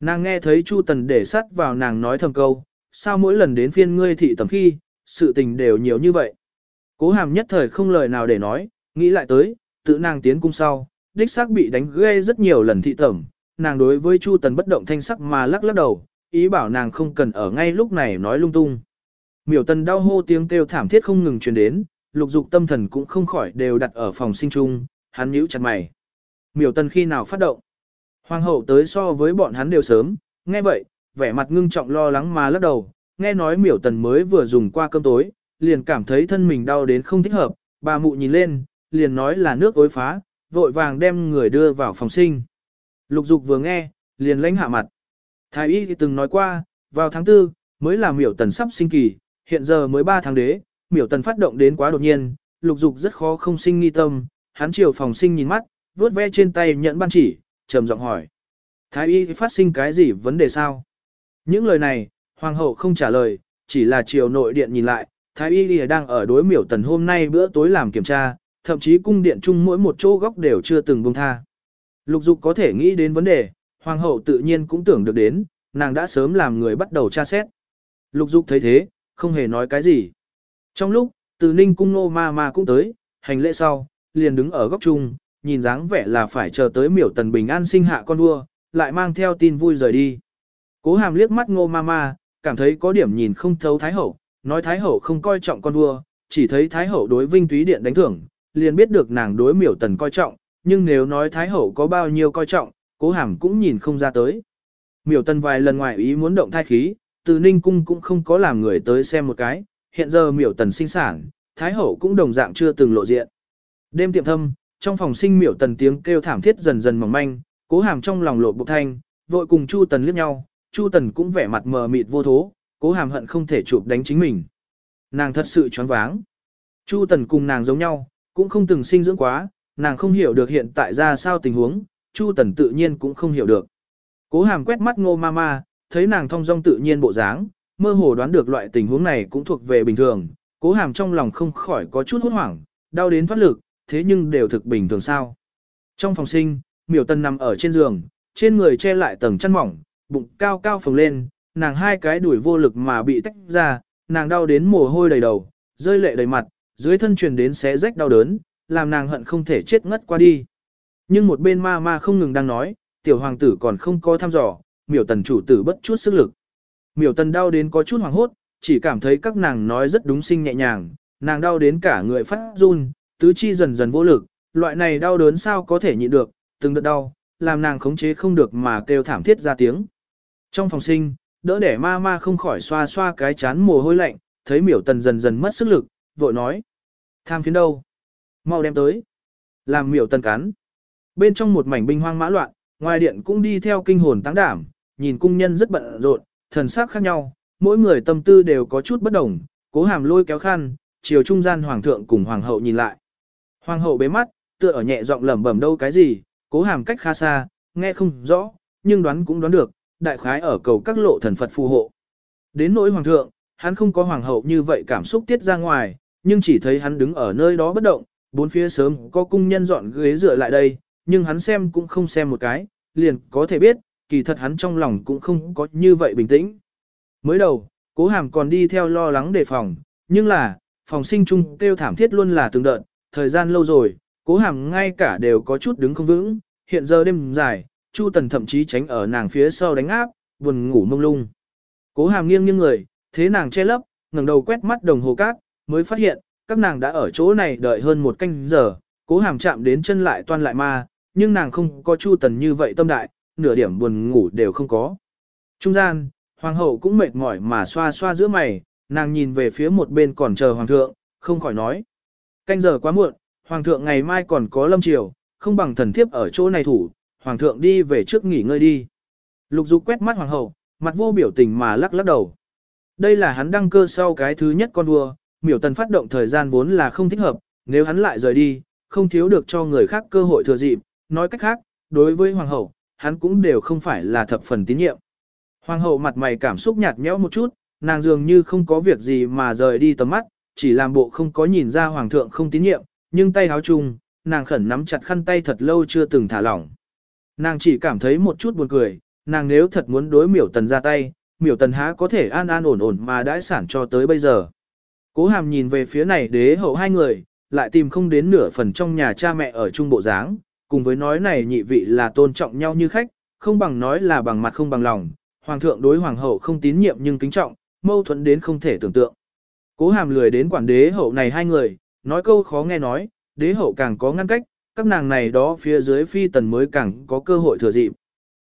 Nàng nghe thấy Chu Tần để sắt vào nàng nói thầm câu, sao mỗi lần đến phiên ngươi thị tầm khi, sự tình đều nhiều như vậy. Cố hàm nhất thời không lời nào để nói, nghĩ lại tới, tự nàng tiến cung sau, đích xác bị đánh ghê rất nhiều lần thị tẩm, nàng đối với Chu Tần bất động thanh sắc mà lắc lắc đầu, ý bảo nàng không cần ở ngay lúc này nói lung tung. Miểu Tần đau hô tiếng kêu thảm thiết không ngừng truyền đến, lục dục tâm thần cũng không khỏi đều đặt ở phòng sinh chung, hắn nhíu chặt mày. Miểu Tần khi nào phát động? Hoàng hậu tới so với bọn hắn đều sớm, nghe vậy, vẻ mặt ngưng trọng lo lắng mà lắc đầu, nghe nói Miểu Tần mới vừa dùng qua cơm tối, liền cảm thấy thân mình đau đến không thích hợp, bà mụ nhìn lên, liền nói là nước ối phá, vội vàng đem người đưa vào phòng sinh. Lục dục vừa nghe, liền lãnh hạ mặt. Thái y thì từng nói qua, vào tháng 4, mới là miểu tần sắp sinh kỳ, hiện giờ mới 3 tháng đế, miểu tần phát động đến quá đột nhiên, lục dục rất khó không sinh nghi tâm, hắn chiều phòng sinh nhìn mắt, vuốt ve trên tay nhận ban chỉ, trầm giọng hỏi. Thái y phát sinh cái gì vấn đề sao? Những lời này, hoàng hậu không trả lời, chỉ là chiều nội điện nhìn lại, thái y lìa đang ở đối miểu tần hôm nay bữa tối làm kiểm tra, thậm chí cung điện chung mỗi một chỗ góc đều chưa từng buông tha. Lục dục có thể nghĩ đến vấn đề, hoàng hậu tự nhiên cũng tưởng được đến, nàng đã sớm làm người bắt đầu tra xét. Lục dục thấy thế, không hề nói cái gì. Trong lúc, từ ninh cung nô ma ma cũng tới, hành lễ sau, liền đứng ở góc chung, nhìn dáng vẻ là phải chờ tới miểu tần bình an sinh hạ con vua, lại mang theo tin vui rời đi. Cố hàm liếc mắt ngô ma ma, cảm thấy có điểm nhìn không thấu thái hậu, nói thái hậu không coi trọng con vua, chỉ thấy thái hậu đối vinh túy điện đánh thưởng, liền biết được nàng đối miểu tần coi trọng, nhưng nếu nói Thái Hậu có bao nhiêu coi trọng, cố hàm cũng nhìn không ra tới. Miểu tần vài lần ngoài ý muốn động thai khí, từ Ninh Cung cũng không có làm người tới xem một cái, hiện giờ miểu tần sinh sản, Thái Hậu cũng đồng dạng chưa từng lộ diện. Đêm tiệm thâm, trong phòng sinh miểu tần tiếng kêu thảm thiết dần dần mỏng manh, cố hàm trong lòng lộ bộ thanh, vội cùng Chu Tần liếc nhau, Chu Tần cũng vẻ mặt mờ mịt vô thố, cố hàm hận không thể chụp đánh chính mình. Nàng thật sự choáng váng. Chu Tần cùng nàng giống nhau, cũng không từng sinh dưỡng quá, nàng không hiểu được hiện tại ra sao tình huống, Chu Tần tự nhiên cũng không hiểu được. Cố hàm quét mắt ngô ma ma, thấy nàng thong dong tự nhiên bộ dáng, mơ hồ đoán được loại tình huống này cũng thuộc về bình thường, cố hàm trong lòng không khỏi có chút hốt hoảng, đau đến thoát lực, thế nhưng đều thực bình thường sao. Trong phòng sinh, miểu tần nằm ở trên giường, trên người che lại tầng chăn mỏng, bụng cao cao phồng lên, nàng hai cái đuổi vô lực mà bị tách ra, nàng đau đến mồ hôi đầy đầu, rơi lệ đầy mặt, dưới thân truyền đến xé rách đau đớn, làm nàng hận không thể chết ngất qua đi. Nhưng một bên ma ma không ngừng đang nói, tiểu hoàng tử còn không có thăm dò, miểu tần chủ tử bất chút sức lực. Miểu tần đau đến có chút hoàng hốt, chỉ cảm thấy các nàng nói rất đúng sinh nhẹ nhàng, nàng đau đến cả người phát run, tứ chi dần dần vô lực, loại này đau đớn sao có thể nhịn được, từng đợt đau, làm nàng khống chế không được mà kêu thảm thiết ra tiếng. Trong phòng sinh, đỡ để ma ma không khỏi xoa xoa cái chán mồ hôi lạnh, thấy miểu tần dần dần mất sức lực, vội nói. Tham phiến đâu? Mau đem tới. Làm miểu tần cắn. Bên trong một mảnh binh hoang mã loạn, ngoài điện cũng đi theo kinh hồn táng đảm, nhìn cung nhân rất bận rộn, thần sắc khác nhau, mỗi người tâm tư đều có chút bất đồng, cố hàm lôi kéo khăn, chiều trung gian hoàng thượng cùng hoàng hậu nhìn lại. Hoàng hậu bế mắt, tựa ở nhẹ giọng lẩm bẩm đâu cái gì, cố hàm cách khá xa, nghe không rõ, nhưng đoán cũng đoán được, đại khái ở cầu các lộ thần Phật phù hộ. Đến nỗi hoàng thượng, hắn không có hoàng hậu như vậy cảm xúc tiết ra ngoài, nhưng chỉ thấy hắn đứng ở nơi đó bất động, bốn phía sớm có cung nhân dọn ghế dựa lại đây, nhưng hắn xem cũng không xem một cái, liền có thể biết, kỳ thật hắn trong lòng cũng không có như vậy bình tĩnh. Mới đầu, cố hàm còn đi theo lo lắng đề phòng, nhưng là, phòng sinh chung kêu thảm thiết luôn là từng đợt, thời gian lâu rồi, cố hàm ngay cả đều có chút đứng không vững, hiện giờ đêm dài, Chu Tần thậm chí tránh ở nàng phía sau đánh áp, buồn ngủ mông lung. Cố hàm nghiêng nghiêng người, thế nàng che lấp, ngẩng đầu quét mắt đồng hồ cát, mới phát hiện, các nàng đã ở chỗ này đợi hơn một canh giờ, cố hàm chạm đến chân lại toan lại ma, nhưng nàng không có Chu Tần như vậy tâm đại, nửa điểm buồn ngủ đều không có. Trung gian, hoàng hậu cũng mệt mỏi mà xoa xoa giữa mày, nàng nhìn về phía một bên còn chờ hoàng thượng, không khỏi nói. Canh giờ quá muộn, hoàng thượng ngày mai còn có lâm triều, không bằng thần thiếp ở chỗ này thủ, hoàng thượng đi về trước nghỉ ngơi đi. Lục dục quét mắt hoàng hậu, mặt vô biểu tình mà lắc lắc đầu. Đây là hắn đăng cơ sau cái thứ nhất con vua, miểu tần phát động thời gian vốn là không thích hợp, nếu hắn lại rời đi, không thiếu được cho người khác cơ hội thừa dịp, nói cách khác, đối với hoàng hậu, hắn cũng đều không phải là thập phần tín nhiệm. Hoàng hậu mặt mày cảm xúc nhạt nhẽo một chút, nàng dường như không có việc gì mà rời đi tầm mắt, chỉ làm bộ không có nhìn ra hoàng thượng không tín nhiệm, nhưng tay háo chung, nàng khẩn nắm chặt khăn tay thật lâu chưa từng thả lỏng. Nàng chỉ cảm thấy một chút buồn cười, nàng nếu thật muốn đối miểu tần ra tay, miểu tần há có thể an an ổn ổn mà đãi sản cho tới bây giờ. Cố hàm nhìn về phía này đế hậu hai người, lại tìm không đến nửa phần trong nhà cha mẹ ở trung bộ dáng, cùng với nói này nhị vị là tôn trọng nhau như khách, không bằng nói là bằng mặt không bằng lòng, hoàng thượng đối hoàng hậu không tín nhiệm nhưng kính trọng, mâu thuẫn đến không thể tưởng tượng. Cố hàm lười đến quản đế hậu này hai người, nói câu khó nghe nói, đế hậu càng có ngăn cách, các nàng này đó phía dưới phi tần mới càng có cơ hội thừa dịp.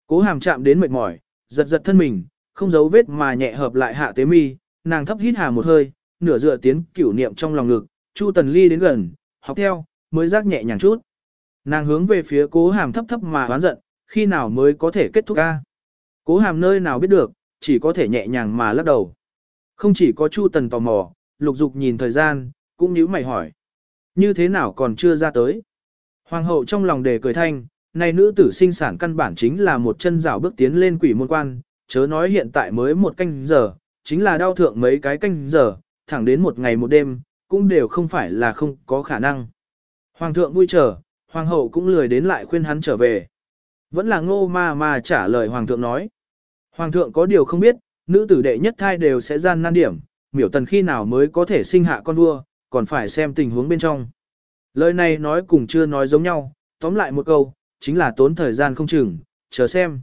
Cố hàm chạm đến mệt mỏi, giật giật thân mình, không giấu vết mà nhẹ hợp lại hạ tế mi, nàng thấp hít hà một hơi, nửa dựa tiến cửu niệm trong lòng ngực, Chu Tần Ly đến gần, học theo, mới giác nhẹ nhàng chút. Nàng hướng về phía cố hàm thấp thấp mà oán giận, khi nào mới có thể kết thúc ca. Cố hàm nơi nào biết được, chỉ có thể nhẹ nhàng mà lắc đầu. Không chỉ có Chu Tần tò mò, lục dục nhìn thời gian, cũng nhíu mày hỏi. Như thế nào còn chưa ra tới? Hoàng hậu trong lòng đề cười thanh, này nữ tử sinh sản căn bản chính là một chân rào bước tiến lên quỷ môn quan, chớ nói hiện tại mới một canh giờ, chính là đau thượng mấy cái canh giờ, thẳng đến một ngày một đêm, cũng đều không phải là không có khả năng. Hoàng thượng vui chờ, hoàng hậu cũng lười đến lại khuyên hắn trở về. Vẫn là ngô ma ma trả lời hoàng thượng nói. Hoàng thượng có điều không biết, nữ tử đệ nhất thai đều sẽ gian nan điểm, miểu tần khi nào mới có thể sinh hạ con vua, còn phải xem tình huống bên trong. Lời này nói cùng chưa nói giống nhau, tóm lại một câu, chính là tốn thời gian không chừng, chờ xem.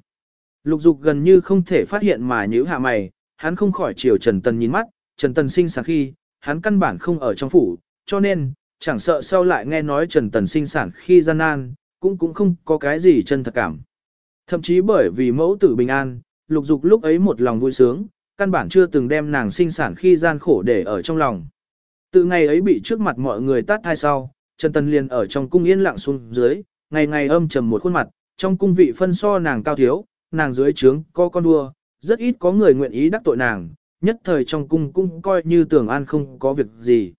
Lục dục gần như không thể phát hiện mà nhíu hạ mày, hắn không khỏi chiều Trần Tần nhìn mắt, Trần Tần sinh sản khi, hắn căn bản không ở trong phủ, cho nên, chẳng sợ sau lại nghe nói Trần Tần sinh sản khi gian nan, cũng cũng không có cái gì chân thật cảm. Thậm chí bởi vì mẫu tử bình an, lục dục lúc ấy một lòng vui sướng, căn bản chưa từng đem nàng sinh sản khi gian khổ để ở trong lòng. Từ ngày ấy bị trước mặt mọi người tát thai sau, Trần Tần liền ở trong cung yên lặng xuống dưới, ngày ngày âm trầm một khuôn mặt, trong cung vị phân so nàng cao thiếu, nàng dưới trướng có con vua, rất ít có người nguyện ý đắc tội nàng, nhất thời trong cung cũng coi như tưởng an không có việc gì.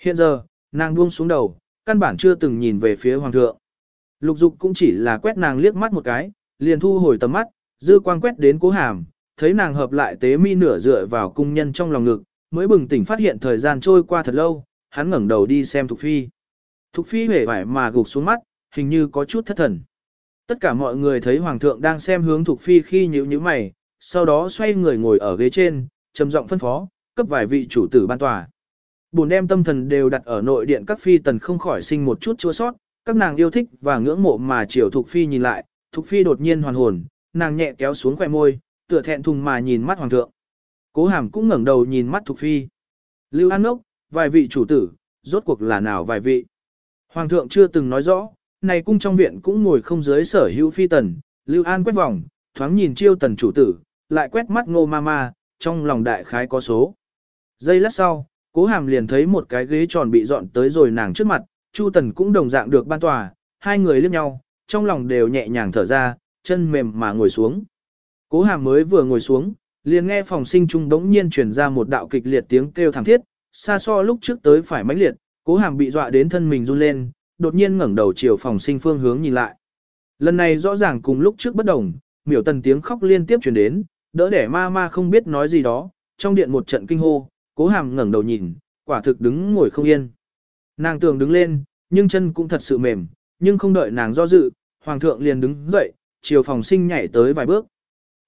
Hiện giờ, nàng buông xuống đầu, căn bản chưa từng nhìn về phía hoàng thượng. Lục dục cũng chỉ là quét nàng liếc mắt một cái, liền thu hồi tầm mắt, dư quang quét đến cố hàm, thấy nàng hợp lại tế mi nửa dựa vào cung nhân trong lòng ngực, mới bừng tỉnh phát hiện thời gian trôi qua thật lâu, hắn ngẩng đầu đi xem Thục Phi. Thục Phi hề vải mà gục xuống mắt, hình như có chút thất thần. Tất cả mọi người thấy Hoàng thượng đang xem hướng Thục Phi khi nhíu nhíu mày, sau đó xoay người ngồi ở ghế trên, trầm giọng phân phó, cấp vài vị chủ tử ban tòa. Bùn đem tâm thần đều đặt ở nội điện các phi tần không khỏi sinh một chút chua sót, các nàng yêu thích và ngưỡng mộ mà chiều Thục Phi nhìn lại, Thục Phi đột nhiên hoàn hồn, nàng nhẹ kéo xuống khỏe môi, tựa thẹn thùng mà nhìn mắt Hoàng thượng. Cố hàm cũng ngẩng đầu nhìn mắt Thục Phi. Lưu An Ngốc, vài vị chủ tử, rốt cuộc là nào vài vị? Hoàng thượng chưa từng nói rõ, này cung trong viện cũng ngồi không dưới sở hữu phi tần, Lưu An quét vòng, thoáng nhìn chiêu tần chủ tử, lại quét mắt ngô ma ma, trong lòng đại khái có số. Giây lát sau, cố hàm liền thấy một cái ghế tròn bị dọn tới rồi nàng trước mặt, Chu tần cũng đồng dạng được ban tòa, hai người liếc nhau, trong lòng đều nhẹ nhàng thở ra, chân mềm mà ngồi xuống. Cố hàm mới vừa ngồi xuống, liền nghe phòng sinh trung đống nhiên truyền ra một đạo kịch liệt tiếng kêu thảm thiết, xa so lúc trước tới phải mãnh liệt, cố hàm bị dọa đến thân mình run lên, đột nhiên ngẩng đầu chiều phòng sinh phương hướng nhìn lại. Lần này rõ ràng cùng lúc trước bất đồng, miểu tần tiếng khóc liên tiếp truyền đến, đỡ để ma ma không biết nói gì đó, trong điện một trận kinh hô, cố hàm ngẩng đầu nhìn, quả thực đứng ngồi không yên. Nàng tường đứng lên, nhưng chân cũng thật sự mềm, nhưng không đợi nàng do dự, hoàng thượng liền đứng dậy, chiều phòng sinh nhảy tới vài bước.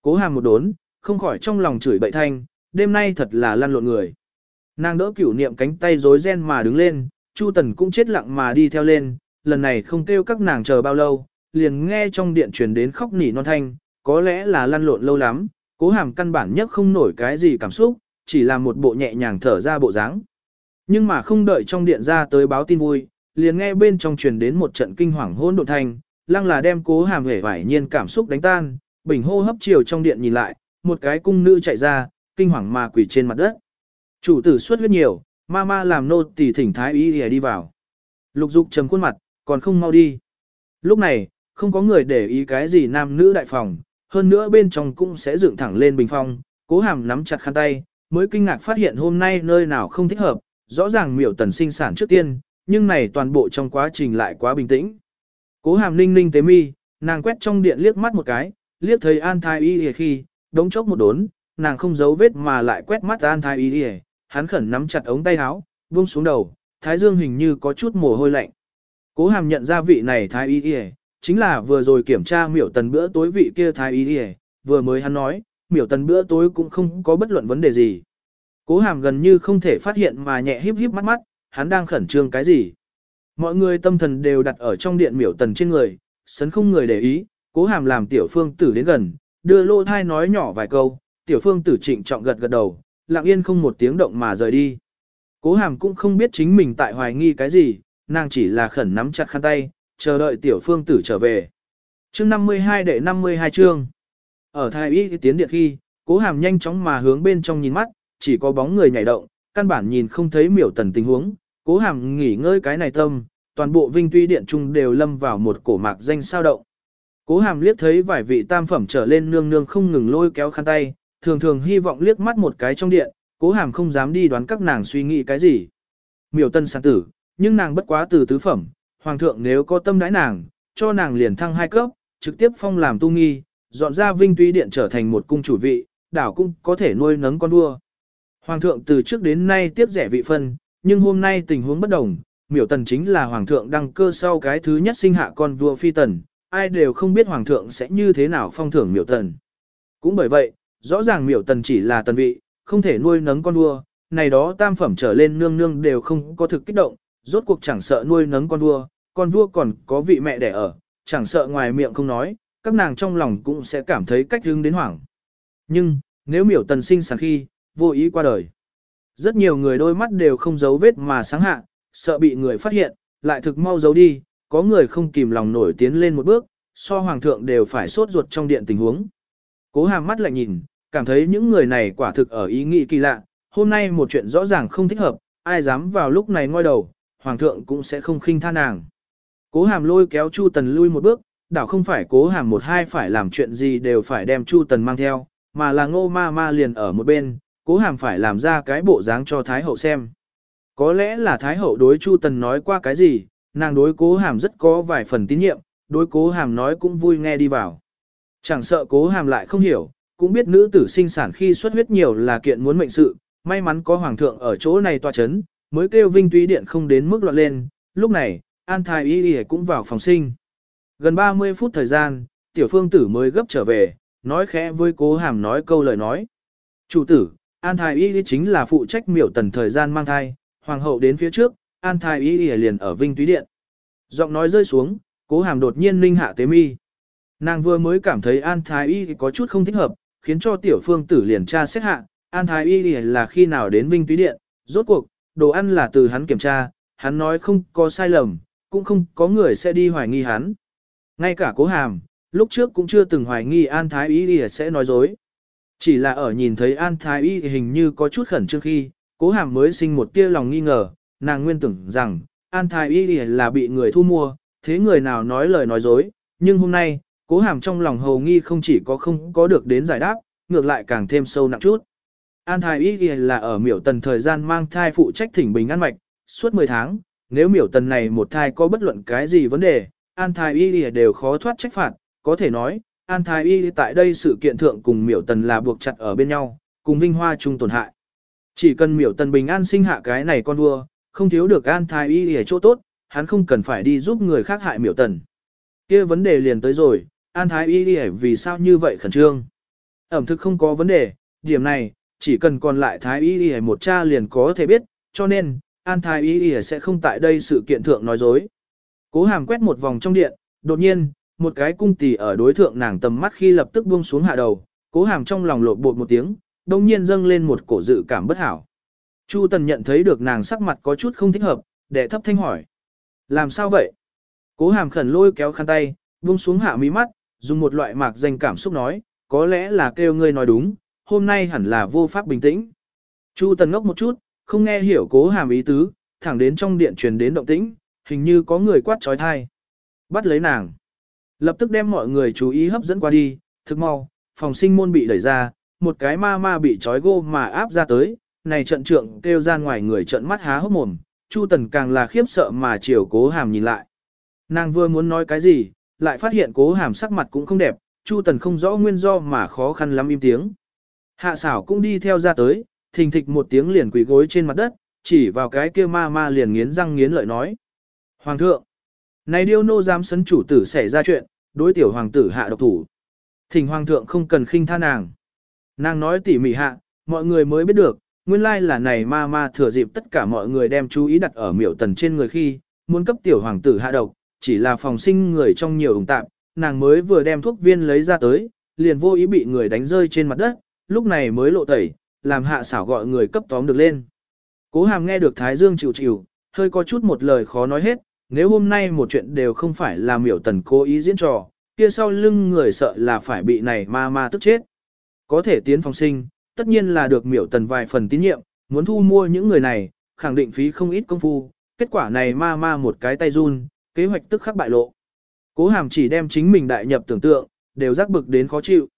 Cố hàm một đốn, không khỏi trong lòng chửi bậy thanh, đêm nay thật là lăn lộn người. Nàng đỡ cửu niệm cánh tay rối ren mà đứng lên, Chu Tần cũng chết lặng mà đi theo lên, lần này không kêu các nàng chờ bao lâu, liền nghe trong điện truyền đến khóc nỉ non thanh, có lẽ là lăn lộn lâu lắm, cố hàm căn bản nhất không nổi cái gì cảm xúc, chỉ là một bộ nhẹ nhàng thở ra bộ dáng. Nhưng mà không đợi trong điện ra tới báo tin vui, liền nghe bên trong truyền đến một trận kinh hoàng hỗn độn thanh, lăng là đem cố hàm hể vải nhiên cảm xúc đánh tan, bình hô hấp chiều trong điện nhìn lại, một cái cung nữ chạy ra, kinh hoàng mà quỳ trên mặt đất. Chủ tử xuất huyết nhiều, ma ma làm nô tỳ thỉnh thái y đi vào. Lục dục trầm khuôn mặt, còn không mau đi. Lúc này, không có người để ý cái gì nam nữ đại phòng, hơn nữa bên trong cũng sẽ dựng thẳng lên bình phong, cố hàm nắm chặt khăn tay, mới kinh ngạc phát hiện hôm nay nơi nào không thích hợp, rõ ràng miểu tần sinh sản trước tiên, nhưng này toàn bộ trong quá trình lại quá bình tĩnh. Cố hàm ninh ninh tế mi, nàng quét trong điện liếc mắt một cái, liếc thấy an thái y khi, đống chốc một đốn, nàng không giấu vết mà lại quét mắt an thái y hắn khẩn nắm chặt ống tay áo, buông xuống đầu, thái dương hình như có chút mồ hôi lạnh. Cố hàm nhận ra vị này thái y y, chính là vừa rồi kiểm tra miểu tần bữa tối vị kia thái y y, vừa mới hắn nói, miểu tần bữa tối cũng không có bất luận vấn đề gì. Cố hàm gần như không thể phát hiện mà nhẹ híp híp mắt mắt, hắn đang khẩn trương cái gì. Mọi người tâm thần đều đặt ở trong điện miểu tần trên người, sấn không người để ý, cố hàm làm tiểu phương tử đến gần, đưa lô thai nói nhỏ vài câu, tiểu phương tử trịnh trọng gật gật đầu, lặng yên không một tiếng động mà rời đi. Cố hàm cũng không biết chính mình tại hoài nghi cái gì, nàng chỉ là khẩn nắm chặt khăn tay, chờ đợi tiểu phương tử trở về. chương 52 đệ 52 chương. Ở thái y tiến điện khi, cố hàm nhanh chóng mà hướng bên trong nhìn mắt, chỉ có bóng người nhảy động, căn bản nhìn không thấy miểu tần tình huống, cố hàm nghỉ ngơi cái này tâm, toàn bộ vinh tuy điện trung đều lâm vào một cổ mạc danh sao động. Cố hàm liếc thấy vài vị tam phẩm trở lên nương nương không ngừng lôi kéo khăn tay, thường thường hy vọng liếc mắt một cái trong điện, cố hàm không dám đi đoán các nàng suy nghĩ cái gì. Miểu tân sản tử, nhưng nàng bất quá từ tứ phẩm, hoàng thượng nếu có tâm đãi nàng, cho nàng liền thăng hai cấp, trực tiếp phong làm tu nghi, dọn ra vinh tuy điện trở thành một cung chủ vị, đảo cung có thể nuôi nấng con vua. Hoàng thượng từ trước đến nay tiếp rẻ vị phân, nhưng hôm nay tình huống bất đồng, miểu tần chính là hoàng thượng đăng cơ sau cái thứ nhất sinh hạ con vua phi tần, ai đều không biết hoàng thượng sẽ như thế nào phong thưởng miểu tần. Cũng bởi vậy, rõ ràng miểu tần chỉ là tần vị, không thể nuôi nấng con vua, này đó tam phẩm trở lên nương nương đều không có thực kích động, rốt cuộc chẳng sợ nuôi nấng con vua, con vua còn có vị mẹ đẻ ở, chẳng sợ ngoài miệng không nói, các nàng trong lòng cũng sẽ cảm thấy cách hướng đến hoảng. Nhưng, nếu miểu tần sinh sản khi, vô ý qua đời. Rất nhiều người đôi mắt đều không giấu vết mà sáng hạ, sợ bị người phát hiện, lại thực mau giấu đi, có người không kìm lòng nổi tiến lên một bước, so hoàng thượng đều phải sốt ruột trong điện tình huống. Cố hàm mắt lại nhìn, cảm thấy những người này quả thực ở ý nghĩ kỳ lạ, hôm nay một chuyện rõ ràng không thích hợp, ai dám vào lúc này ngoi đầu, hoàng thượng cũng sẽ không khinh tha nàng. Cố hàm lôi kéo Chu Tần lui một bước, đảo không phải cố hàm một hai phải làm chuyện gì đều phải đem Chu Tần mang theo, mà là ngô ma ma liền ở một bên, cố hàm phải làm ra cái bộ dáng cho Thái Hậu xem. Có lẽ là Thái Hậu đối Chu Tần nói qua cái gì, nàng đối cố hàm rất có vài phần tín nhiệm, đối cố hàm nói cũng vui nghe đi vào. Chẳng sợ cố hàm lại không hiểu, cũng biết nữ tử sinh sản khi xuất huyết nhiều là kiện muốn mệnh sự, may mắn có hoàng thượng ở chỗ này tòa chấn, mới kêu vinh túy điện không đến mức loạn lên, lúc này, an thái y y cũng vào phòng sinh. Gần 30 phút thời gian, tiểu phương tử mới gấp trở về, nói khẽ với cố hàm nói câu lời nói. Chủ tử, an thái y y chính là phụ trách miểu tần thời gian mang thai, hoàng hậu đến phía trước, an thái y y liền ở vinh túy điện. Giọng nói rơi xuống, cố hàm đột nhiên ninh hạ tế mi. Nàng vừa mới cảm thấy an thái y có chút không thích hợp, khiến cho tiểu phương tử liền tra xét hạ, an thái y là khi nào đến vinh túy điện, rốt cuộc, đồ ăn là từ hắn kiểm tra, hắn nói không có sai lầm, cũng không có người sẽ đi hoài nghi hắn. Ngay cả cố hàm, lúc trước cũng chưa từng hoài nghi An Thái Y sẽ nói dối. Chỉ là ở nhìn thấy An Thái Y hình như có chút khẩn trương khi, cố hàm mới sinh một tia lòng nghi ngờ, nàng nguyên tưởng rằng, An Thái Y là bị người thu mua, thế người nào nói lời nói dối, nhưng hôm nay, cố hàm trong lòng hầu nghi không chỉ có không có được đến giải đáp, ngược lại càng thêm sâu nặng chút. An Thái Y là ở miểu tần thời gian mang thai phụ trách thỉnh bình an mạch, suốt 10 tháng, nếu miểu tần này một thai có bất luận cái gì vấn đề, An Thái Y đều khó thoát trách phạt, có thể nói, An Thái Y tại đây sự kiện thượng cùng miểu tần là buộc chặt ở bên nhau, cùng vinh hoa chung tổn hại. Chỉ cần miểu tần bình an sinh hạ cái này con vua, không thiếu được An Thái Y ở chỗ tốt, hắn không cần phải đi giúp người khác hại miểu tần. kia vấn đề liền tới rồi, An Thái Y vì sao như vậy khẩn trương? Ẩm thực không có vấn đề, điểm này, chỉ cần còn lại Thái Y một cha liền có thể biết, cho nên, An Thái Y sẽ không tại đây sự kiện thượng nói dối. Cố hàm quét một vòng trong điện, đột nhiên, một cái cung tỷ ở đối thượng nàng tầm mắt khi lập tức buông xuống hạ đầu, cố hàm trong lòng lộn bột một tiếng, đồng nhiên dâng lên một cổ dự cảm bất hảo. Chu Tần nhận thấy được nàng sắc mặt có chút không thích hợp, để thấp thanh hỏi. Làm sao vậy? Cố hàm khẩn lôi kéo khăn tay, buông xuống hạ mí mắt, dùng một loại mạc danh cảm xúc nói, có lẽ là kêu ngươi nói đúng, hôm nay hẳn là vô pháp bình tĩnh. Chu Tần ngốc một chút, không nghe hiểu cố hàm ý tứ, thẳng đến trong điện truyền đến động tĩnh, hình như có người quát trói thai. Bắt lấy nàng. Lập tức đem mọi người chú ý hấp dẫn qua đi, thực mau, phòng sinh môn bị đẩy ra, một cái ma ma bị trói gô mà áp ra tới, này trận trượng kêu ra ngoài người trận mắt há hốc mồm, Chu Tần càng là khiếp sợ mà chiều cố hàm nhìn lại. Nàng vừa muốn nói cái gì, lại phát hiện cố hàm sắc mặt cũng không đẹp, Chu Tần không rõ nguyên do mà khó khăn lắm im tiếng. Hạ xảo cũng đi theo ra tới, thình thịch một tiếng liền quỳ gối trên mặt đất, chỉ vào cái kia ma ma liền nghiến răng nghiến lợi nói. Hoàng thượng, này điêu nô dám sấn chủ tử xảy ra chuyện, đối tiểu hoàng tử hạ độc thủ. Thỉnh hoàng thượng không cần khinh tha nàng. Nàng nói tỉ mỉ hạ, mọi người mới biết được, nguyên lai là này ma ma thừa dịp tất cả mọi người đem chú ý đặt ở miểu tần trên người khi, muốn cấp tiểu hoàng tử hạ độc, chỉ là phòng sinh người trong nhiều ủng tạm, nàng mới vừa đem thuốc viên lấy ra tới, liền vô ý bị người đánh rơi trên mặt đất, lúc này mới lộ tẩy, làm hạ xảo gọi người cấp tóm được lên. Cố hàm nghe được Thái Dương chịu chịu, hơi có chút một lời khó nói hết, nếu hôm nay một chuyện đều không phải là miểu tần cố ý diễn trò, kia sau lưng người sợ là phải bị này ma ma tức chết. Có thể tiến phòng sinh, tất nhiên là được miểu tần vài phần tín nhiệm, muốn thu mua những người này, khẳng định phí không ít công phu, kết quả này ma ma một cái tay run, kế hoạch tức khắc bại lộ. Cố hàm chỉ đem chính mình đại nhập tưởng tượng, đều rắc bực đến khó chịu.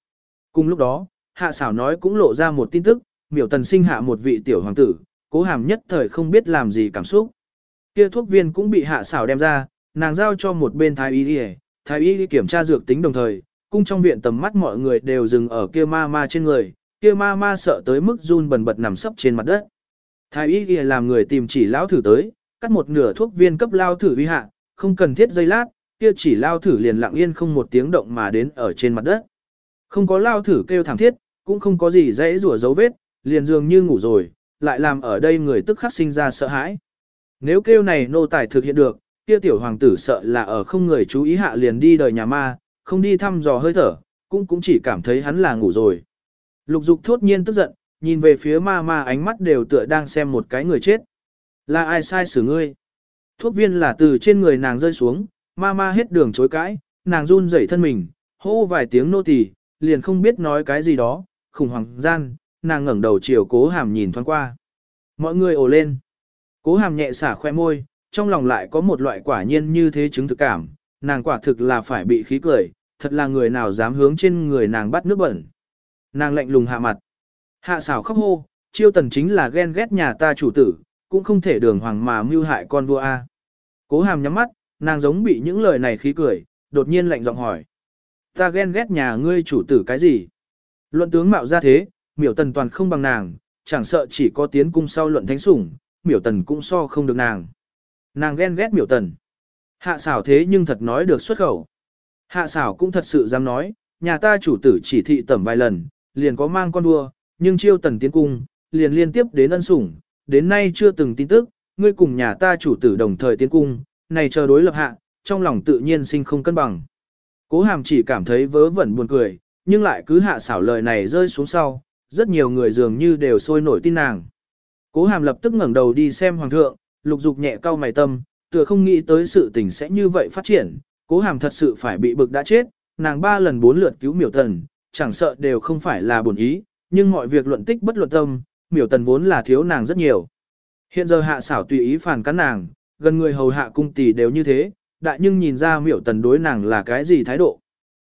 Cùng lúc đó, hạ xảo nói cũng lộ ra một tin tức, miểu tần sinh hạ một vị tiểu hoàng tử, cố hàm nhất thời không biết làm gì cảm xúc. Kia thuốc viên cũng bị hạ xảo đem ra, nàng giao cho một bên thái y đi thái y đi kiểm tra dược tính đồng thời, cung trong viện tầm mắt mọi người đều dừng ở kia ma ma trên người, kia ma ma sợ tới mức run bần bật nằm sấp trên mặt đất. Thái y làm người tìm chỉ lão thử tới, cắt một nửa thuốc viên cấp lao thử vi hạ, không cần thiết dây lát, kia chỉ lao thử liền lặng yên không một tiếng động mà đến ở trên mặt đất. Không có lao thử kêu thảm thiết, cũng không có gì dễ rủa dấu vết, liền dường như ngủ rồi, lại làm ở đây người tức khắc sinh ra sợ hãi. Nếu kêu này nô tài thực hiện được, kia tiểu hoàng tử sợ là ở không người chú ý hạ liền đi đời nhà ma, không đi thăm dò hơi thở, cũng cũng chỉ cảm thấy hắn là ngủ rồi. Lục dục thốt nhiên tức giận, nhìn về phía ma ma ánh mắt đều tựa đang xem một cái người chết. Là ai sai xử ngươi? Thuốc viên là từ trên người nàng rơi xuống, ma ma hết đường chối cãi, nàng run rẩy thân mình, hô vài tiếng nô tỳ, liền không biết nói cái gì đó, khủng hoảng gian, nàng ngẩng đầu chiều cố hàm nhìn thoáng qua. Mọi người ồ lên. Cố hàm nhẹ xả khoe môi, trong lòng lại có một loại quả nhiên như thế chứng thực cảm, nàng quả thực là phải bị khí cười, thật là người nào dám hướng trên người nàng bắt nước bẩn. Nàng lạnh lùng hạ mặt. Hạ xảo khóc hô, chiêu tần chính là ghen ghét nhà ta chủ tử, cũng không thể đường hoàng mà mưu hại con vua A. Cố hàm nhắm mắt, nàng giống bị những lời này khí cười, đột nhiên lạnh giọng hỏi. Ta ghen ghét nhà ngươi chủ tử cái gì? Luận tướng mạo ra thế, miểu tần toàn không bằng nàng, chẳng sợ chỉ có tiến cung sau luận thánh sủng, miểu tần cũng so không được nàng. Nàng ghen ghét miểu tần. Hạ xảo thế nhưng thật nói được xuất khẩu. Hạ xảo cũng thật sự dám nói, nhà ta chủ tử chỉ thị tẩm vài lần, liền có mang con vua, nhưng chiêu tần tiến cung, liền liên tiếp đến ân sủng, đến nay chưa từng tin tức, ngươi cùng nhà ta chủ tử đồng thời tiến cung, này chờ đối lập hạ, trong lòng tự nhiên sinh không cân bằng. Cố hàm chỉ cảm thấy vớ vẩn buồn cười, nhưng lại cứ hạ xảo lời này rơi xuống sau, rất nhiều người dường như đều sôi nổi tin nàng. Cố hàm lập tức ngẩng đầu đi xem hoàng thượng, lục dục nhẹ cau mày tâm, tựa không nghĩ tới sự tình sẽ như vậy phát triển, cố hàm thật sự phải bị bực đã chết, nàng ba lần bốn lượt cứu miểu thần, chẳng sợ đều không phải là buồn ý, nhưng mọi việc luận tích bất luận tâm, miểu tần vốn là thiếu nàng rất nhiều. Hiện giờ hạ xảo tùy ý phản cắn nàng, gần người hầu hạ cung tỷ đều như thế, đại nhưng nhìn ra miểu tần đối nàng là cái gì thái độ.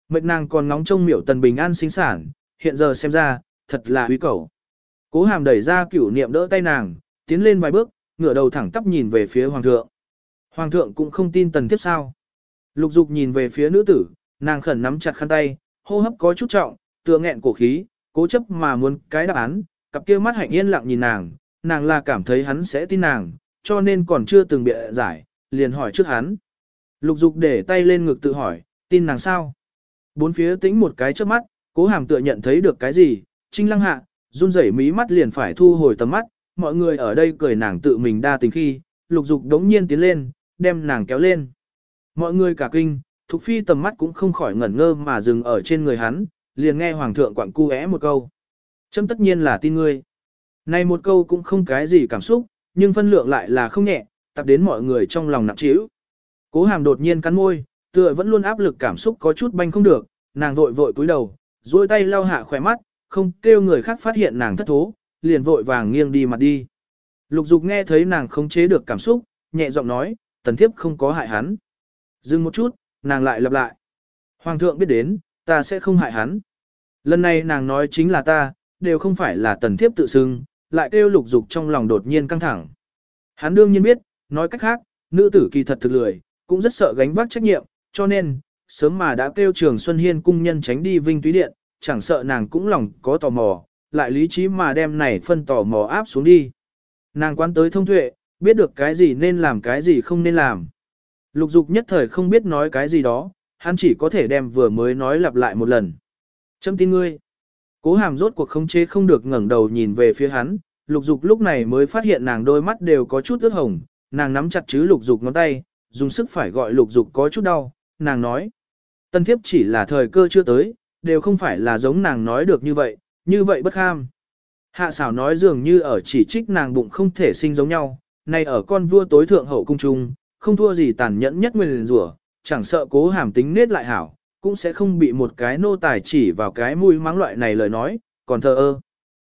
Mệt nàng còn ngóng trông miểu tần bình an sinh sản, hiện giờ xem ra, thật là huy cầu. Cố hàm đẩy ra cửu niệm đỡ tay nàng, tiến lên vài bước, ngửa đầu thẳng tắp nhìn về phía hoàng thượng. Hoàng thượng cũng không tin tần tiếp sao. Lục dục nhìn về phía nữ tử, nàng khẩn nắm chặt khăn tay, hô hấp có chút trọng, tựa nghẹn cổ khí, cố chấp mà muốn cái đáp án, cặp kia mắt hạnh yên lặng nhìn nàng, nàng là cảm thấy hắn sẽ tin nàng, cho nên còn chưa từng bịa giải, liền hỏi trước hắn. Lục dục để tay lên ngực tự hỏi, tin nàng sao? Bốn phía tĩnh một cái trước mắt, cố hàm tựa nhận thấy được cái gì, trinh lăng hạ, run rẩy mí mắt liền phải thu hồi tầm mắt, mọi người ở đây cười nàng tự mình đa tình khi, lục dục đống nhiên tiến lên, đem nàng kéo lên. Mọi người cả kinh, Thục Phi tầm mắt cũng không khỏi ngẩn ngơ mà dừng ở trên người hắn, liền nghe Hoàng thượng quảng cu é một câu. Châm tất nhiên là tin ngươi. Này một câu cũng không cái gì cảm xúc, nhưng phân lượng lại là không nhẹ, tập đến mọi người trong lòng nặng trĩu. Cố hàm đột nhiên cắn môi, tựa vẫn luôn áp lực cảm xúc có chút banh không được, nàng vội vội cúi đầu, duỗi tay lau hạ khỏe mắt, không kêu người khác phát hiện nàng thất thố, liền vội vàng nghiêng đi mặt đi. Lục dục nghe thấy nàng không chế được cảm xúc, nhẹ giọng nói, tần thiếp không có hại hắn. Dừng một chút, nàng lại lặp lại. Hoàng thượng biết đến, ta sẽ không hại hắn. Lần này nàng nói chính là ta, đều không phải là tần thiếp tự xưng, lại kêu lục dục trong lòng đột nhiên căng thẳng. Hắn đương nhiên biết, nói cách khác, nữ tử kỳ thật thực lười, cũng rất sợ gánh vác trách nhiệm, cho nên, sớm mà đã kêu trường Xuân Hiên cung nhân tránh đi vinh túy điện, chẳng sợ nàng cũng lòng có tò mò, lại lý trí mà đem này phân tò mò áp xuống đi. Nàng quán tới thông tuệ, biết được cái gì nên làm cái gì không nên làm. Lục dục nhất thời không biết nói cái gì đó, hắn chỉ có thể đem vừa mới nói lặp lại một lần. Châm tin ngươi. Cố hàm rốt cuộc không chế không được ngẩng đầu nhìn về phía hắn, lục dục lúc này mới phát hiện nàng đôi mắt đều có chút ướt hồng, nàng nắm chặt chứ lục dục ngón tay, dùng sức phải gọi lục dục có chút đau, nàng nói. Tân thiếp chỉ là thời cơ chưa tới, đều không phải là giống nàng nói được như vậy, như vậy bất ham. Hạ xảo nói dường như ở chỉ trích nàng bụng không thể sinh giống nhau, nay ở con vua tối thượng hậu cung trung, không thua gì tàn nhẫn nhất nguyên rủa, chẳng sợ cố hàm tính nết lại hảo, cũng sẽ không bị một cái nô tài chỉ vào cái mũi mắng loại này lời nói, còn thờ ơ.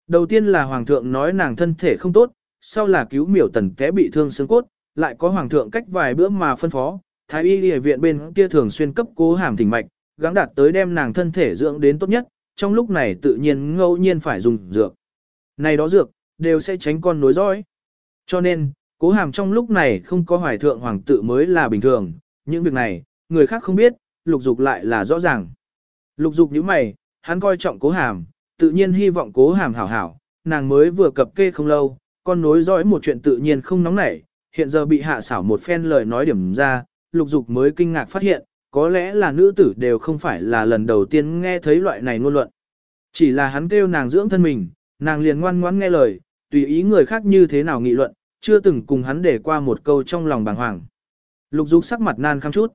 Đầu tiên là hoàng thượng nói nàng thân thể không tốt, sau là cứu miểu tần té bị thương xương cốt, lại có hoàng thượng cách vài bữa mà phân phó, thái y y viện bên kia thường xuyên cấp cố hàm thỉnh mạch, gắng đạt tới đem nàng thân thể dưỡng đến tốt nhất, trong lúc này tự nhiên ngẫu nhiên phải dùng dược. Này đó dược, đều sẽ tránh con nối dõi. Cho nên, cố hàm trong lúc này không có hoài thượng hoàng tự mới là bình thường, những việc này, người khác không biết, lục dục lại là rõ ràng. Lục dục như mày, hắn coi trọng cố hàm, tự nhiên hy vọng cố hàm hảo hảo, nàng mới vừa cập kê không lâu, con nối dõi một chuyện tự nhiên không nóng nảy, hiện giờ bị hạ xảo một phen lời nói điểm ra, lục dục mới kinh ngạc phát hiện, có lẽ là nữ tử đều không phải là lần đầu tiên nghe thấy loại này ngôn luận. Chỉ là hắn kêu nàng dưỡng thân mình, nàng liền ngoan ngoãn nghe lời, tùy ý người khác như thế nào nghị luận, chưa từng cùng hắn để qua một câu trong lòng bàng hoàng. Lục dục sắc mặt nan khăm chút.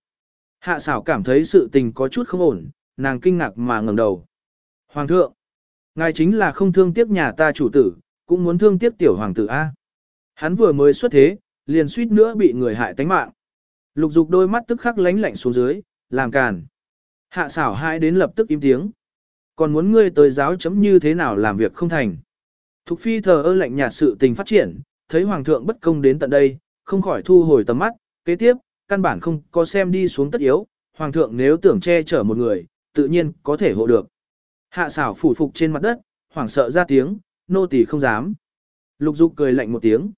Hạ xảo cảm thấy sự tình có chút không ổn, nàng kinh ngạc mà ngẩng đầu. Hoàng thượng, ngài chính là không thương tiếc nhà ta chủ tử, cũng muốn thương tiếc tiểu hoàng tử A. Hắn vừa mới xuất thế, liền suýt nữa bị người hại tánh mạng. Lục dục đôi mắt tức khắc lánh lạnh xuống dưới, làm càn. Hạ xảo hai đến lập tức im tiếng. Còn muốn ngươi tới giáo chấm như thế nào làm việc không thành. Thục phi thờ ơ lạnh nhạt sự tình phát triển, thấy hoàng thượng bất công đến tận đây, không khỏi thu hồi tầm mắt, kế tiếp, căn bản không có xem đi xuống tất yếu, hoàng thượng nếu tưởng che chở một người, tự nhiên có thể hộ được. Hạ xảo phủ phục trên mặt đất, hoảng sợ ra tiếng, nô tỳ không dám. Lục dục cười lạnh một tiếng.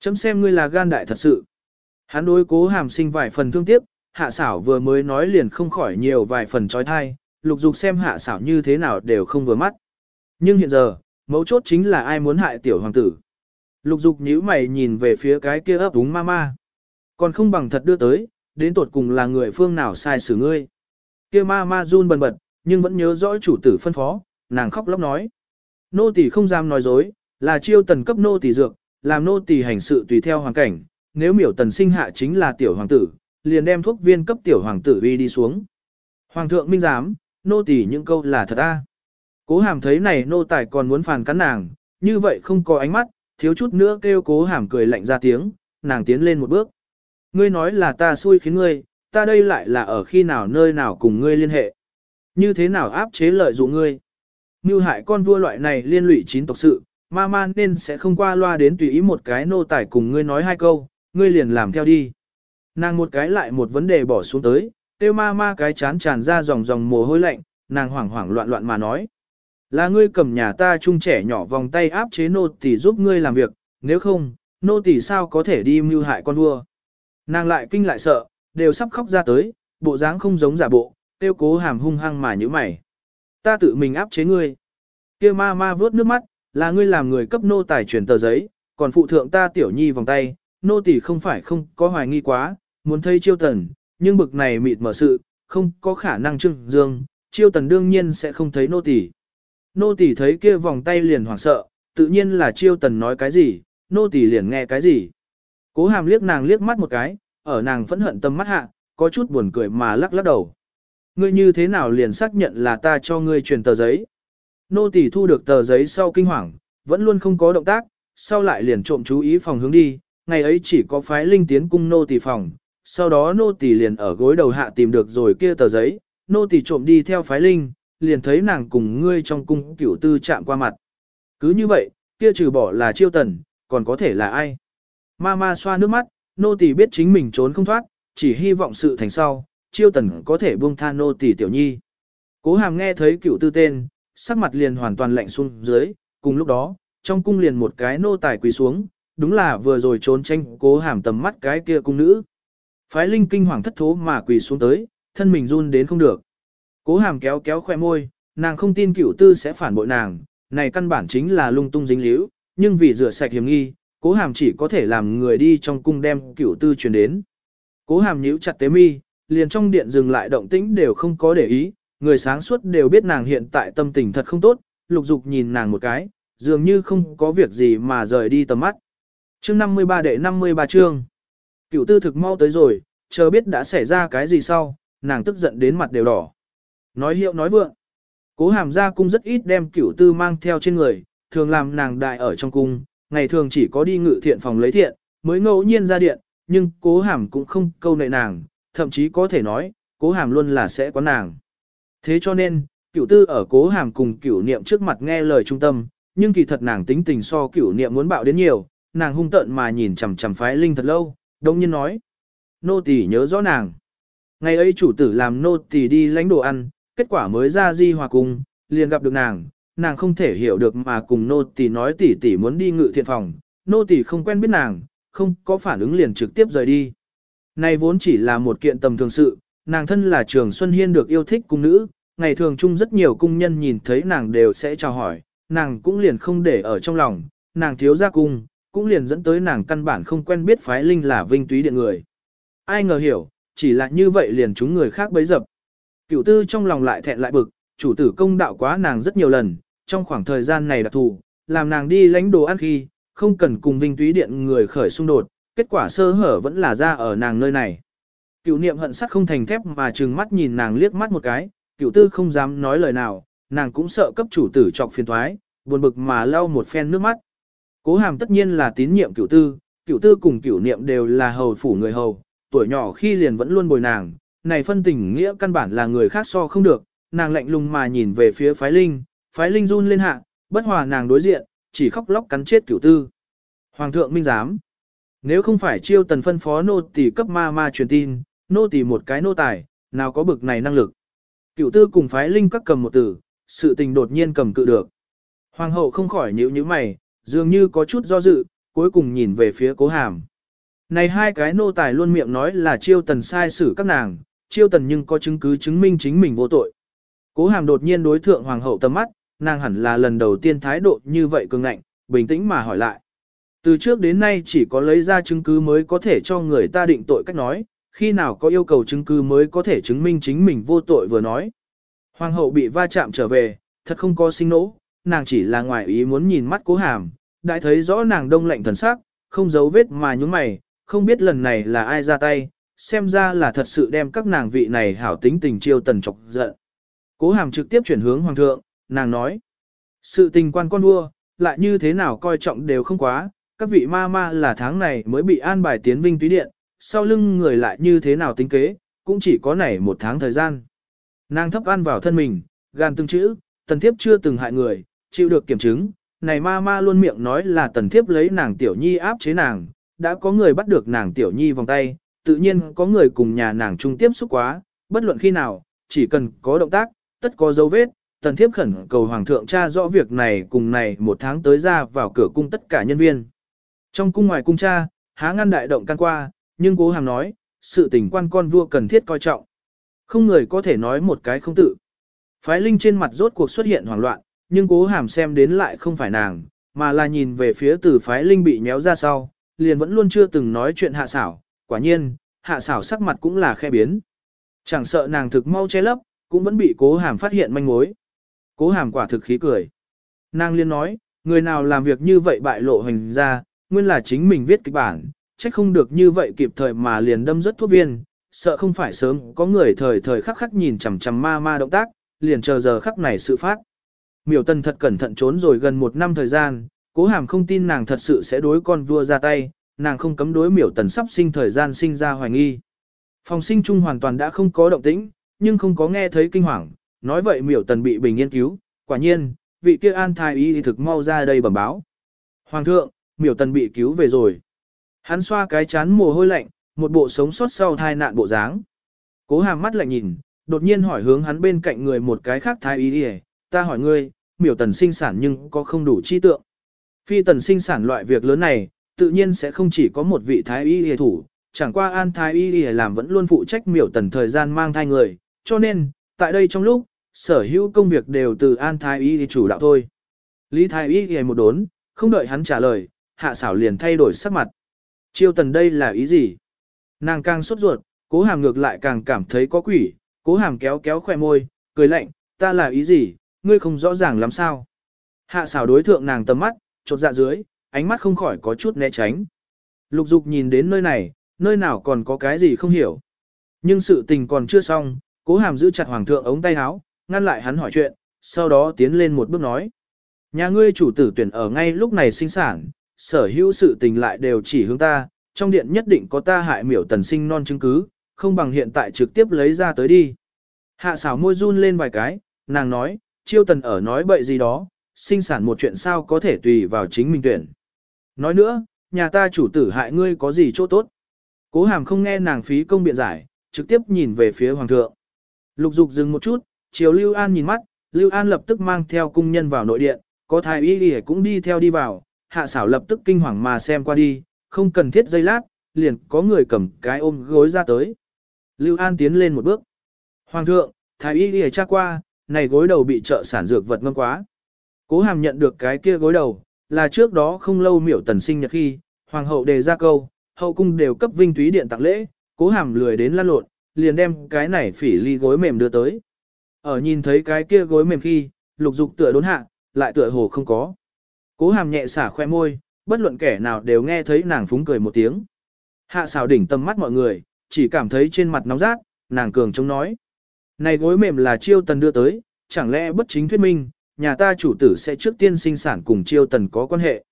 Chấm xem ngươi là gan đại thật sự. Hắn đối cố hàm sinh vài phần thương tiếc, hạ xảo vừa mới nói liền không khỏi nhiều vài phần trói thai, lục dục xem hạ xảo như thế nào đều không vừa mắt. Nhưng hiện giờ, mấu chốt chính là ai muốn hại tiểu hoàng tử. Lục dục nhíu mày nhìn về phía cái kia ấp úng ma ma. Còn không bằng thật đưa tới, đến tột cùng là người phương nào sai xử ngươi. Kia ma ma run bần bật, nhưng vẫn nhớ rõ chủ tử phân phó, nàng khóc lóc nói. Nô tỳ không dám nói dối, là chiêu tần cấp nô tỳ dược, làm nô tỳ hành sự tùy theo hoàn cảnh, nếu miểu tần sinh hạ chính là tiểu hoàng tử, liền đem thuốc viên cấp tiểu hoàng tử vi đi xuống. Hoàng thượng minh giám, nô tỳ những câu là thật a. À. Cố hàm thấy này nô tài còn muốn phàn cắn nàng, như vậy không có ánh mắt, thiếu chút nữa kêu cố hàm cười lạnh ra tiếng, nàng tiến lên một bước. Ngươi nói là ta xui khiến ngươi, ta đây lại là ở khi nào nơi nào cùng ngươi liên hệ. Như thế nào áp chế lợi dụng ngươi. Như hại con vua loại này liên lụy chín tộc sự, ma man nên sẽ không qua loa đến tùy ý một cái nô tài cùng ngươi nói hai câu, ngươi liền làm theo đi. Nàng một cái lại một vấn đề bỏ xuống tới, tiêu ma ma cái chán tràn ra dòng dòng mồ hôi lạnh, nàng hoảng hoảng loạn loạn mà nói. Là ngươi cầm nhà ta chung trẻ nhỏ vòng tay áp chế nô tỷ giúp ngươi làm việc, nếu không, nô tỷ sao có thể đi mưu hại con vua. Nàng lại kinh lại sợ, đều sắp khóc ra tới, bộ dáng không giống giả bộ, tiêu cố hàm hung hăng mà như mày. Ta tự mình áp chế ngươi. kia ma ma vớt nước mắt, là ngươi làm người cấp nô tài truyền tờ giấy, còn phụ thượng ta tiểu nhi vòng tay, nô tỳ không phải không có hoài nghi quá, muốn thấy chiêu tần, nhưng bực này mịt mở sự, không có khả năng trưng dương, chiêu tần đương nhiên sẽ không thấy nô tỳ. Nô tỳ thấy kia vòng tay liền hoảng sợ, tự nhiên là chiêu tần nói cái gì, nô tỳ liền nghe cái gì. Cố hàm liếc nàng liếc mắt một cái, ở nàng phẫn hận tâm mắt hạ, có chút buồn cười mà lắc lắc đầu. Ngươi như thế nào liền xác nhận là ta cho ngươi truyền tờ giấy. Nô tỳ thu được tờ giấy sau kinh hoàng, vẫn luôn không có động tác, sau lại liền trộm chú ý phòng hướng đi, ngày ấy chỉ có phái linh tiến cung nô tỳ phòng, sau đó nô tỳ liền ở gối đầu hạ tìm được rồi kia tờ giấy, nô tỳ trộm đi theo phái linh, liền thấy nàng cùng ngươi trong cung cửu tư chạm qua mặt. Cứ như vậy, kia trừ bỏ là chiêu tần, còn có thể là ai? Ma ma xoa nước mắt, nô tỳ biết chính mình trốn không thoát, chỉ hy vọng sự thành sau, chiêu tần có thể buông tha nô tỳ tiểu nhi. Cố hàm nghe thấy cựu tư tên, sắc mặt liền hoàn toàn lạnh xuống dưới, cùng lúc đó, trong cung liền một cái nô tài quỳ xuống, đúng là vừa rồi trốn tranh cố hàm tầm mắt cái kia cung nữ. Phái linh kinh hoàng thất thố mà quỳ xuống tới, thân mình run đến không được. Cố hàm kéo kéo khoe môi, nàng không tin cửu tư sẽ phản bội nàng, này căn bản chính là lung tung dính líu, nhưng vì rửa sạch hiểm nghi, cố hàm chỉ có thể làm người đi trong cung đem cửu tư truyền đến. Cố hàm nhíu chặt tế mi, liền trong điện dừng lại động tĩnh đều không có để ý, người sáng suốt đều biết nàng hiện tại tâm tình thật không tốt, lục dục nhìn nàng một cái, dường như không có việc gì mà rời đi tầm mắt. Chương 53 đệ 53 chương. Cửu tư thực mau tới rồi, chờ biết đã xảy ra cái gì sau, nàng tức giận đến mặt đều đỏ. Nói hiệu nói vượng. Cố hàm ra cung rất ít đem cửu tư mang theo trên người, thường làm nàng đại ở trong cung, ngày thường chỉ có đi ngự thiện phòng lấy thiện, mới ngẫu nhiên ra điện, nhưng cố hàm cũng không câu nệ nàng, thậm chí có thể nói, cố hàm luôn là sẽ có nàng. Thế cho nên, cửu tư ở cố hàm cùng cửu niệm trước mặt nghe lời trung tâm, nhưng kỳ thật nàng tính tình so cửu niệm muốn bạo đến nhiều, nàng hung tợn mà nhìn chằm chằm phái linh thật lâu, đồng nhiên nói. Nô tỳ nhớ rõ nàng. Ngày ấy chủ tử làm nô tỳ đi lãnh đồ ăn, kết quả mới ra di hòa cùng liền gặp được nàng, nàng không thể hiểu được mà cùng nô tỳ nói tỷ tỷ muốn đi ngự thiện phòng, nô tỳ không quen biết nàng, không có phản ứng liền trực tiếp rời đi. Này vốn chỉ là một kiện tầm thường sự, nàng thân là trường Xuân Hiên được yêu thích cung nữ, ngày thường chung rất nhiều cung nhân nhìn thấy nàng đều sẽ chào hỏi, nàng cũng liền không để ở trong lòng, nàng thiếu ra cung, cũng liền dẫn tới nàng căn bản không quen biết phái linh là vinh túy điện người. Ai ngờ hiểu, chỉ là như vậy liền chúng người khác bấy dập. Cửu tư trong lòng lại thẹn lại bực, chủ tử công đạo quá nàng rất nhiều lần, trong khoảng thời gian này đặc thù, làm nàng đi lãnh đồ ăn khi, không cần cùng vinh túy điện người khởi xung đột, kết quả sơ hở vẫn là ra ở nàng nơi này. Cựu niệm hận sắt không thành thép mà trừng mắt nhìn nàng liếc mắt một cái, cựu tư không dám nói lời nào, nàng cũng sợ cấp chủ tử chọc phiền thoái, buồn bực mà lau một phen nước mắt. Cố hàm tất nhiên là tín nhiệm cựu tư, cựu tư cùng cựu niệm đều là hầu phủ người hầu, tuổi nhỏ khi liền vẫn luôn bồi nàng, này phân tình nghĩa căn bản là người khác so không được, nàng lạnh lùng mà nhìn về phía phái linh, phái linh run lên hạ, bất hòa nàng đối diện, chỉ khóc lóc cắn chết cửu tư. Hoàng thượng minh giám. Nếu không phải chiêu tần phân phó nô tỳ cấp ma ma truyền tin, nô tỳ một cái nô tài, nào có bực này năng lực. Cửu tư cùng phái linh các cầm một tử, sự tình đột nhiên cầm cự được. Hoàng hậu không khỏi nhíu nhíu mày, dường như có chút do dự, cuối cùng nhìn về phía cố hàm. Này hai cái nô tài luôn miệng nói là chiêu tần sai xử các nàng, chiêu tần nhưng có chứng cứ chứng minh chính mình vô tội. Cố hàm đột nhiên đối thượng hoàng hậu tầm mắt, nàng hẳn là lần đầu tiên thái độ như vậy cường ngạnh, bình tĩnh mà hỏi lại. Từ trước đến nay chỉ có lấy ra chứng cứ mới có thể cho người ta định tội cách nói, khi nào có yêu cầu chứng cứ mới có thể chứng minh chính mình vô tội vừa nói. Hoàng hậu bị va chạm trở về, thật không có sinh nỗ, nàng chỉ là ngoài ý muốn nhìn mắt cố hàm, đại thấy rõ nàng đông lạnh thần sắc, không giấu vết mà nhúng mày, không biết lần này là ai ra tay, xem ra là thật sự đem các nàng vị này hảo tính tình chiêu tần chọc giận. Cố hàm trực tiếp chuyển hướng hoàng thượng, nàng nói, sự tình quan con vua, lại như thế nào coi trọng đều không quá, các vị ma ma là tháng này mới bị an bài tiến vinh túy điện, sau lưng người lại như thế nào tính kế, cũng chỉ có này một tháng thời gian. Nàng thấp ăn vào thân mình, gan từng chữ, tần thiếp chưa từng hại người, chịu được kiểm chứng, này ma ma luôn miệng nói là tần thiếp lấy nàng tiểu nhi áp chế nàng, đã có người bắt được nàng tiểu nhi vòng tay, tự nhiên có người cùng nhà nàng chung tiếp xúc quá, bất luận khi nào, chỉ cần có động tác, tất có dấu vết, tần thiếp khẩn cầu hoàng thượng tra rõ việc này cùng này một tháng tới ra vào cửa cung tất cả nhân viên. Trong cung ngoài cung cha, há ngăn đại động can qua, nhưng cố hàm nói, sự tình quan con vua cần thiết coi trọng. Không người có thể nói một cái không tự. Phái linh trên mặt rốt cuộc xuất hiện hoảng loạn, nhưng cố hàm xem đến lại không phải nàng, mà là nhìn về phía từ phái linh bị nhéo ra sau, liền vẫn luôn chưa từng nói chuyện hạ xảo, quả nhiên, hạ xảo sắc mặt cũng là khe biến. Chẳng sợ nàng thực mau che lấp, cũng vẫn bị cố hàm phát hiện manh mối. Cố hàm quả thực khí cười. Nàng liên nói, người nào làm việc như vậy bại lộ hành ra, nguyên là chính mình viết kịch bản, trách không được như vậy kịp thời mà liền đâm rất thuốc viên, sợ không phải sớm có người thời thời khắc khắc nhìn chằm chằm ma ma động tác, liền chờ giờ khắc này sự phát. Miểu Tần thật cẩn thận trốn rồi gần một năm thời gian, cố hàm không tin nàng thật sự sẽ đối con vua ra tay, nàng không cấm đối Miểu Tần sắp sinh thời gian sinh ra hoài nghi. Phòng sinh chung hoàn toàn đã không có động tĩnh, nhưng không có nghe thấy kinh hoàng, nói vậy Miểu Tần bị bình yên cứu, quả nhiên, vị kia an thái y thực mau ra đây bẩm báo. Hoàng thượng, Miểu Tần bị cứu về rồi. Hắn xoa cái chán mồ hôi lạnh, một bộ sống sót sau thai nạn bộ dáng. Cố hàm mắt lạnh nhìn, đột nhiên hỏi hướng hắn bên cạnh người một cái khác thái y đi ta hỏi ngươi, miểu tần sinh sản nhưng có không đủ chi tượng. Phi tần sinh sản loại việc lớn này, tự nhiên sẽ không chỉ có một vị thái y y thủ, chẳng qua an thái y y làm vẫn luôn phụ trách miểu tần thời gian mang thai người, cho nên, tại đây trong lúc, sở hữu công việc đều từ an thái y chủ đạo thôi. Lý thái y y một đốn, không đợi hắn trả lời, hạ xảo liền thay đổi sắc mặt. Chiêu tần đây là ý gì? Nàng càng sốt ruột, cố hàm ngược lại càng cảm thấy có quỷ, cố hàm kéo kéo khỏe môi, cười lạnh, ta là ý gì, ngươi không rõ ràng lắm sao. Hạ xảo đối thượng nàng tầm mắt, chột dạ dưới, ánh mắt không khỏi có chút né tránh. Lục dục nhìn đến nơi này, nơi nào còn có cái gì không hiểu. Nhưng sự tình còn chưa xong, cố hàm giữ chặt hoàng thượng ống tay áo, ngăn lại hắn hỏi chuyện, sau đó tiến lên một bước nói. Nhà ngươi chủ tử tuyển ở ngay lúc này sinh sản, sở hữu sự tình lại đều chỉ hướng ta, trong điện nhất định có ta hại miểu tần sinh non chứng cứ, không bằng hiện tại trực tiếp lấy ra tới đi. Hạ xảo môi run lên vài cái, nàng nói, chiêu tần ở nói bậy gì đó, sinh sản một chuyện sao có thể tùy vào chính mình tuyển. Nói nữa, nhà ta chủ tử hại ngươi có gì chỗ tốt. Cố hàm không nghe nàng phí công biện giải, trực tiếp nhìn về phía hoàng thượng. Lục dục dừng một chút, chiều Lưu An nhìn mắt, Lưu An lập tức mang theo cung nhân vào nội điện, có thái y y cũng đi theo đi vào, hạ xảo lập tức kinh hoàng mà xem qua đi, không cần thiết giây lát, liền có người cầm cái ôm gối ra tới. Lưu An tiến lên một bước. Hoàng thượng, thái y đi tra qua, này gối đầu bị trợ sản dược vật ngâm quá. Cố hàm nhận được cái kia gối đầu, là trước đó không lâu miểu tần sinh nhật khi, hoàng hậu đề ra câu, hậu cung đều cấp vinh túy điện tặng lễ, cố hàm lười đến lan lộn, liền đem cái này phỉ ly gối mềm đưa tới. Ở nhìn thấy cái kia gối mềm khi, lục dục tựa đốn hạ, lại tựa hồ không có. Cố hàm nhẹ xả khoe môi, bất luận kẻ nào đều nghe thấy nàng phúng cười một tiếng. Hạ xào đỉnh tâm mắt mọi người, chỉ cảm thấy trên mặt nóng rát, nàng cường chống nói. Này gối mềm là chiêu tần đưa tới, chẳng lẽ bất chính thuyết minh, nhà ta chủ tử sẽ trước tiên sinh sản cùng chiêu tần có quan hệ.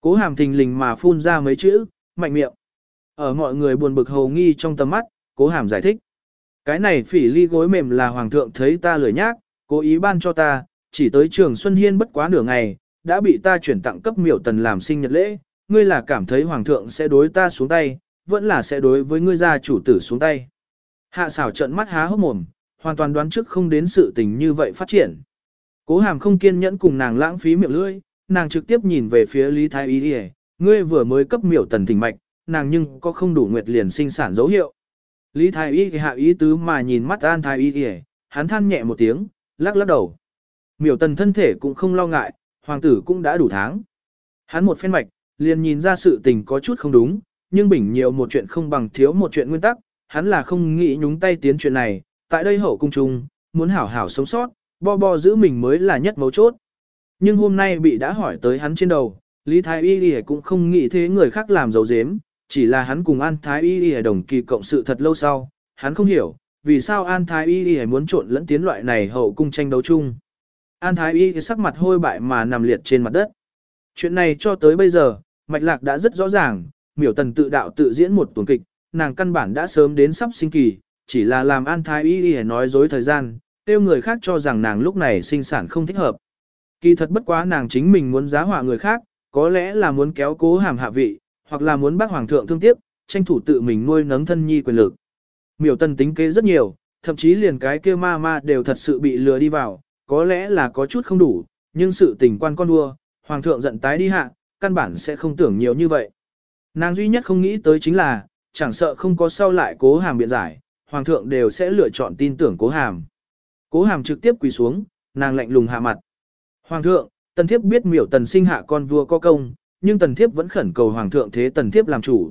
Cố hàm thình lình mà phun ra mấy chữ, mạnh miệng. Ở mọi người buồn bực hầu nghi trong tầm mắt, cố hàm giải thích. Cái này phỉ ly gối mềm là hoàng thượng thấy ta lười nhác, cố ý ban cho ta, chỉ tới trường Xuân Hiên bất quá nửa ngày, đã bị ta chuyển tặng cấp miểu tần làm sinh nhật lễ, ngươi là cảm thấy hoàng thượng sẽ đối ta xuống tay, vẫn là sẽ đối với ngươi gia chủ tử xuống tay. Hạ xảo trận mắt há hốc mồm, hoàn toàn đoán trước không đến sự tình như vậy phát triển. Cố hàm không kiên nhẫn cùng nàng lãng phí miệng lưỡi, nàng trực tiếp nhìn về phía Lý Thái Y ngươi vừa mới cấp miểu tần thỉnh mạch, nàng nhưng có không đủ nguyệt liền sinh sản dấu hiệu. Lý Thái Y hạ ý tứ mà nhìn mắt An Thái Y kìa, hắn than nhẹ một tiếng, lắc lắc đầu. Miểu tần thân thể cũng không lo ngại, hoàng tử cũng đã đủ tháng. Hắn một phen mạch, liền nhìn ra sự tình có chút không đúng, nhưng bình nhiều một chuyện không bằng thiếu một chuyện nguyên tắc, hắn là không nghĩ nhúng tay tiến chuyện này, tại đây hậu cung trung, muốn hảo hảo sống sót, bo bo giữ mình mới là nhất mấu chốt. Nhưng hôm nay bị đã hỏi tới hắn trên đầu, Lý Thái Y Y cũng không nghĩ thế người khác làm dấu dếm, chỉ là hắn cùng An Thái Y Y đồng kỳ cộng sự thật lâu sau, hắn không hiểu, vì sao An Thái Y Y muốn trộn lẫn tiến loại này hậu cung tranh đấu chung. An Thái Y sắc mặt hôi bại mà nằm liệt trên mặt đất. Chuyện này cho tới bây giờ, mạch lạc đã rất rõ ràng, miểu tần tự đạo tự diễn một tuần kịch, nàng căn bản đã sớm đến sắp sinh kỳ, chỉ là làm An Thái Y Y nói dối thời gian, tiêu người khác cho rằng nàng lúc này sinh sản không thích hợp. Kỳ thật bất quá nàng chính mình muốn giá họa người khác, có lẽ là muốn kéo cố hàm hạ vị, hoặc là muốn bác hoàng thượng thương tiếc, tranh thủ tự mình nuôi nấng thân nhi quyền lực. Miểu tần tính kế rất nhiều, thậm chí liền cái kia ma ma đều thật sự bị lừa đi vào, có lẽ là có chút không đủ, nhưng sự tình quan con vua, hoàng thượng giận tái đi hạ, căn bản sẽ không tưởng nhiều như vậy. Nàng duy nhất không nghĩ tới chính là, chẳng sợ không có sau lại cố hàm biện giải, hoàng thượng đều sẽ lựa chọn tin tưởng cố hàm. Cố hàm trực tiếp quỳ xuống, nàng lạnh lùng hạ mặt. Hoàng thượng, tần thiếp biết miểu tần sinh hạ con vua có công, nhưng tần thiếp vẫn khẩn cầu hoàng thượng thế tần thiếp làm chủ.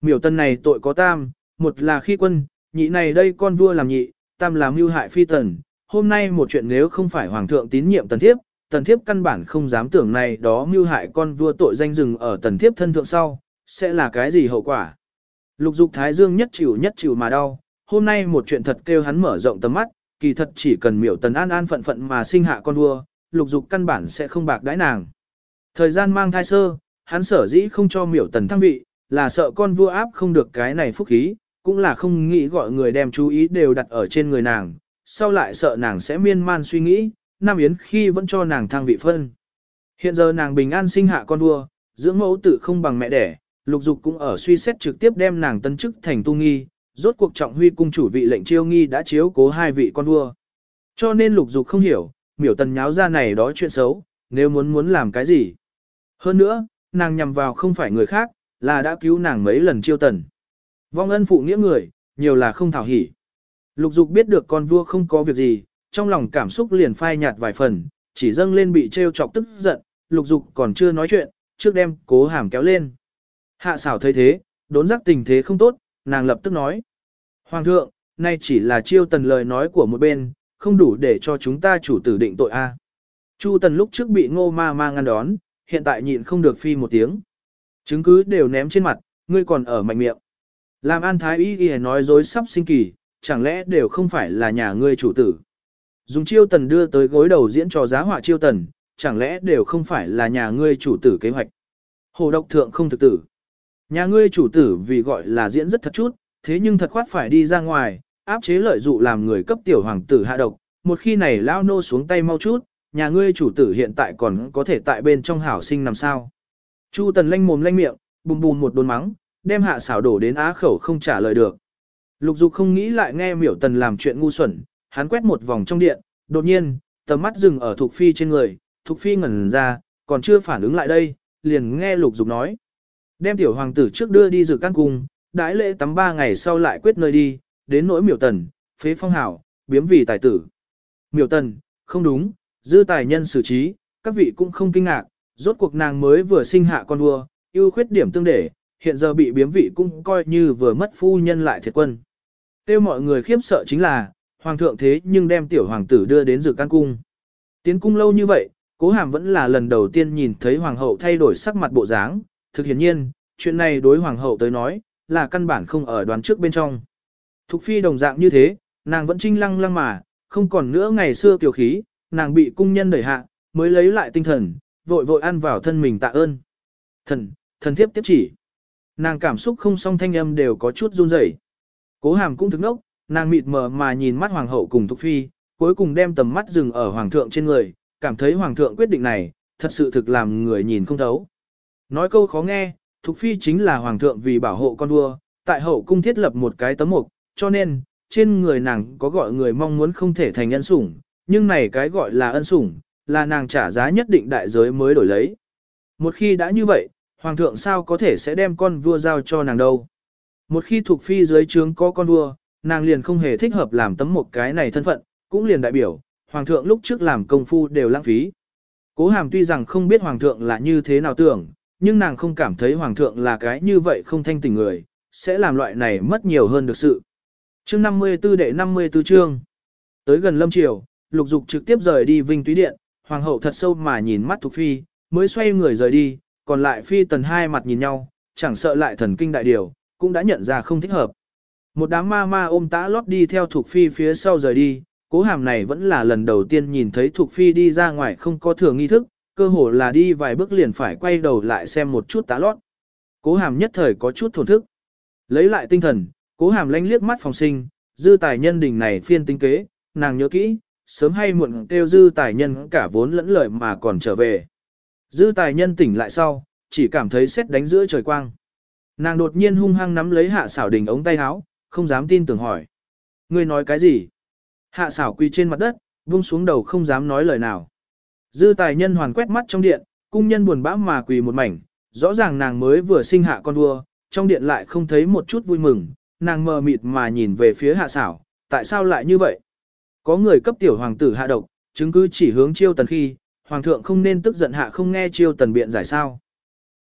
Miểu tần này tội có tam, một là khi quân, nhị này đây con vua làm nhị, tam là mưu hại phi tần. Hôm nay một chuyện nếu không phải hoàng thượng tín nhiệm tần thiếp, tần thiếp căn bản không dám tưởng này đó mưu hại con vua tội danh rừng ở tần thiếp thân thượng sau, sẽ là cái gì hậu quả. Lục dục thái dương nhất chịu nhất chịu mà đau, hôm nay một chuyện thật kêu hắn mở rộng tầm mắt, kỳ thật chỉ cần miểu tần an an phận phận mà sinh hạ con vua, lục dục căn bản sẽ không bạc đãi nàng. Thời gian mang thai sơ, hắn sở dĩ không cho miểu tần thăng vị, là sợ con vua áp không được cái này phúc khí, cũng là không nghĩ gọi người đem chú ý đều đặt ở trên người nàng, sau lại sợ nàng sẽ miên man suy nghĩ, Nam Yến khi vẫn cho nàng thăng vị phân. Hiện giờ nàng bình an sinh hạ con vua, dưỡng mẫu tự không bằng mẹ đẻ, lục dục cũng ở suy xét trực tiếp đem nàng tân chức thành tu nghi, rốt cuộc trọng huy cung chủ vị lệnh chiêu nghi đã chiếu cố hai vị con vua. Cho nên lục dục không hiểu, miểu tần nháo ra này đó chuyện xấu, nếu muốn muốn làm cái gì. Hơn nữa, nàng nhằm vào không phải người khác, là đã cứu nàng mấy lần chiêu tần. Vong ân phụ nghĩa người, nhiều là không thảo hỉ. Lục dục biết được con vua không có việc gì, trong lòng cảm xúc liền phai nhạt vài phần, chỉ dâng lên bị trêu chọc tức giận, lục dục còn chưa nói chuyện, trước đem cố hàm kéo lên. Hạ xảo thấy thế, đốn giác tình thế không tốt, nàng lập tức nói. Hoàng thượng, nay chỉ là chiêu tần lời nói của một bên, không đủ để cho chúng ta chủ tử định tội a. Chu tần lúc trước bị ngô ma ma ngăn đón, hiện tại nhịn không được phi một tiếng. Chứng cứ đều ném trên mặt, ngươi còn ở mạnh miệng. Làm an thái y y nói dối sắp sinh kỳ, chẳng lẽ đều không phải là nhà ngươi chủ tử. Dùng chiêu tần đưa tới gối đầu diễn trò giá họa chiêu tần, chẳng lẽ đều không phải là nhà ngươi chủ tử kế hoạch. Hồ độc thượng không thực tử. Nhà ngươi chủ tử vì gọi là diễn rất thật chút, thế nhưng thật khoát phải đi ra ngoài, áp chế lợi dụ làm người cấp tiểu hoàng tử hạ độc, một khi này lao nô xuống tay mau chút, nhà ngươi chủ tử hiện tại còn có thể tại bên trong hảo sinh làm sao. Chu tần lanh mồm lanh miệng, bùm bùm một đồn mắng, đem hạ xảo đổ đến á khẩu không trả lời được. Lục dục không nghĩ lại nghe miểu tần làm chuyện ngu xuẩn, hắn quét một vòng trong điện, đột nhiên, tầm mắt dừng ở Thục Phi trên người, Thục Phi ngẩn ra, còn chưa phản ứng lại đây, liền nghe lục dục nói. Đem tiểu hoàng tử trước đưa đi dự căn cung, đãi lễ tắm ba ngày sau lại quyết nơi đi, đến nỗi miểu tần, phế phong hảo, biếm vì tài tử. Miểu tần, không đúng, dư tài nhân xử trí, các vị cũng không kinh ngạc, rốt cuộc nàng mới vừa sinh hạ con vua, ưu khuyết điểm tương để, hiện giờ bị biếm vị cũng coi như vừa mất phu nhân lại thiệt quân. Tiêu mọi người khiếp sợ chính là, hoàng thượng thế nhưng đem tiểu hoàng tử đưa đến dự căn cung. Tiến cung lâu như vậy, cố hàm vẫn là lần đầu tiên nhìn thấy hoàng hậu thay đổi sắc mặt bộ dáng, thực hiển nhiên, chuyện này đối hoàng hậu tới nói, là căn bản không ở đoán trước bên trong. Thục phi đồng dạng như thế, nàng vẫn trinh lăng lăng mà, không còn nữa ngày xưa kiều khí, nàng bị cung nhân đẩy hạ, mới lấy lại tinh thần, vội vội ăn vào thân mình tạ ơn. Thần, thần thiếp tiếp chỉ. Nàng cảm xúc không song thanh âm đều có chút run rẩy. Cố hàm cũng thức nốc, nàng mịt mờ mà nhìn mắt hoàng hậu cùng Thục Phi, cuối cùng đem tầm mắt dừng ở hoàng thượng trên người, cảm thấy hoàng thượng quyết định này, thật sự thực làm người nhìn không thấu. Nói câu khó nghe, Thục Phi chính là hoàng thượng vì bảo hộ con vua, tại hậu cung thiết lập một cái tấm mục, cho nên, trên người nàng có gọi người mong muốn không thể thành nhân sủng, nhưng này cái gọi là ân sủng, là nàng trả giá nhất định đại giới mới đổi lấy. Một khi đã như vậy, hoàng thượng sao có thể sẽ đem con vua giao cho nàng đâu. Một khi thuộc phi dưới trướng có con vua, nàng liền không hề thích hợp làm tấm một cái này thân phận, cũng liền đại biểu, hoàng thượng lúc trước làm công phu đều lãng phí. Cố hàm tuy rằng không biết hoàng thượng là như thế nào tưởng, nhưng nàng không cảm thấy hoàng thượng là cái như vậy không thanh tình người, sẽ làm loại này mất nhiều hơn được sự. Chương 54 đệ 54 chương. Tới gần lâm triều, lục dục trực tiếp rời đi vinh túy điện, hoàng hậu thật sâu mà nhìn mắt Thục phi, mới xoay người rời đi, còn lại phi tần hai mặt nhìn nhau, chẳng sợ lại thần kinh đại điều, cũng đã nhận ra không thích hợp. Một đám ma ma ôm tã lót đi theo Thục phi phía sau rời đi, cố hàm này vẫn là lần đầu tiên nhìn thấy Thục phi đi ra ngoài không có thường nghi thức, cơ hồ là đi vài bước liền phải quay đầu lại xem một chút tá lót. Cố hàm nhất thời có chút thổn thức. Lấy lại tinh thần, cố hàm lanh liếc mắt phòng sinh, dư tài nhân đỉnh này phiên tinh kế, nàng nhớ kỹ, sớm hay muộn kêu dư tài nhân cả vốn lẫn lợi mà còn trở về. Dư tài nhân tỉnh lại sau, chỉ cảm thấy xét đánh giữa trời quang. Nàng đột nhiên hung hăng nắm lấy hạ xảo đình ống tay áo, không dám tin tưởng hỏi. Ngươi nói cái gì? Hạ xảo quỳ trên mặt đất, vung xuống đầu không dám nói lời nào. Dư tài nhân hoàn quét mắt trong điện, cung nhân buồn bã mà quỳ một mảnh, rõ ràng nàng mới vừa sinh hạ con vua, trong điện lại không thấy một chút vui mừng, nàng mờ mịt mà nhìn về phía hạ xảo, tại sao lại như vậy? Có người cấp tiểu hoàng tử hạ độc, chứng cứ chỉ hướng chiêu tần khi, hoàng thượng không nên tức giận hạ không nghe chiêu tần biện giải sao.